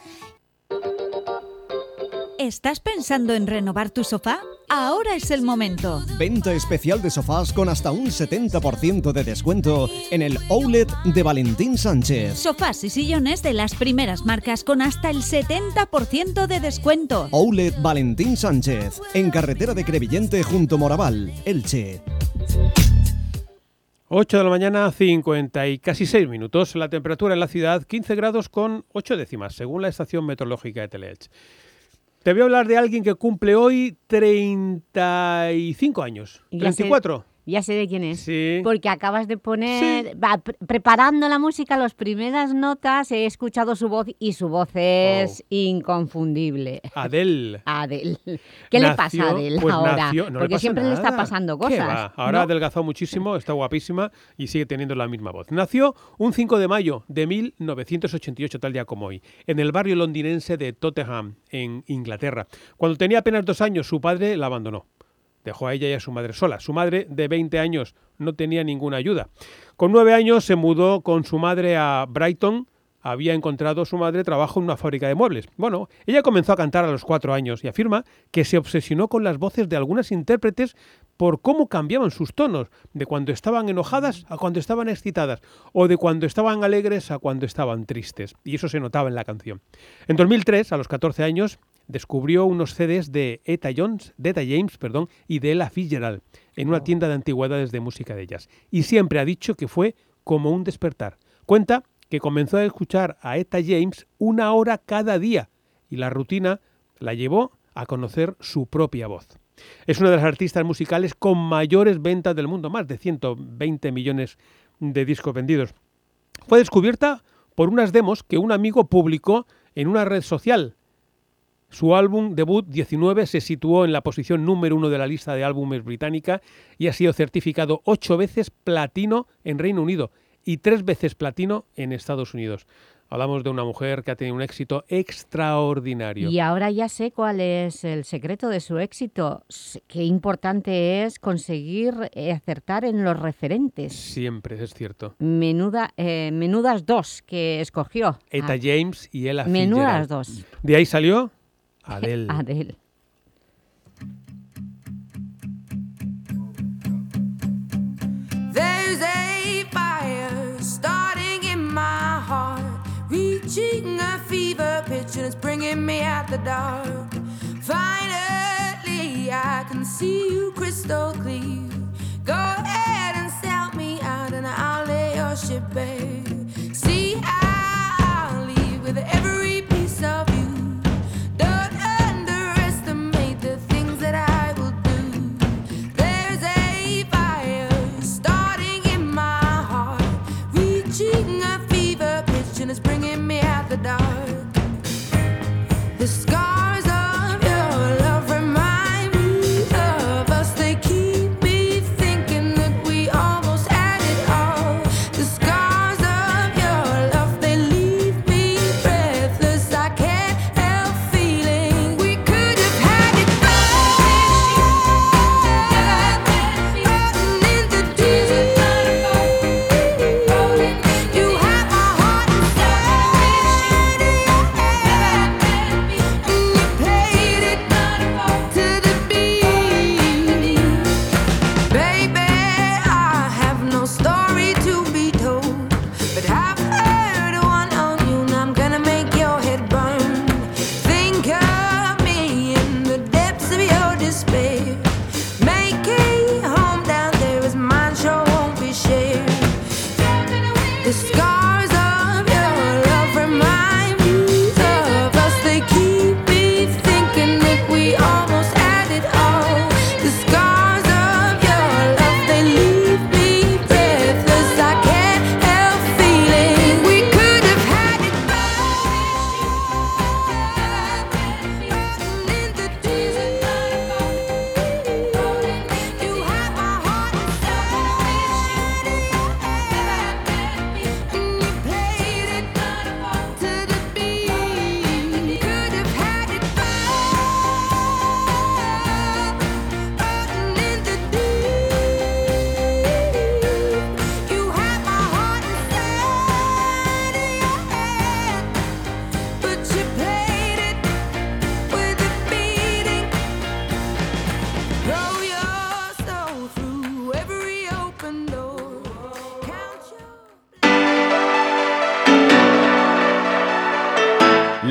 ¿Estás pensando en renovar tu sofá? Ahora es el momento. Venta especial de sofás con hasta un 70% de descuento en el Outlet de Valentín Sánchez. Sofás y sillones de las primeras marcas con hasta el 70% de descuento. Outlet Valentín Sánchez, en carretera de Crevillente junto Moraval, Elche. 8 de la mañana, 50 y casi 6 minutos. La temperatura en la ciudad, 15 grados con 8 décimas, según la estación meteorológica de Teleelch. Te voy a hablar de alguien que cumple hoy 35 años. Ya sé- 34. Ya sé de quién es. Sí. Porque acabas de poner, va, pre- preparando la música, las primeras notas, he escuchado su voz y su voz es inconfundible. Adele. Adel. ¿Qué le pasa a Adel pues ahora? nació- no le Porque siempre le está pasando ¿Qué cosas. Ahora ¿no? ha adelgazado muchísimo, está guapísima y sigue teniendo la misma voz. Nació un 5 de mayo de 1988, tal día como hoy, en el barrio londinense de Tottenham, en Inglaterra. Cuando tenía apenas dos años, su padre la abandonó. Dejó a ella y a su madre sola. Su madre, de 20 años, no tenía ninguna ayuda. Con nueve años se mudó con su madre a Brighton. Había encontrado su madre trabajo en una fábrica de muebles. Bueno, ella comenzó a cantar a los cuatro años y afirma que se obsesionó con las voces de algunas intérpretes por cómo cambiaban sus tonos, de cuando estaban enojadas a cuando estaban excitadas, o de cuando estaban alegres a cuando estaban tristes. Y eso se notaba en la canción. En 2003, a los 14 años, descubrió unos CDs de Eta Jones, de Etta James perdón, y de Ella Fitzgerald en una tienda de antigüedades de música de jazz. Y siempre ha dicho que fue como un despertar. Cuenta que comenzó a escuchar a Etta James una hora cada día y la rutina la llevó a conocer su propia voz. Es una de las artistas musicales con mayores ventas del mundo, más de 120 millones de discos vendidos. Fue descubierta por unas demos que un amigo publicó en una red social. Su álbum debut 19 se situó en la posición número uno de la lista de álbumes británica y ha sido certificado ocho veces platino en Reino Unido y tres veces platino en Estados Unidos. Hablamos de una mujer que ha tenido un éxito extraordinario. Y ahora ya sé cuál es el secreto de su éxito. Qué importante es conseguir eh, acertar en los referentes. Siempre, es cierto. Menuda, eh, menudas dos que escogió. Eta Ah, James y Ella Menudas Fitzgerald. dos. De ahí salió Adele. Adele. There's a fire starting in my heart, reaching a fever pitch, and it's bringing me out the dark. Finally, I can see you crystal clear. Go ahead and sell me out, and I'll lay your ship bare. See, I'll leave with every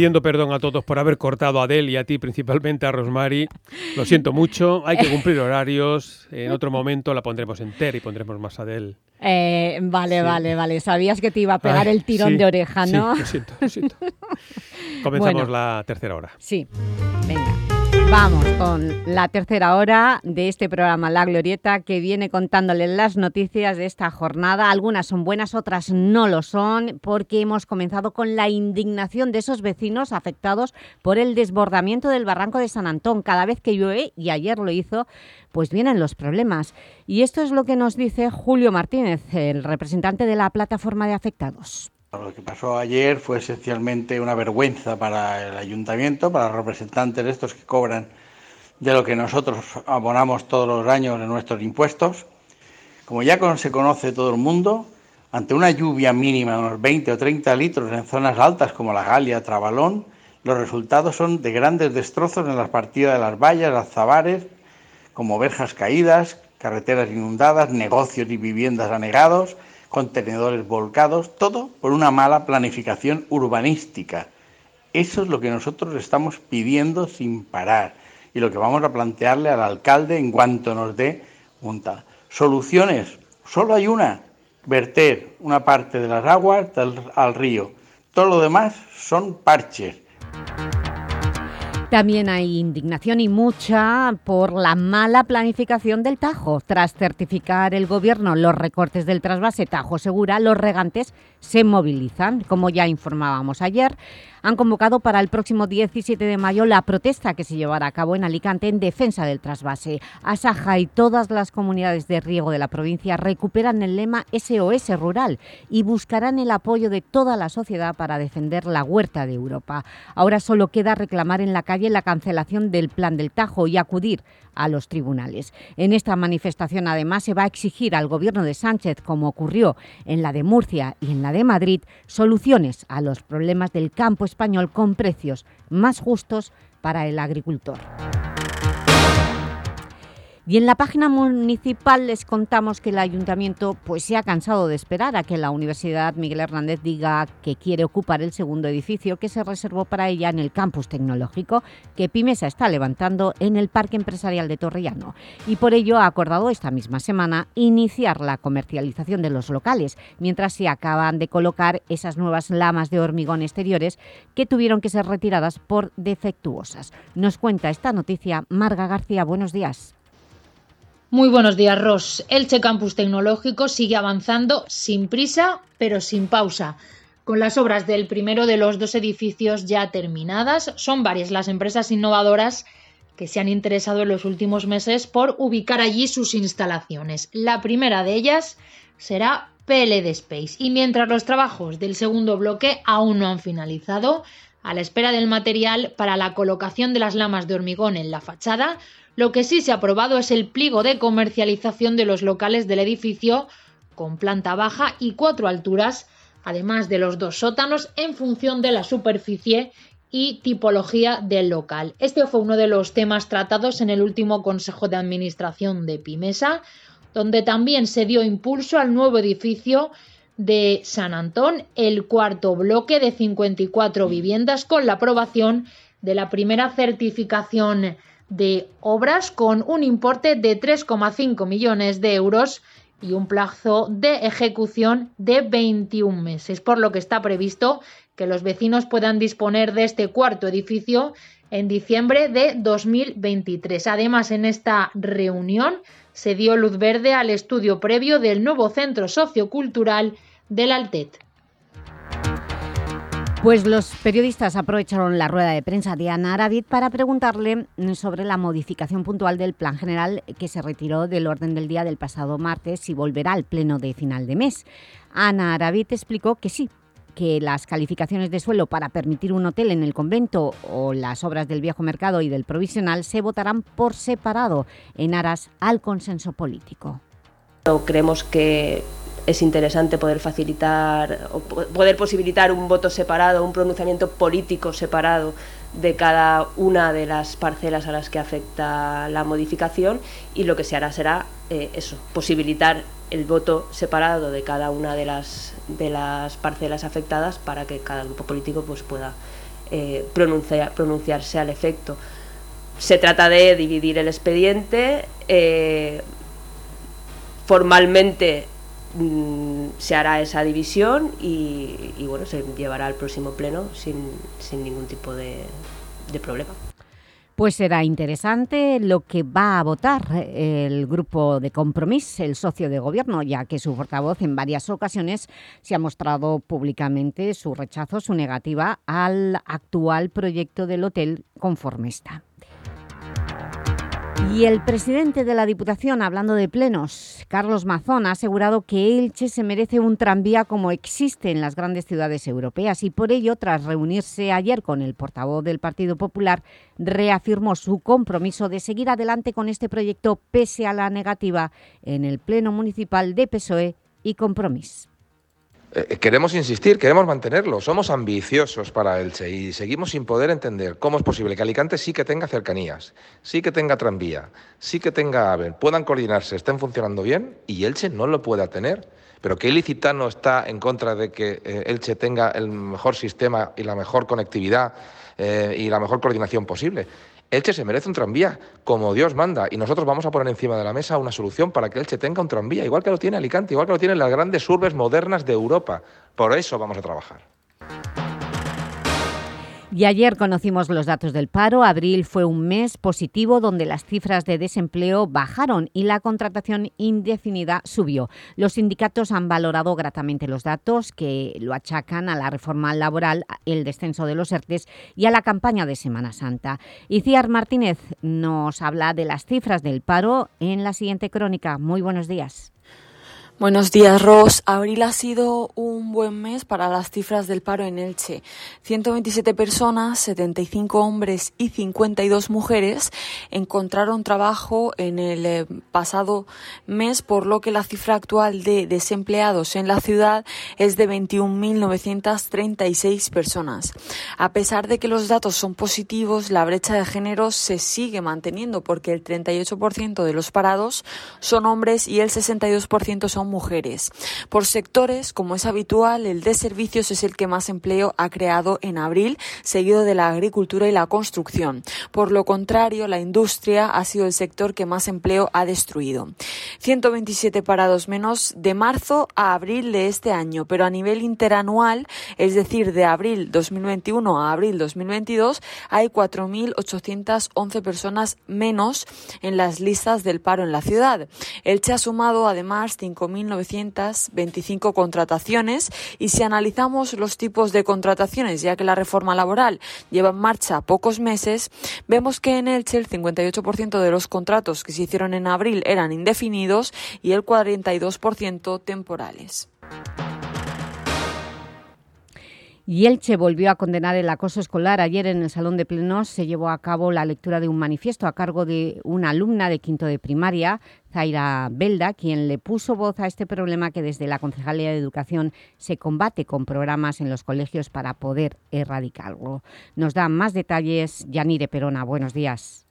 Pidiendo perdón a todos por haber cortado a Adel y a ti principalmente, a Rosmary. Lo siento mucho, hay que cumplir horarios. En otro momento la pondremos entera y pondremos más Adel. Eh, vale, vale, vale. Sabías que te iba a pegar el tirón de oreja, ¿no? Sí, lo siento, lo siento. Comenzamos la tercera hora. Sí, venga. Vamos con la tercera hora de este programa La Glorieta que viene contándoles las noticias de esta jornada. Algunas son buenas, otras no lo son porque hemos comenzado con la indignación de esos vecinos afectados por el desbordamiento del barranco de San Antón. Cada vez que llueve, y ayer lo hizo, pues vienen los problemas. Y esto es lo que nos dice Julio Martínez, el representante de la plataforma de afectados. Lo que pasó ayer fue esencialmente una vergüenza para el ayuntamiento, para los representantes de estos que cobran de lo que nosotros abonamos todos los años en nuestros impuestos. Como ya se conoce todo el mundo, ante una lluvia mínima de unos 20 o 30 litros en zonas altas como la Galia, Trabalón, los resultados son de grandes destrozos en las partidas de las vallas, las zabares, como verjas caídas, carreteras inundadas, negocios y viviendas anegados, contenedores volcados, todo por una mala planificación urbanística. Eso es lo que nosotros estamos pidiendo sin parar y lo que vamos a plantearle al alcalde en cuanto nos dé monta. Soluciones, solo hay una, verter una parte de las aguas al río. Todo lo demás son parches. También hay indignación y mucha por la mala planificación del Tajo. Tras certificar el Gobierno los recortes del trasvase Tajo Segura, los regantes se movilizan. Como ya informábamos ayer, han convocado para el próximo 17 de mayo la protesta que se llevará a cabo en Alicante en defensa del trasvase. Asaja y todas las comunidades de riego de la provincia recuperan el lema SOS Rural y buscarán el apoyo de toda la sociedad para defender la huerta de Europa. Ahora solo queda reclamar en la calle la cancelación del Plan del Tajo y acudir a los tribunales. En esta manifestación, además, se va a exigir al Gobierno de Sánchez, como ocurrió en la de Murcia y en la de Madrid, soluciones a los problemas del campo español con precios más justos para el agricultor. Y en la página municipal les contamos que el Ayuntamiento pues, se ha cansado de esperar a que la Universidad Miguel Hernández diga que quiere ocupar el segundo edificio que se reservó para ella en el campus tecnológico que Pimesa está levantando en el Parque Empresarial de Torrellano. Y por ello ha acordado esta misma semana iniciar la comercialización de los locales, mientras se acaban de colocar esas nuevas lamas de hormigón exteriores que tuvieron que ser retiradas por defectuosas. Nos cuenta esta noticia Marga García. Buenos días. Muy buenos días, Ross. Elche Campus Tecnológico sigue avanzando sin prisa, pero sin pausa. Con las obras del primero de los dos edificios ya terminadas, son varias las empresas innovadoras que se han interesado en los últimos meses por ubicar allí sus instalaciones. La primera de ellas será PLD Space. Y mientras los trabajos del segundo bloque aún no han finalizado, a la espera del material para la colocación de las lamas de hormigón en la fachada, lo que sí se ha aprobado es el pliego de comercialización de los locales del edificio con planta baja y cuatro alturas, además de los dos sótanos en función de la superficie y tipología del local. Este fue uno de los temas tratados en el último Consejo de Administración de Pimesa, donde también se dio impulso al nuevo edificio de San Antón, el cuarto bloque de 54 viviendas con la aprobación de la primera certificación de obras con un importe de 3,5 millones de euros y un plazo de ejecución de 21 meses, por lo que está previsto que los vecinos puedan disponer de este cuarto edificio en diciembre de 2023. Además, en esta reunión se dio luz verde al estudio previo del nuevo centro sociocultural del Altet. Pues los periodistas aprovecharon la rueda de prensa de Ana Aravid para preguntarle sobre la modificación puntual del plan general que se retiró del orden del día del pasado martes y volverá al pleno de final de mes. Ana Aravid explicó que sí, que las calificaciones de suelo para permitir un hotel en el convento o las obras del viejo mercado y del provisional se votarán por separado en aras al consenso político. Creemos que es interesante poder facilitar o poder posibilitar un voto separado, un pronunciamiento político separado de cada una de las parcelas a las que afecta la modificación y lo que se hará será eh, eso, posibilitar el voto separado de cada una de las, de las parcelas afectadas para que cada grupo político pues, pueda eh, pronunciarse al efecto. Se trata de dividir el expediente, eh, formalmente mm, se hará esa división y, bueno, se llevará al próximo pleno sin, ningún tipo de problema. Pues será interesante lo que va a votar el grupo de Compromís, el socio de gobierno, ya que su portavoz en varias ocasiones se ha mostrado públicamente su rechazo, su negativa al actual proyecto del hotel conformista. Y el presidente de la Diputación, hablando de plenos, Carlos Mazón, ha asegurado que Elche se merece un tranvía como existe en las grandes ciudades europeas y por ello, tras reunirse ayer con el portavoz del Partido Popular, reafirmó su compromiso de seguir adelante con este proyecto pese a la negativa en el Pleno Municipal de PSOE y Compromís. Eh, queremos insistir, queremos mantenerlo, somos ambiciosos para Elche y seguimos sin poder entender cómo es posible que Alicante sí que tenga cercanías, sí que tenga tranvía, sí que tenga AVE, puedan coordinarse, estén funcionando bien y Elche no lo pueda tener. Pero que Ilicitano está en contra de que eh, Elche tenga el mejor sistema y la mejor conectividad eh, y la mejor coordinación posible. Elche se merece un tranvía, como Dios manda, y nosotros vamos a poner encima de la mesa una solución para que Elche tenga un tranvía, igual que lo tiene Alicante, igual que lo tienen las grandes urbes modernas de Europa. Por eso vamos a trabajar. Y ayer conocimos los datos del paro. Abril fue un mes positivo donde las cifras de desempleo bajaron y la contratación indefinida subió. Los sindicatos han valorado gratamente los datos que lo achacan a la reforma laboral, el descenso de los ERTES y a la campaña de Semana Santa. Iciar Martínez nos habla de las cifras del paro en la siguiente crónica. Muy buenos días. Buenos días, Ros. Abril ha sido un buen mes para las cifras del paro en Elche. 127 personas, 75 hombres y 52 mujeres encontraron trabajo en el eh, pasado mes, por lo que la cifra actual de desempleados en la ciudad es de 21.936 personas. A pesar de que los datos son positivos, la brecha de género se sigue manteniendo porque el 38% de los parados son hombres y el 62% son mujeres. Por sectores, como es habitual, el de servicios es el que más empleo ha creado en abril, seguido de la agricultura y la construcción. Por lo contrario, la industria ha sido el sector que más empleo ha destruido. 127 parados menos de marzo a abril de este año, pero a nivel interanual, es decir, de abril 2021 a abril 2022, hay 4.811 personas menos en las listas del paro en la ciudad. Elche ha sumado además 5.000 1.925 contrataciones y si analizamos los tipos de contrataciones, ya que la reforma laboral lleva en marcha pocos meses, vemos que en Elche el 58% de los contratos que se hicieron en abril eran indefinidos y el 42% temporales. Y Elche volvió a condenar el acoso escolar. Ayer en el Salón de Plenos se llevó a cabo la lectura de un manifiesto a cargo de una alumna de quinto de primaria, Zaira Belda, quien le puso voz a este problema que desde la Concejalía de Educación se combate con programas en los colegios para poder erradicarlo. Nos da más detalles Yanire Perona. Buenos días.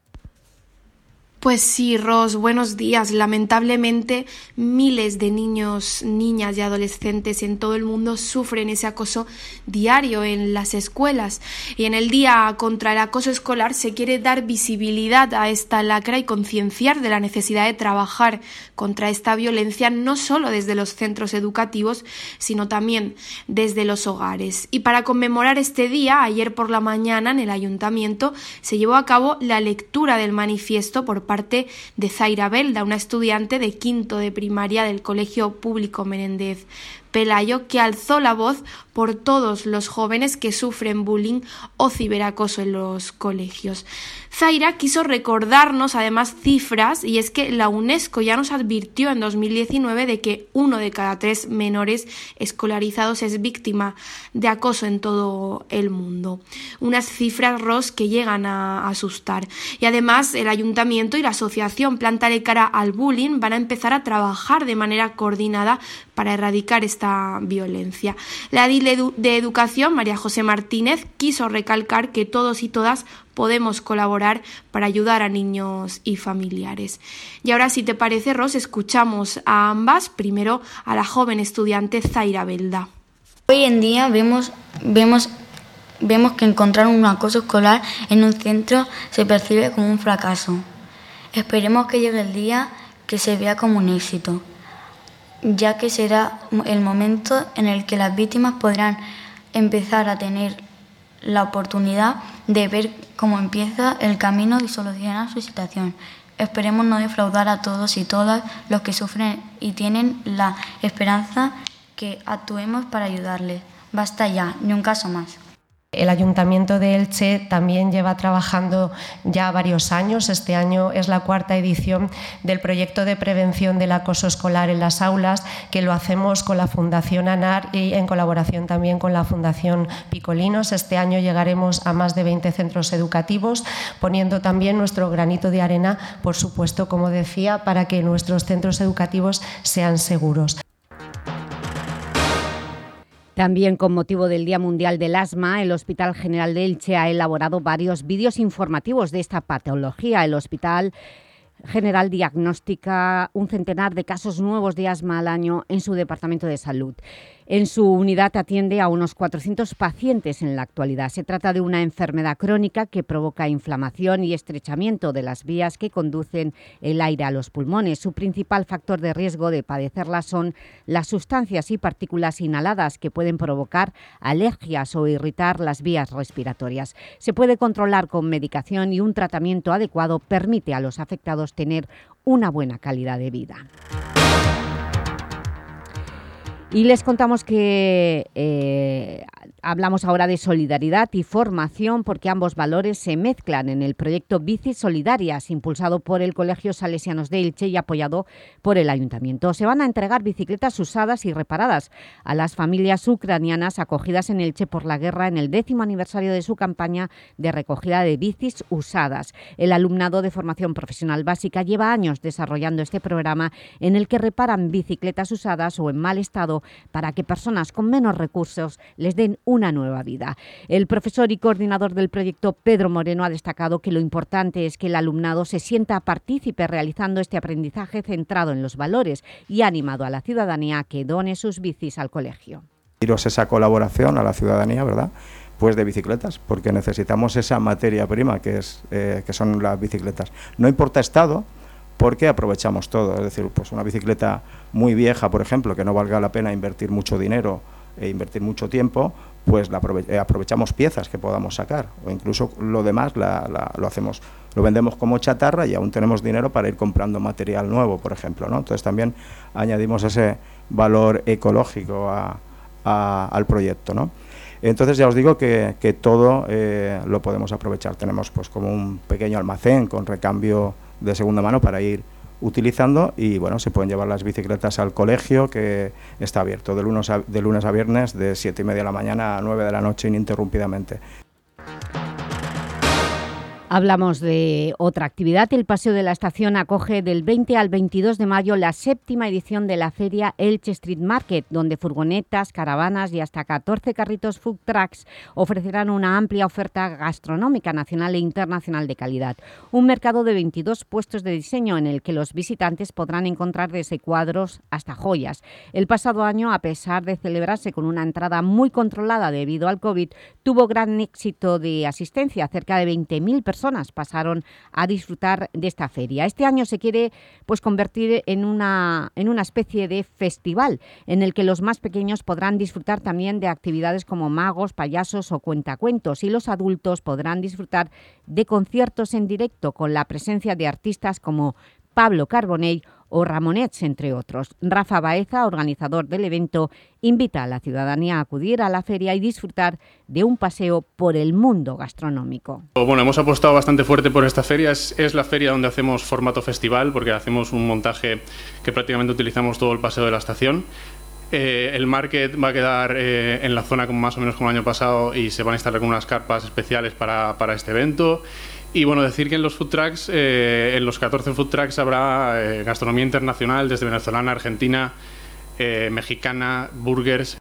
Pues sí, Ros, buenos días. Lamentablemente, miles de niños, niñas y adolescentes en todo el mundo sufren ese acoso diario en las escuelas. Y en el Día contra el Acoso Escolar se quiere dar visibilidad a esta lacra y concienciar de la necesidad de trabajar contra esta violencia no solo desde los centros educativos, sino también desde los hogares. Y para conmemorar este día, ayer por la mañana en el ayuntamiento se llevó a cabo la lectura del manifiesto por parte de Zaira Belda, una estudiante de quinto de primaria del Colegio Público Menéndez Pelayo, que alzó la voz por todos los jóvenes que sufren bullying o ciberacoso en los colegios. Zaira quiso recordarnos además cifras y es que la UNESCO ya nos advirtió en 2019 de que uno de cada tres menores escolarizados es víctima de acoso en todo el mundo. Unas cifras, Ross, que llegan a asustar. Y además el ayuntamiento y la asociación Planta de cara al bullying van a empezar a trabajar de manera coordinada para erradicar esta violencia. La DIL de Educación, María José Martínez, quiso recalcar que todos y todas podemos colaborar para ayudar a niños y familiares. Y ahora, si te parece, Ros, escuchamos a ambas, primero a la joven estudiante Zaira Belda. Hoy en día vemos, vemos, vemos que encontrar un acoso escolar en un centro se percibe como un fracaso. Esperemos que llegue el día que se vea como un éxito, ya que será el momento en el que las víctimas podrán empezar a tener la oportunidad de ver cómo empieza el camino de solucionar su situación. Esperemos no defraudar a todos y todas los que sufren y tienen la esperanza que actuemos para ayudarles. Basta ya, ni un caso más. El Ayuntamiento de Elche también lleva trabajando ya varios años. Este año es la cuarta edición del proyecto de prevención del acoso escolar en las aulas, que lo hacemos con la Fundación ANAR y en colaboración también con la Fundación Picolinos. Este año llegaremos a más de 20 centros educativos, poniendo también nuestro granito de arena, por supuesto, como decía, para que nuestros centros educativos sean seguros. También con motivo del Día Mundial del Asma, el Hospital General de Elche ha elaborado varios vídeos informativos de esta patología. El Hospital General diagnostica un centenar de casos nuevos de asma al año en su Departamento de Salud. En su unidad atiende a unos 400 pacientes en la actualidad. Se trata de una enfermedad crónica que provoca inflamación y estrechamiento de las vías que conducen el aire a los pulmones. Su principal factor de riesgo de padecerla son las sustancias y partículas inhaladas que pueden provocar alergias o irritar las vías respiratorias. Se puede controlar con medicación y un tratamiento adecuado permite a los afectados tener una buena calidad de vida. Y les contamos que eh, hablamos ahora de solidaridad y formación porque ambos valores se mezclan en el proyecto Bicis Solidarias, impulsado por el Colegio Salesianos de Elche y apoyado por el Ayuntamiento. Se van a entregar bicicletas usadas y reparadas a las familias ucranianas acogidas en Elche por la guerra en el décimo aniversario de su campaña de recogida de bicis usadas. El alumnado de formación profesional básica lleva años desarrollando este programa en el que reparan bicicletas usadas o en mal estado para que personas con menos recursos les den una nueva vida. El profesor y coordinador del proyecto, Pedro Moreno, ha destacado que lo importante es que el alumnado se sienta partícipe realizando este aprendizaje centrado en los valores y ha animado a la ciudadanía a que done sus bicis al colegio. esa colaboración a la ciudadanía, ¿verdad?, pues de bicicletas, porque necesitamos esa materia prima que, es, eh, que son las bicicletas. No importa estado, porque aprovechamos todo. Es decir, pues una bicicleta muy vieja, por ejemplo, que no valga la pena invertir mucho dinero e invertir mucho tiempo, pues la eh, aprovechamos piezas que podamos sacar o incluso lo demás lo hacemos lo vendemos como chatarra y aún tenemos dinero para ir comprando material nuevo por ejemplo ¿no? entonces también añadimos ese valor ecológico al proyecto ¿no? entonces ya os digo que, todo eh, lo podemos aprovechar tenemos pues como un pequeño almacén con recambio de segunda mano para ir utilizando y bueno, se pueden llevar las bicicletas al colegio que está abierto de lunes a, de lunes a viernes de 7 y media de la mañana a 9 de la noche ininterrumpidamente. Hablamos de otra actividad. El Paseo de la Estación acoge del 20 al 22 de mayo la séptima edición de la feria Elche Street Market, donde furgonetas, caravanas y hasta 14 carritos food trucks ofrecerán una amplia oferta gastronómica nacional e internacional de calidad. Un mercado de 22 puestos de diseño en el que los visitantes podrán encontrar desde cuadros hasta joyas. El pasado año, a pesar de celebrarse con una entrada muy controlada debido al COVID, tuvo gran éxito de asistencia, cerca de 20.000 personas personas pasaron a disfrutar de esta feria. Este año se quiere pues, convertir en una, en una especie de festival en el que los más pequeños podrán disfrutar también de actividades como magos, payasos o cuentacuentos y los adultos podrán disfrutar de conciertos en directo con la presencia de artistas como Pablo Carbonell o Ramonets, entre otros. Rafa Baeza, organizador del evento, invita a la ciudadanía a acudir a la feria y disfrutar de un paseo por el mundo gastronómico. Bueno, hemos apostado bastante fuerte por esta feria. Es, la feria donde hacemos formato festival, porque hacemos un montaje que prácticamente utilizamos todo el paseo de la estación. Eh, el market va a quedar eh, en la zona como más o menos como el año pasado y se van a instalar unas carpas especiales para, para este evento. Y bueno, decir que en los food trucks, eh, en los 14 food trucks habrá eh, gastronomía internacional desde venezolana, argentina, eh, mexicana, burgers.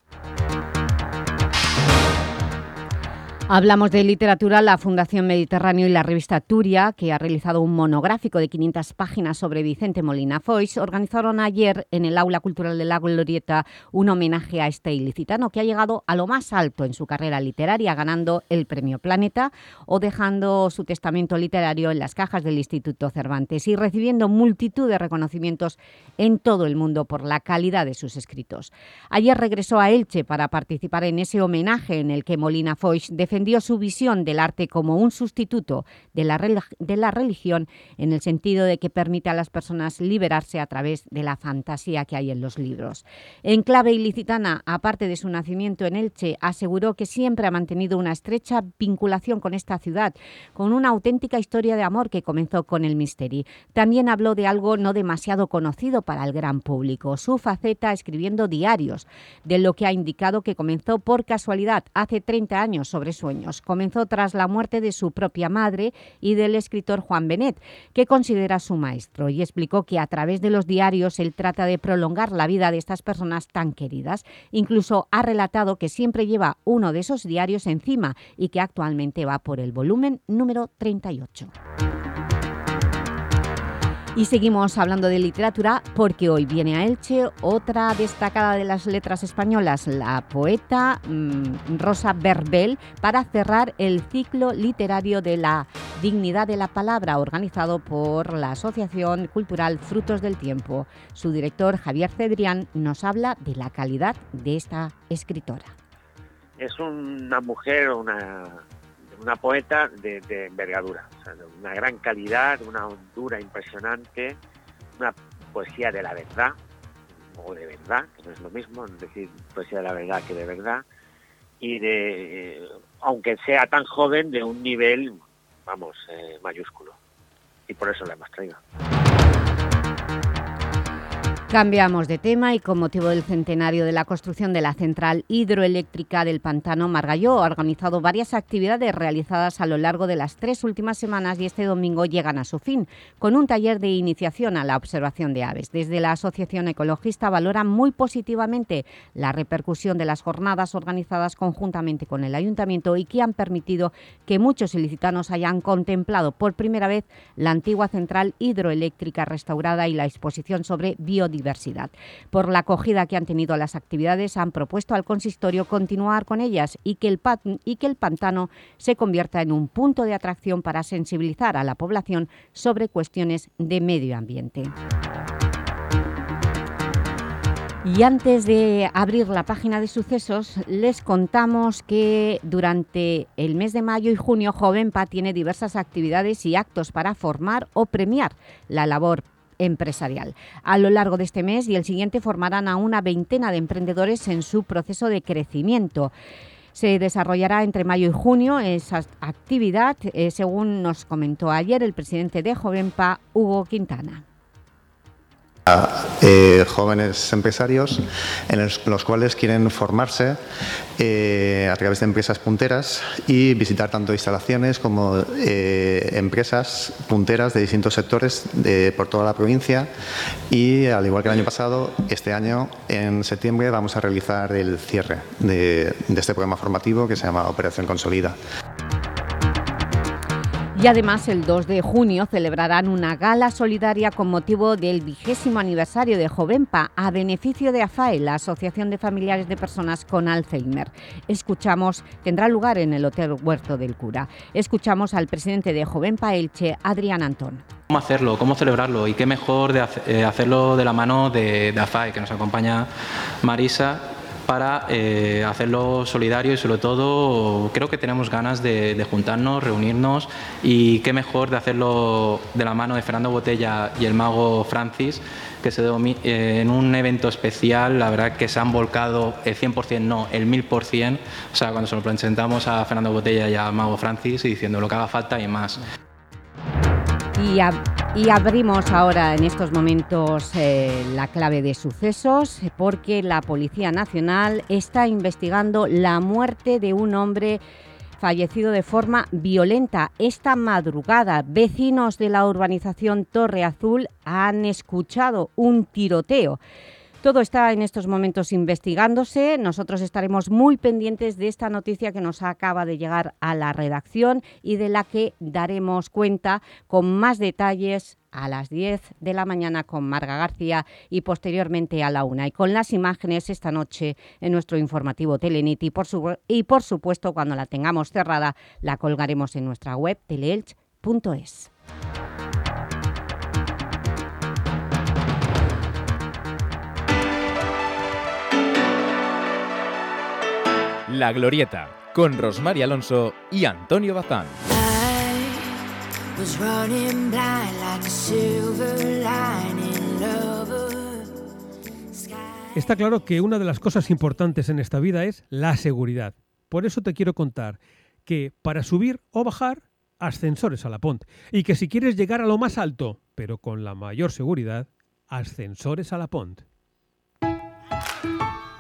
Hablamos de literatura, la Fundación Mediterráneo y la revista Turia, que ha realizado un monográfico de 500 páginas sobre Vicente Molina Foix, organizaron ayer en el Aula Cultural de la Glorieta un homenaje a este ilicitano que ha llegado a lo más alto en su carrera literaria, ganando el Premio Planeta o dejando su testamento literario en las cajas del Instituto Cervantes y recibiendo multitud de reconocimientos en todo el mundo por la calidad de sus escritos. Ayer regresó a Elche para participar en ese homenaje en el que Molina Foix defendió defendió su visión del arte como un sustituto de la, de la religión en el sentido de que permite a las personas liberarse a través de la fantasía que hay en los libros. En clave ilicitana, aparte de su nacimiento en Elche, aseguró que siempre ha mantenido una estrecha vinculación con esta ciudad, con una auténtica historia de amor que comenzó con el Misteri. También habló de algo no demasiado conocido para el gran público, su faceta escribiendo diarios, de lo que ha indicado que comenzó por casualidad hace 30 años sobre su Comenzó tras la muerte de su propia madre y del escritor Juan Benet, que considera su maestro, y explicó que a través de los diarios él trata de prolongar la vida de estas personas tan queridas. Incluso ha relatado que siempre lleva uno de esos diarios encima y que actualmente va por el volumen número 38. Y seguimos hablando de literatura porque hoy viene a Elche otra destacada de las letras españolas, la poeta mmm, Rosa Verbel, para cerrar el ciclo literario de la dignidad de la palabra organizado por la Asociación Cultural Frutos del Tiempo. Su director, Javier Cedrián, nos habla de la calidad de esta escritora. Es una mujer, una una poeta de, envergadura, de una gran calidad, una hondura impresionante, una poesía de la verdad, o de verdad, que no es lo mismo, decir, poesía de la verdad que de verdad, y de, eh, aunque sea tan joven, de un nivel, vamos, eh, mayúsculo. Y por eso la hemos traído. Cambiamos de tema y con motivo del centenario de la construcción de la central hidroeléctrica del Pantano Margalló ha organizado varias actividades realizadas a lo largo de las tres últimas semanas y este domingo llegan a su fin, con un taller de iniciación a la observación de aves. Desde la Asociación Ecologista valoran muy positivamente la repercusión de las jornadas organizadas conjuntamente con el Ayuntamiento y que han permitido que muchos ilicitanos hayan contemplado por primera vez la antigua central hidroeléctrica restaurada y la exposición sobre biodiversidad diversidad. Por la acogida que han tenido las actividades, han propuesto al consistorio continuar con ellas y que el, y que el pantano se convierta en un punto de atracción para sensibilizar a la población sobre cuestiones de medio ambiente. Y antes de abrir la página de sucesos, les contamos que durante el mes de mayo y junio Jovenpa tiene diversas actividades y actos para formar o premiar la labor empresarial. A lo largo de este mes y el siguiente formarán a una veintena de emprendedores en su proceso de crecimiento. Se desarrollará entre mayo y junio esa actividad, eh, según nos comentó ayer el presidente de Jovenpa, Hugo Quintana. Eh, jóvenes empresarios en los, cuales quieren formarse eh, a través de empresas punteras y visitar tanto instalaciones como eh, empresas punteras de distintos sectores por toda la provincia y al igual que el año pasado, este año en septiembre vamos a realizar el cierre de, de este programa formativo que se llama Operación Consolida. Y además el 2 de junio celebrarán una gala solidaria con motivo del vigésimo aniversario de Jovenpa a beneficio de AFAE, la Asociación de Familiares de Personas con Alzheimer. Escuchamos, tendrá lugar en el Hotel Huerto del Cura. Escuchamos al presidente de Jovenpa Elche, Adrián Antón. ¿Cómo hacerlo? ¿Cómo celebrarlo? Y qué mejor de hacerlo de la mano de, de AFAE, que nos acompaña Marisa para eh, hacerlo solidario y sobre todo creo que tenemos ganas de, juntarnos, reunirnos y qué mejor de hacerlo de la mano de Fernando Botella y el mago Francis que se eh, en un evento especial, la verdad que se han volcado el 100%, no, el 1000%, o sea, cuando se lo presentamos a Fernando Botella y a Mago Francis y diciendo lo que haga falta y más. Y, abrimos ahora en estos momentos eh, la clave de sucesos porque la Policía Nacional está investigando la muerte de un hombre fallecido de forma violenta. Esta madrugada, vecinos de la urbanización Torre Azul han escuchado un tiroteo. Todo está en estos momentos investigándose. Nosotros estaremos muy pendientes de esta noticia que nos acaba de llegar a la redacción y de la que daremos cuenta con más detalles a las 10 de la mañana con Marga García y posteriormente a la 1. Y con las imágenes esta noche en nuestro informativo Telenit y por, y por supuesto cuando la tengamos cerrada la colgaremos en nuestra web teleelch.es. La Glorieta, con Rosmar Alonso y Antonio Bazán. Está claro que una de las cosas importantes en esta vida es la seguridad. Por eso te quiero contar que para subir o bajar, ascensores a la Pont. Y que si quieres llegar a lo más alto, pero con la mayor seguridad, ascensores a la Pont.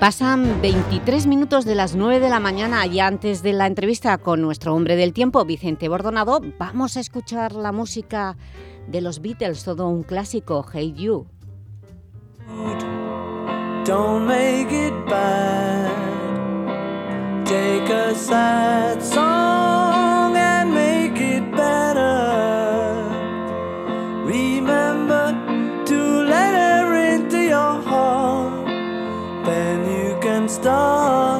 Pasan 23 minutos de las 9 de la mañana y antes de la entrevista con nuestro hombre del tiempo, Vicente Bordonado, vamos a escuchar la música de los Beatles, todo un clásico, Hey You. Don't make it bad. Take a sad song and make 的。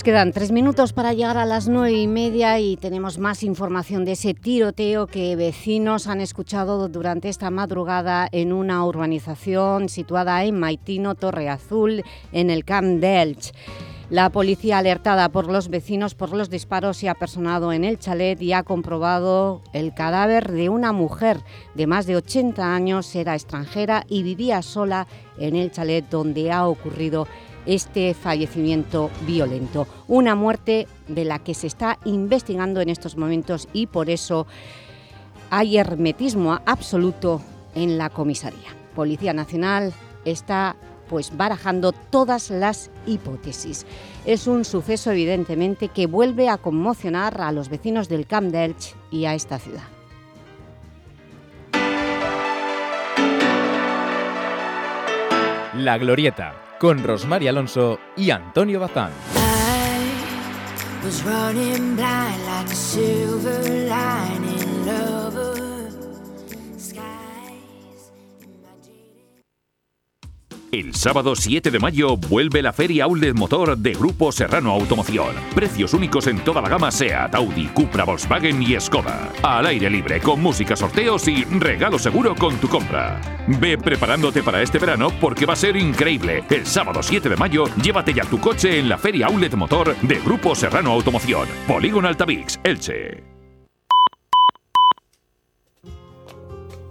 Nos quedan tres minutos para llegar a las nueve y media y tenemos más información de ese tiroteo que vecinos han escuchado durante esta madrugada en una urbanización situada en Maitino, Torre Azul, en el Camp d'Elch. La policía, alertada por los vecinos por los disparos, se ha personado en el chalet y ha comprobado el cadáver de una mujer de más de 80 años, era extranjera y vivía sola en el chalet donde ha ocurrido este fallecimiento violento. Una muerte de la que se está investigando en estos momentos y por eso hay hermetismo absoluto en la comisaría. Policía Nacional está pues barajando todas las hipótesis. Es un suceso evidentemente que vuelve a conmocionar a los vecinos del Camp d'Elch y a esta ciudad. La Glorieta, con Rosmary Alonso y Antonio Bazán. was running blind like a silver lining lover. El sábado 7 de mayo vuelve la Feria Outlet Motor de Grupo Serrano Automoción. Precios únicos en toda la gama SEAT, Audi, Cupra, Volkswagen y Skoda. Al aire libre, con música, sorteos y regalo seguro con tu compra. Ve preparándote para este verano porque va a ser increíble. El sábado 7 de mayo, llévate ya tu coche en la Feria Outlet Motor de Grupo Serrano Automoción. Polígono Altavix, Elche.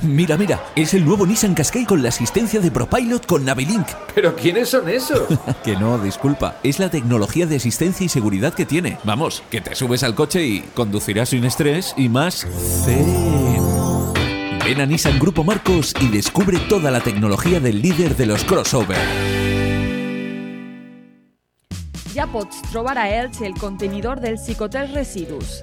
Mira, mira, es el nuevo Nissan Qashqai con la asistencia de ProPilot con Navilink. ¿Pero quiénes son esos? que no, disculpa, es la tecnología de asistencia y seguridad que tiene. Vamos, que te subes al coche y conducirás sin estrés y más zen. Ven a Nissan Grupo Marcos y descubre toda la tecnología del líder de los crossover. Ja pots trobar a Elx el contenidor del Cicotel Residus.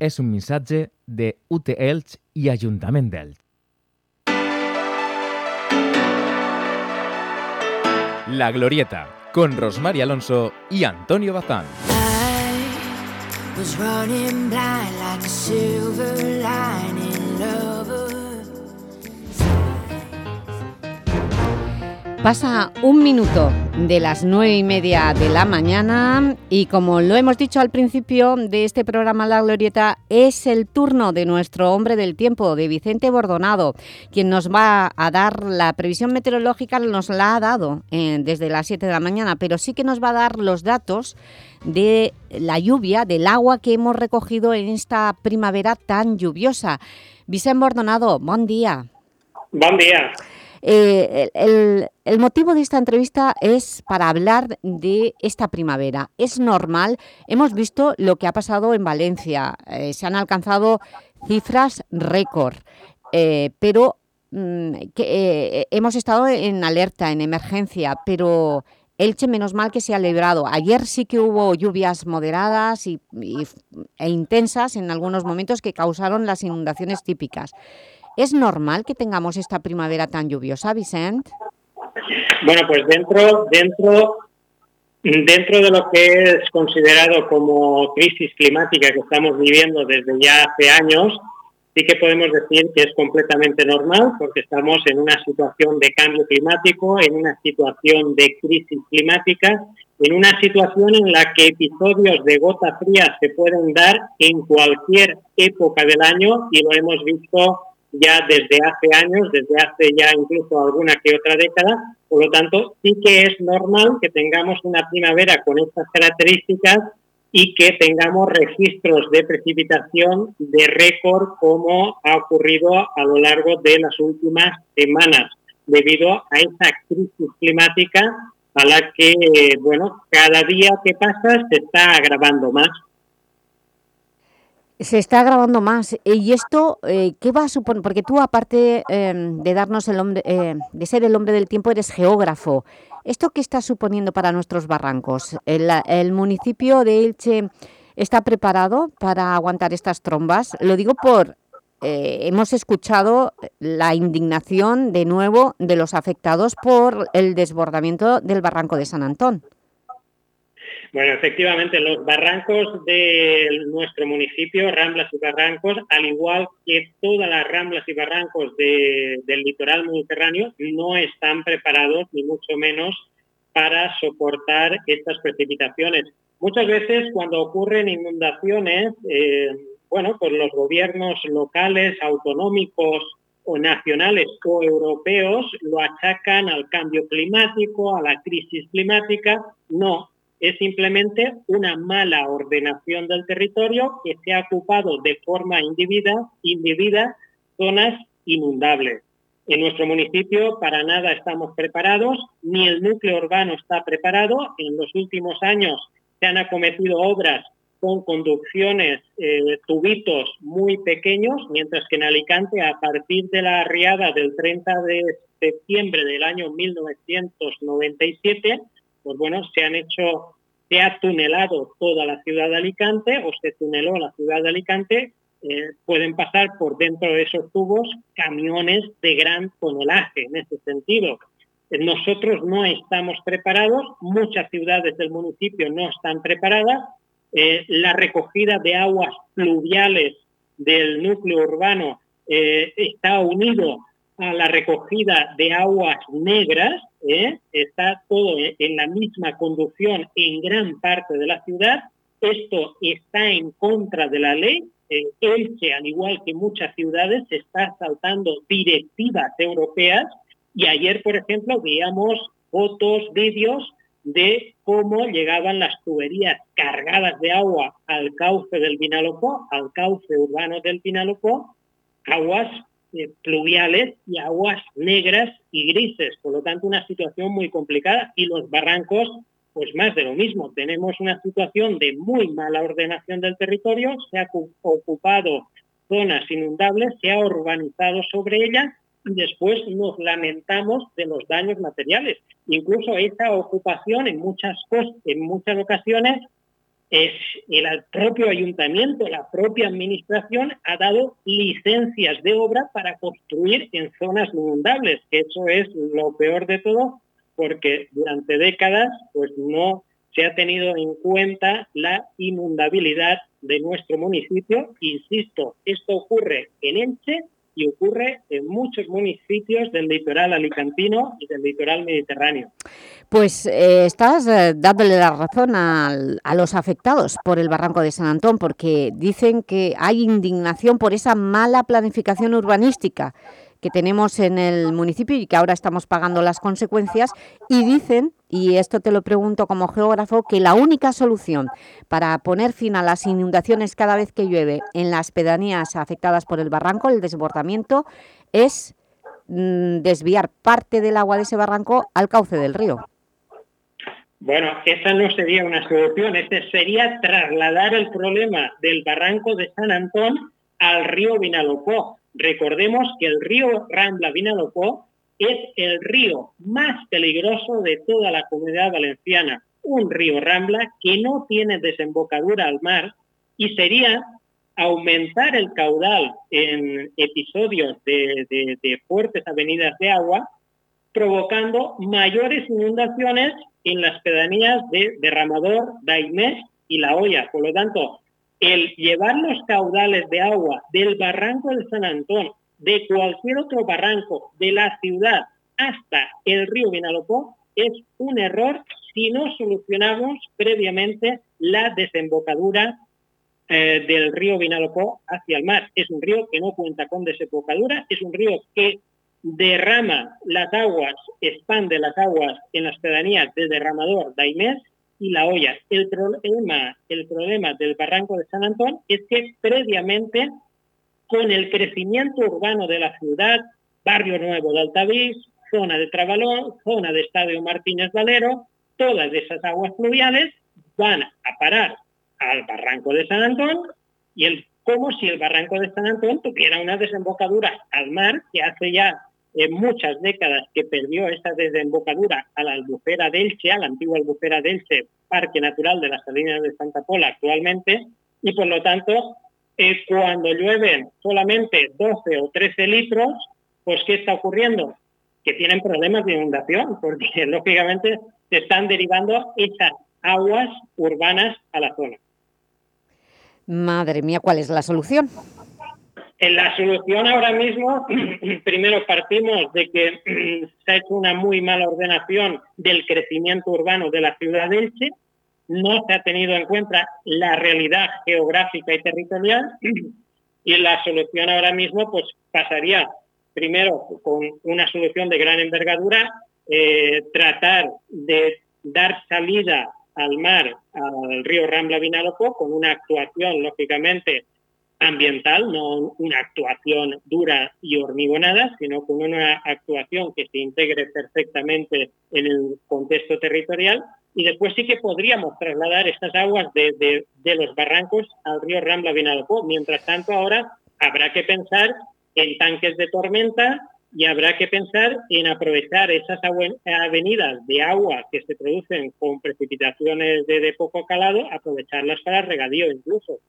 És un missatge de UT Elx i Ajuntament d'Elx. La Glorieta, con Rosmar Alonso y Antonio Bazán. was running blind like a silver lining Pasa un minuto de las nueve y media de la mañana y como lo hemos dicho al principio de este programa La Glorieta, es el turno de nuestro hombre del tiempo, de Vicente Bordonado, quien nos va a dar la previsión meteorológica, nos la ha dado eh, desde las 7 de la mañana, pero sí que nos va a dar los datos de la lluvia, del agua que hemos recogido en esta primavera tan lluviosa. Vicente Bordonado, buen día. Buen día. Eh, el, motivo de esta entrevista es para hablar de esta primavera. Es normal, hemos visto lo que ha pasado en Valencia, eh, se han alcanzado cifras récord, eh, pero mm, que, hemos estado en alerta, en emergencia, pero Elche menos mal que se ha librado. Ayer sí que hubo lluvias moderadas y, e intensas en algunos momentos que causaron las inundaciones típicas. ¿Es normal que tengamos esta primavera tan lluviosa, Vicent? Bueno, pues dentro, dentro, dentro de lo que es considerado como crisis climática que estamos viviendo desde ya hace años, sí que podemos decir que es completamente normal porque estamos en una situación de cambio climático, en una situación de crisis climática, en una situación en la que episodios de gota fría se pueden dar en cualquier época del año y lo hemos visto ya desde hace años, desde hace ya incluso alguna que otra década. Por lo tanto, sí que es normal que tengamos una primavera con estas características y que tengamos registros de precipitación de récord como ha ocurrido a lo largo de las últimas semanas, debido a esa crisis climática a la que, bueno, cada día que pasa se está agravando más. Se está grabando más. ¿Y esto eh, qué va a suponer? Porque tú, aparte eh, de darnos el hombre, eh, de ser el hombre del tiempo, eres geógrafo. ¿Esto qué está suponiendo para nuestros barrancos? ¿El, el municipio de Elche está preparado para aguantar estas trombas? Lo digo por... hemos escuchado la indignación, de nuevo, de los afectados por el desbordamiento del barranco de San Antón. Bueno, efectivamente, los barrancos de nuestro municipio, Ramblas y Barrancos, al igual que todas las ramblas y barrancos de, del litoral mediterráneo, no están preparados, ni mucho menos, para soportar estas precipitaciones. Muchas veces cuando ocurren inundaciones, eh, bueno, pues los gobiernos locales, autonómicos o nacionales o europeos lo achacan al cambio climático, a la crisis climática. No, es simplemente una mala ordenación del territorio que se ha ocupado de forma indebida, indebida zonas inundables. En nuestro municipio para nada estamos preparados, ni el núcleo urbano está preparado. En los últimos años se han acometido obras con conducciones, eh, tubitos muy pequeños, mientras que en Alicante, a partir de la arriada del 30 de septiembre del año 1997, pues bueno, se han hecho se ha tunelado toda la ciudad de Alicante o se tuneló la ciudad de Alicante, eh, pueden pasar por dentro de esos tubos camiones de gran tonelaje en ese sentido. Eh, Nosotros no estamos preparados, muchas ciudades del municipio no están preparadas. Eh, la recogida de aguas pluviales del núcleo urbano está unido a la recogida de aguas negras, ¿eh? está todo en- la misma conducción en gran parte de la ciudad. Esto está en contra de la ley. Eh, Elche, al igual que muchas ciudades, está saltando directivas europeas y ayer, por ejemplo, veíamos fotos, vídeos de cómo llegaban las tuberías cargadas de agua al cauce del Vinalopó, al cauce urbano del Vinalopó, aguas eh, pluviales y aguas negras y grises. Por lo tanto, una situación muy complicada y los barrancos, pues más de lo mismo. Tenemos una situación de muy mala ordenación del territorio, se ha cu- ocupado zonas inundables, se ha urbanizado sobre ellas y después nos lamentamos de los daños materiales. Incluso esa ocupación en muchas, en muchas ocasiones es el propio ayuntamiento, la propia administración ha dado licencias de obra para construir en zonas inundables, que eso es lo peor de todo, porque durante décadas pues no se ha tenido en cuenta la inundabilidad de nuestro municipio. Insisto, esto ocurre en Elche y ocurre en muchos municipios del litoral alicantino y del litoral mediterráneo. Pues eh, estás eh, dándole la razón al- a los afectados por el barranco de San Antón, porque dicen que hay indignación por esa mala planificación urbanística que tenemos en el municipio y que ahora estamos pagando las consecuencias, y dicen, y esto te lo pregunto como geógrafo, que la única solución para poner fin a las inundaciones cada vez que llueve en las pedanías afectadas por el barranco, el desbordamiento, es mm, desviar parte del agua de ese barranco al cauce del río. Bueno, esa no sería una solución, ese sería trasladar el problema del barranco de San Antón al río Vinalopó. Recordemos que el río Rambla Vinalopó es el río más peligroso de toda la comunidad valenciana, un río Rambla que no tiene desembocadura al mar y sería aumentar el caudal en episodios de, de- de fuertes avenidas de agua provocando mayores inundaciones en las pedanías de Derramador, Daimés y La Hoya. Por lo tanto, el llevar los caudales de agua del barranco de San Antón, de cualquier otro barranco de la ciudad hasta el río Vinalopó, es un error si no solucionamos previamente la desembocadura eh, del río Vinalopó hacia el mar. Es un río que no cuenta con desembocadura, es un río que derrama las aguas, expande las aguas en las pedanías de Derramador, Daimés y La Hoya. El problema, el problema del barranco de San Antón es que previamente, con el crecimiento urbano de la ciudad, Barrio Nuevo de Altavís, zona de Trabalón, zona de Estadio Martínez Valero, todas esas aguas fluviales van a parar al barranco de San Antón y el como si el barranco de San Antón tuviera una desembocadura al mar que hace ya eh, muchas décadas que perdió esa desembocadura a la albufera de Elche, a la antigua albufera de Parque Natural de las Salinas de Santa Pola actualmente, y por lo tanto, eh, cuando llueven solamente 12 o 13 litros, pues ¿qué está ocurriendo? Que tienen problemas de inundación, porque lógicamente se están derivando esas aguas urbanas a la zona. Madre mía, ¿cuál es la solución? En la solución ahora mismo, primero partimos de que se ha hecho una muy mala ordenación del crecimiento urbano de la ciudad de Elche, no se ha tenido en cuenta la realidad geográfica y territorial y la solución ahora mismo pues pasaría primero con una solución de gran envergadura, eh, tratar de dar salida al mar, al río Rambla Vinalopó, con una actuación, lógicamente, ambiental, no una actuación dura y hormigonada, sino con una actuación que se integre perfectamente en el contexto territorial. Y después sí que podríamos trasladar estas aguas de, los barrancos al río Rambla Vinalopó. Mientras tanto, ahora habrá que pensar en tanques de tormenta y habrá que pensar en aprovechar esas avenidas de agua que se producen con precipitaciones de poco calado, aprovecharlas para regadío incluso.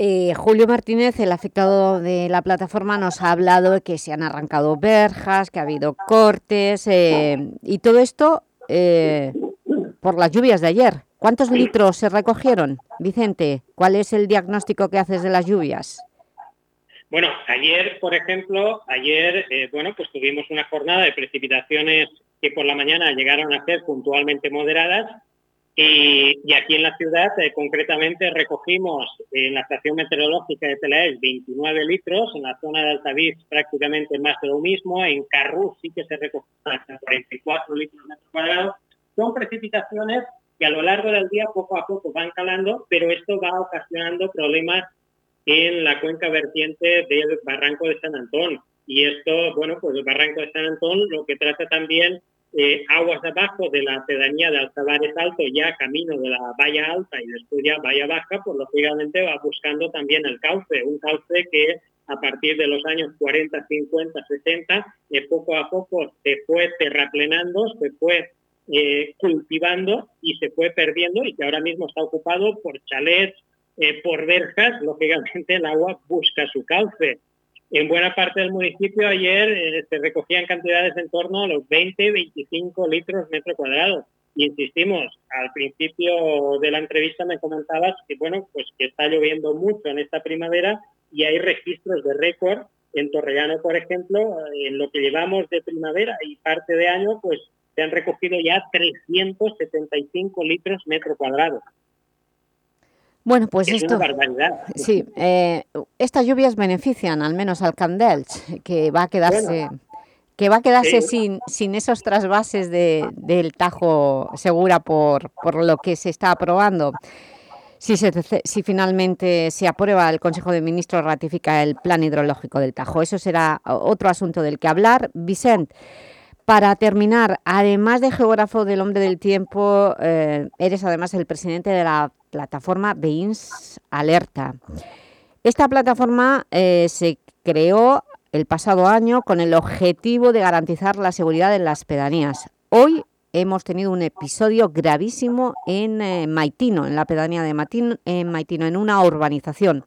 Eh, Julio Martínez, el afectado de la plataforma, nos ha hablado de que se han arrancado verjas, que ha habido cortes eh, y todo esto eh, por las lluvias de ayer. ¿Cuántos litros se recogieron? Vicente, ¿cuál es el diagnóstico que haces de las lluvias? Bueno, ayer, por ejemplo, ayer, bueno, pues tuvimos una jornada de precipitaciones que por la mañana llegaron a ser puntualmente moderadas y, aquí en la ciudad, eh, concretamente, recogimos en la estación meteorológica de Telaes 29 litros, en la zona de Altavix prácticamente más de lo mismo, en Carrús sí que se recogen hasta 44 litros metro. Son precipitaciones que a lo largo del día poco a poco van calando, pero esto va ocasionando problemas en la cuenca vertiente del barranco de San Antón. Y esto, bueno, pues el barranco de San Antón lo que trata también eh, aguas abajo de la pedanía de Altabares Alto, ya camino de la valla alta y después ya valla baja, pues lógicamente va buscando también el cauce, un cauce que a partir de los años 40, 50, 60, poco a poco se fue terraplenando, se fue eh, cultivando y se fue perdiendo y que ahora mismo está ocupado por chalets, eh, por verjas, lógicamente el agua busca su cauce. En buena parte del municipio ayer eh, se recogían cantidades en torno a los 20-25 litros metro cuadrado. Y insistimos, al principio de la entrevista me comentabas que bueno, pues que está lloviendo mucho en esta primavera y hay registros de récord en Torrellano, por ejemplo, en lo que llevamos de primavera y parte de año, pues se han recogido ya 375 litros metro cuadrado. Bueno, pues esto... Sí, eh, estas lluvias benefician al menos al Candelch, que va a quedarse... que va a quedarse sin, sin esos trasvases de, del Tajo Segura por, por lo que se está aprobando. Si, se, si finalmente se aprueba, el Consejo de Ministros ratifica el plan hidrológico del Tajo. Eso será otro asunto del que hablar. Vicente, para terminar, además de geógrafo del hombre del tiempo, eh, eres además el presidente de la plataforma Beins Alerta. Esta plataforma eh, se creó el pasado año con el objetivo de garantizar la seguridad en las pedanías. Hoy hemos tenido un episodio gravísimo en eh, Maitino, en la pedanía de Maitino, en Maitino, en una urbanización.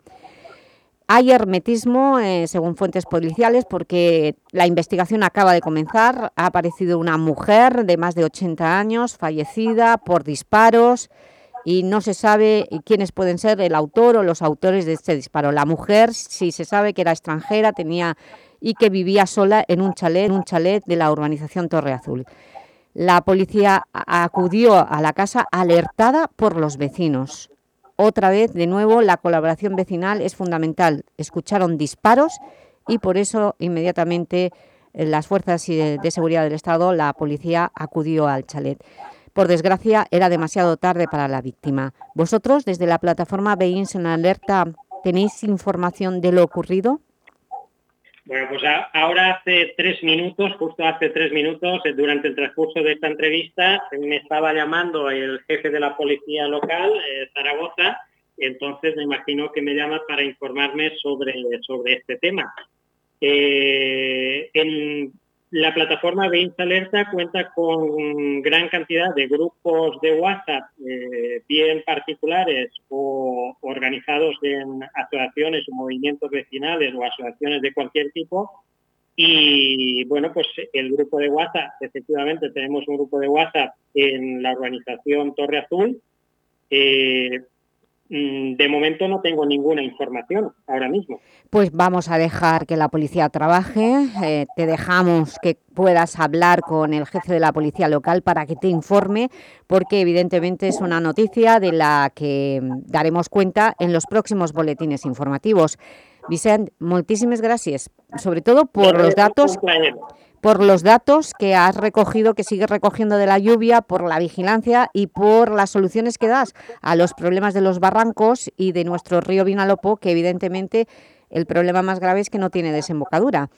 Hay hermetismo, eh, según fuentes policiales, porque la investigación acaba de comenzar. Ha aparecido una mujer de más de 80 años, fallecida por disparos, y no se sabe quiénes pueden ser el autor o los autores de este disparo. La mujer, sí se sabe que era extranjera tenía y que vivía sola en un chalet, en un chalet de la urbanización Torre Azul. La policía acudió a la casa alertada por los vecinos. Otra vez, de nuevo, la colaboración vecinal es fundamental. Escucharon disparos y por eso inmediatamente eh, las fuerzas de, seguridad del Estado, la policía acudió al chalet. Por desgracia, era demasiado tarde para la víctima. ¿Vosotros, desde la plataforma Beins en Alerta, tenéis información de lo ocurrido? Bueno, pues ahora hace tres minutos, justo hace tres minutos, eh, durante el transcurso de esta entrevista, me estaba llamando el jefe de la policía local, eh, Zaragoza, entonces me imagino que me llama para informarme sobre, sobre este tema. Eh, la plataforma Beins Alerta cuenta con gran cantidad de grupos de WhatsApp, eh, bien particulares o organizados en asociaciones o movimientos vecinales o asociaciones de cualquier tipo. Y bueno, pues el grupo de WhatsApp, efectivamente tenemos un grupo de WhatsApp en la organización Torre Azul, eh, de momento no tengo ninguna información ahora mismo. Pues vamos a dejar que la policía trabaje, eh, te dejamos que puedas hablar con el jefe de la policía local para que te informe, porque evidentemente es una noticia de la que daremos cuenta en los próximos boletines informativos. Muchísimas gracias, sobre todo por los datos por los datos que has recogido, que sigues recogiendo de la lluvia, por la vigilancia y por las soluciones que das a los problemas de los barrancos y de nuestro río Vinalopó, que evidentemente el problema más grave es que no tiene desembocadura.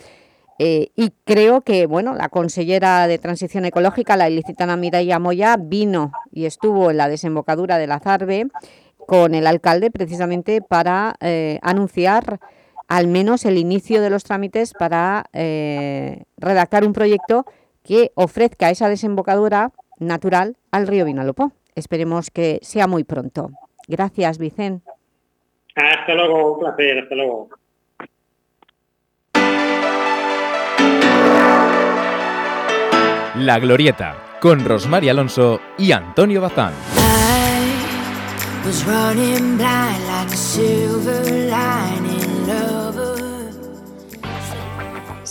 Eh, y creo que bueno, la consellera de Transición Ecológica, la ilicitana Mireia Moya, vino y estuvo en la desembocadura de la Zarbe con el alcalde precisamente para eh, anunciar al menos el inicio de los trámites para eh, redactar un proyecto que ofrezca esa desembocadura natural al río Vinalopó. Esperemos que sea muy pronto. Gracias, Vicente. Hasta luego, un placer, hasta luego. La Glorieta, con Rosmar Alonso y Antonio Bazán. was running blind like a silver lining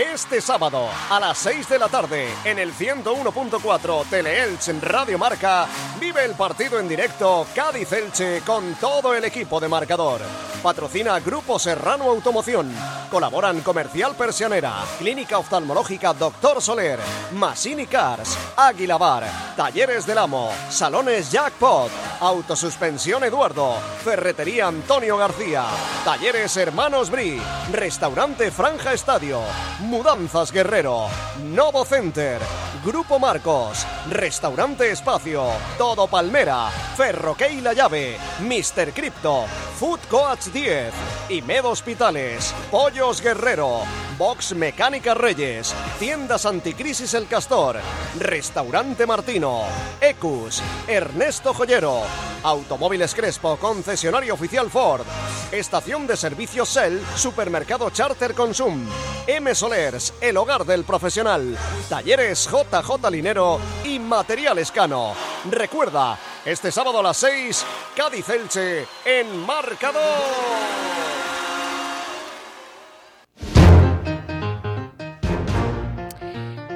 Este sábado a las 6 de la tarde en el 101.4 Teleelch Radio Marca vive el partido en directo Cádiz-Elche con todo el equipo de marcador. Patrocina Grupo Serrano Automoción. Colaboran Comercial Persianera, Clínica Oftalmológica Doctor Soler, Masini Cars, Águila Bar, Talleres del Amo, Salones Jackpot, Autosuspensión Eduardo, Ferretería Antonio García, Talleres Hermanos Bri, Restaurante Franja Estadio, Mudanzas Guerrero, Novo Center, Grupo Marcos, Restaurante Espacio, Todo Palmera, Ferroquey La Llave, Mr. Crypto, Food Coach 10, Imed Hospitales, Pollos Guerrero, Box Mecánica Reyes, Tiendas Anticrisis El Castor, Restaurante Martino, Ecus, Ernesto Joyero, Automóviles Crespo, concesionario oficial Ford, Estación de Servicios Shell, Supermercado Charter Consum, M El hogar del profesional, Talleres JJ Linero y Materiales Cano. Recuerda, este sábado a las 6, Cádiz Elche en marcador.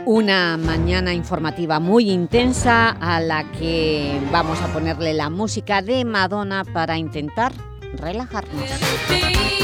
Una mañana informativa muy intensa a la que vamos a ponerle la música de Madonna para intentar relajarnos.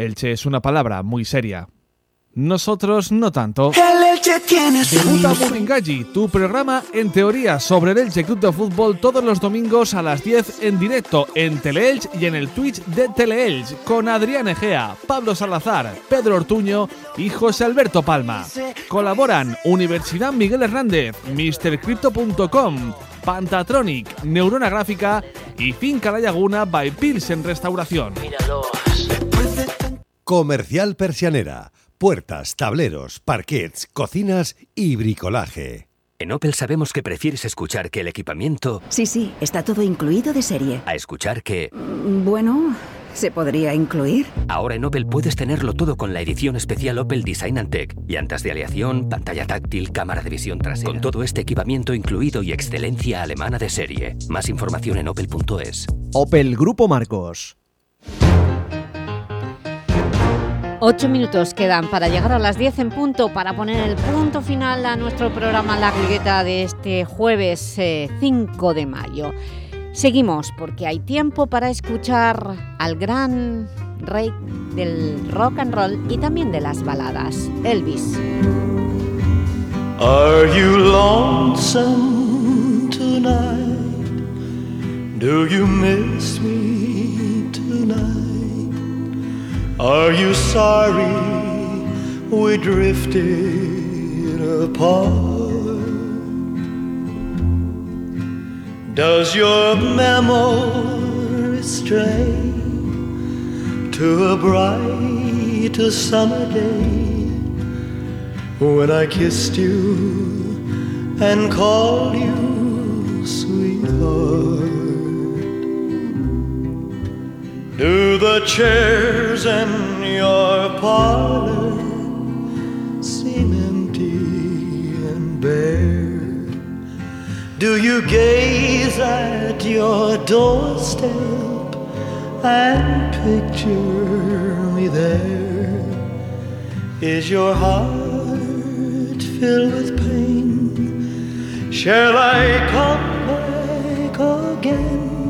Elche es una palabra muy seria. Nosotros no tanto. El Elche tiene su Debuta tu programa en teoría sobre el Elche Club de Fútbol todos los domingos a las 10 en directo en Teleelch y en el Twitch de Teleelch con Adrián Egea, Pablo Salazar, Pedro Ortuño y José Alberto Palma. Colaboran Universidad Miguel Hernández, MrCrypto.com, Pantatronic, Neurona Gráfica y Finca La Laguna by Pilsen Restauración. Comercial Persianera. Puertas, tableros, parquets, cocinas y bricolaje. En Opel sabemos que prefieres escuchar que el equipamiento Sí, sí, está todo incluido de serie. a escuchar que... Bueno, ¿se podría incluir? Ahora en Opel puedes tenerlo todo con la edición especial Opel Design and Tech. Llantas de aleación, pantalla táctil, cámara de visión trasera. Con todo este equipamiento incluido y excelencia alemana de serie. Más información en opel.es. Opel Grupo Marcos. Ocho minutos quedan para llegar a las 10 en punto para poner el punto final a nuestro programa La Glorieta de este jueves eh, 5 de mayo. Seguimos porque hay tiempo para escuchar al gran rey del rock and roll y también de las baladas, Elvis. Are you lonesome tonight? Are you sorry we drifted apart? Does your memory stray to a bright summer day when I kissed you and called you sweetheart? Do the chairs in your parlor seem empty and bare? Do you gaze at your doorstep and picture me there? Is your heart filled with pain? Shall I come back again?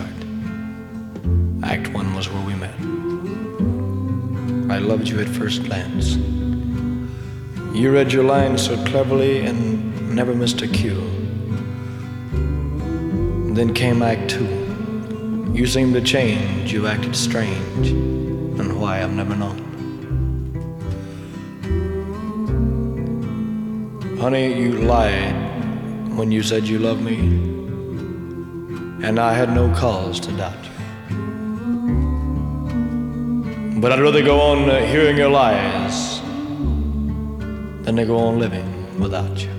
Loved you at first glance. You read your lines so cleverly and never missed a cue. Then came Act Two. You seemed to change, you acted strange, and why I've never known. Honey, you lied when you said you loved me, and I had no cause to doubt you. But I'd rather go on uh, hearing your lies than to go on living without you.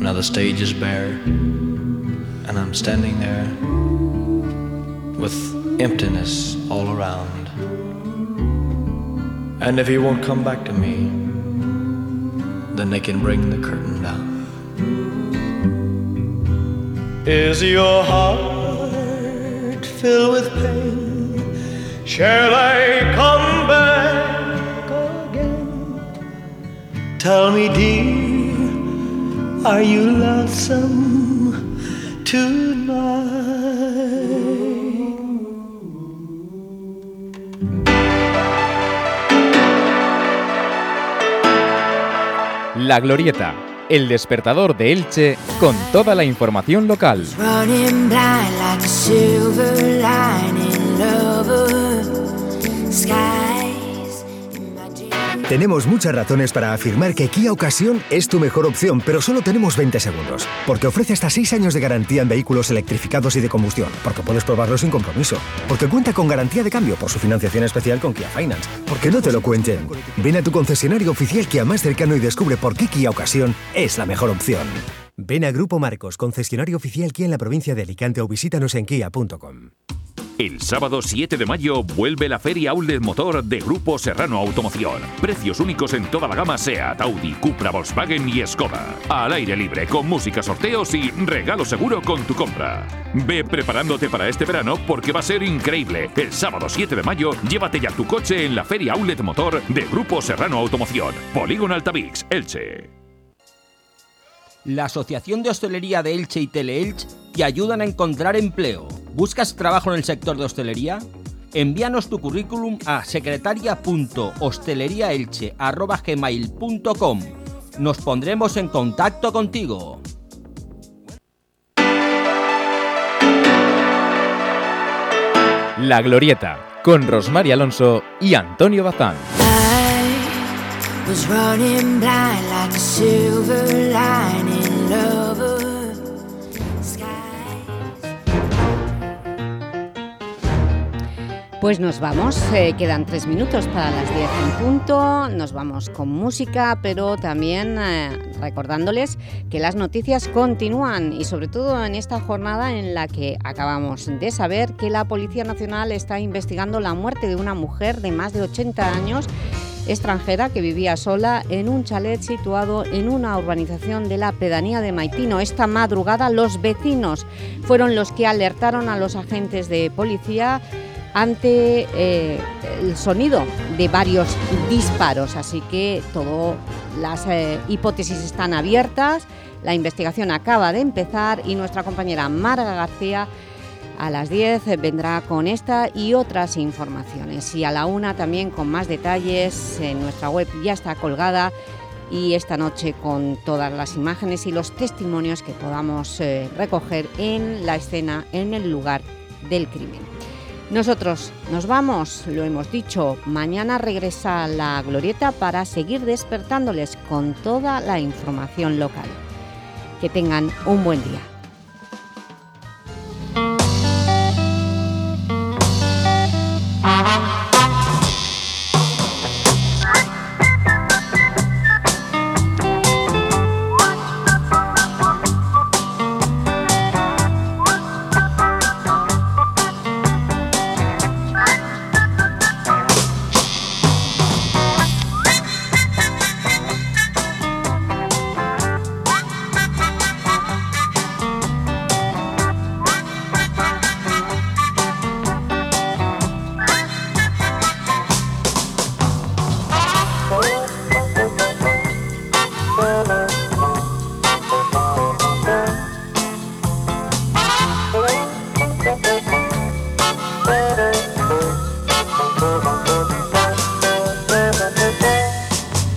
Now the stage is bare, and I'm standing there with emptiness all around. And if he won't come back to me, then they can bring the curtain down. Is your heart filled with pain? Shall I come back again? Tell me, dear, are you lonesome tonight? La Glorieta, el despertador de Elche con toda la información local. Tenemos muchas razones para afirmar que Kia Ocasión es tu mejor opción, pero solo tenemos 20 segundos. Porque ofrece hasta 6 años de garantía en vehículos electrificados y de combustión, porque puedes probarlo sin compromiso, porque cuenta con garantía de cambio por su financiación especial con Kia Finance, porque no te lo cuenten. Ven a tu concesionario oficial Kia más cercano y descubre por qué Kia Ocasión es la mejor opción. Ven a Grupo Marcos, concesionario oficial Kia en la provincia de Alicante o visítanos en kia.com. El sábado 7 de mayo vuelve la Feria Outlet Motor de Grupo Serrano Automoción. Precios únicos en toda la gama SEAT, Audi, Cupra, Volkswagen y Skoda. Al aire libre, con música, sorteos y regalo seguro con tu compra. Ve preparándote para este verano porque va a ser increíble. El sábado 7 de mayo, llévate ya tu coche en la Feria Outlet Motor de Grupo Serrano Automoción. Polígono Altavix, Elche. La Asociación de Hostelería de Elche y Teleelch te ayudan a encontrar empleo. ¿Buscas trabajo en el sector de hostelería? Envíanos tu currículum a secretaria.hosteleriaelche.gmail.com Nos pondremos en contacto contigo. La Glorieta, con Rosmar Alonso y Antonio Bazán. was running blind like a silver lining lover. Pues nos vamos, eh, quedan tres minutos para las 10 en punto, nos vamos con música, pero también eh, recordándoles que las noticias continúan y sobre todo en esta jornada en la que acabamos de saber que la Policía Nacional está investigando la muerte de una mujer de más de 80 años extranjera que vivía sola en un chalet situado en una urbanización de la pedanía de Maitino. Esta madrugada los vecinos fueron los que alertaron a los agentes de policía ante eh, el sonido de varios disparos, así que todas las eh, hipótesis están abiertas, la investigación acaba de empezar y nuestra compañera Marga García a las 10 vendrá con esta y otras informaciones. Y a la una también con más detalles en nuestra web ya está colgada. Y esta noche con todas las imágenes y los testimonios que podamos eh, recoger en la escena, en el lugar del crimen. Nosotros nos vamos, lo hemos dicho, mañana regresa la Glorieta para seguir despertándoles con toda la información local. Que tengan un buen día.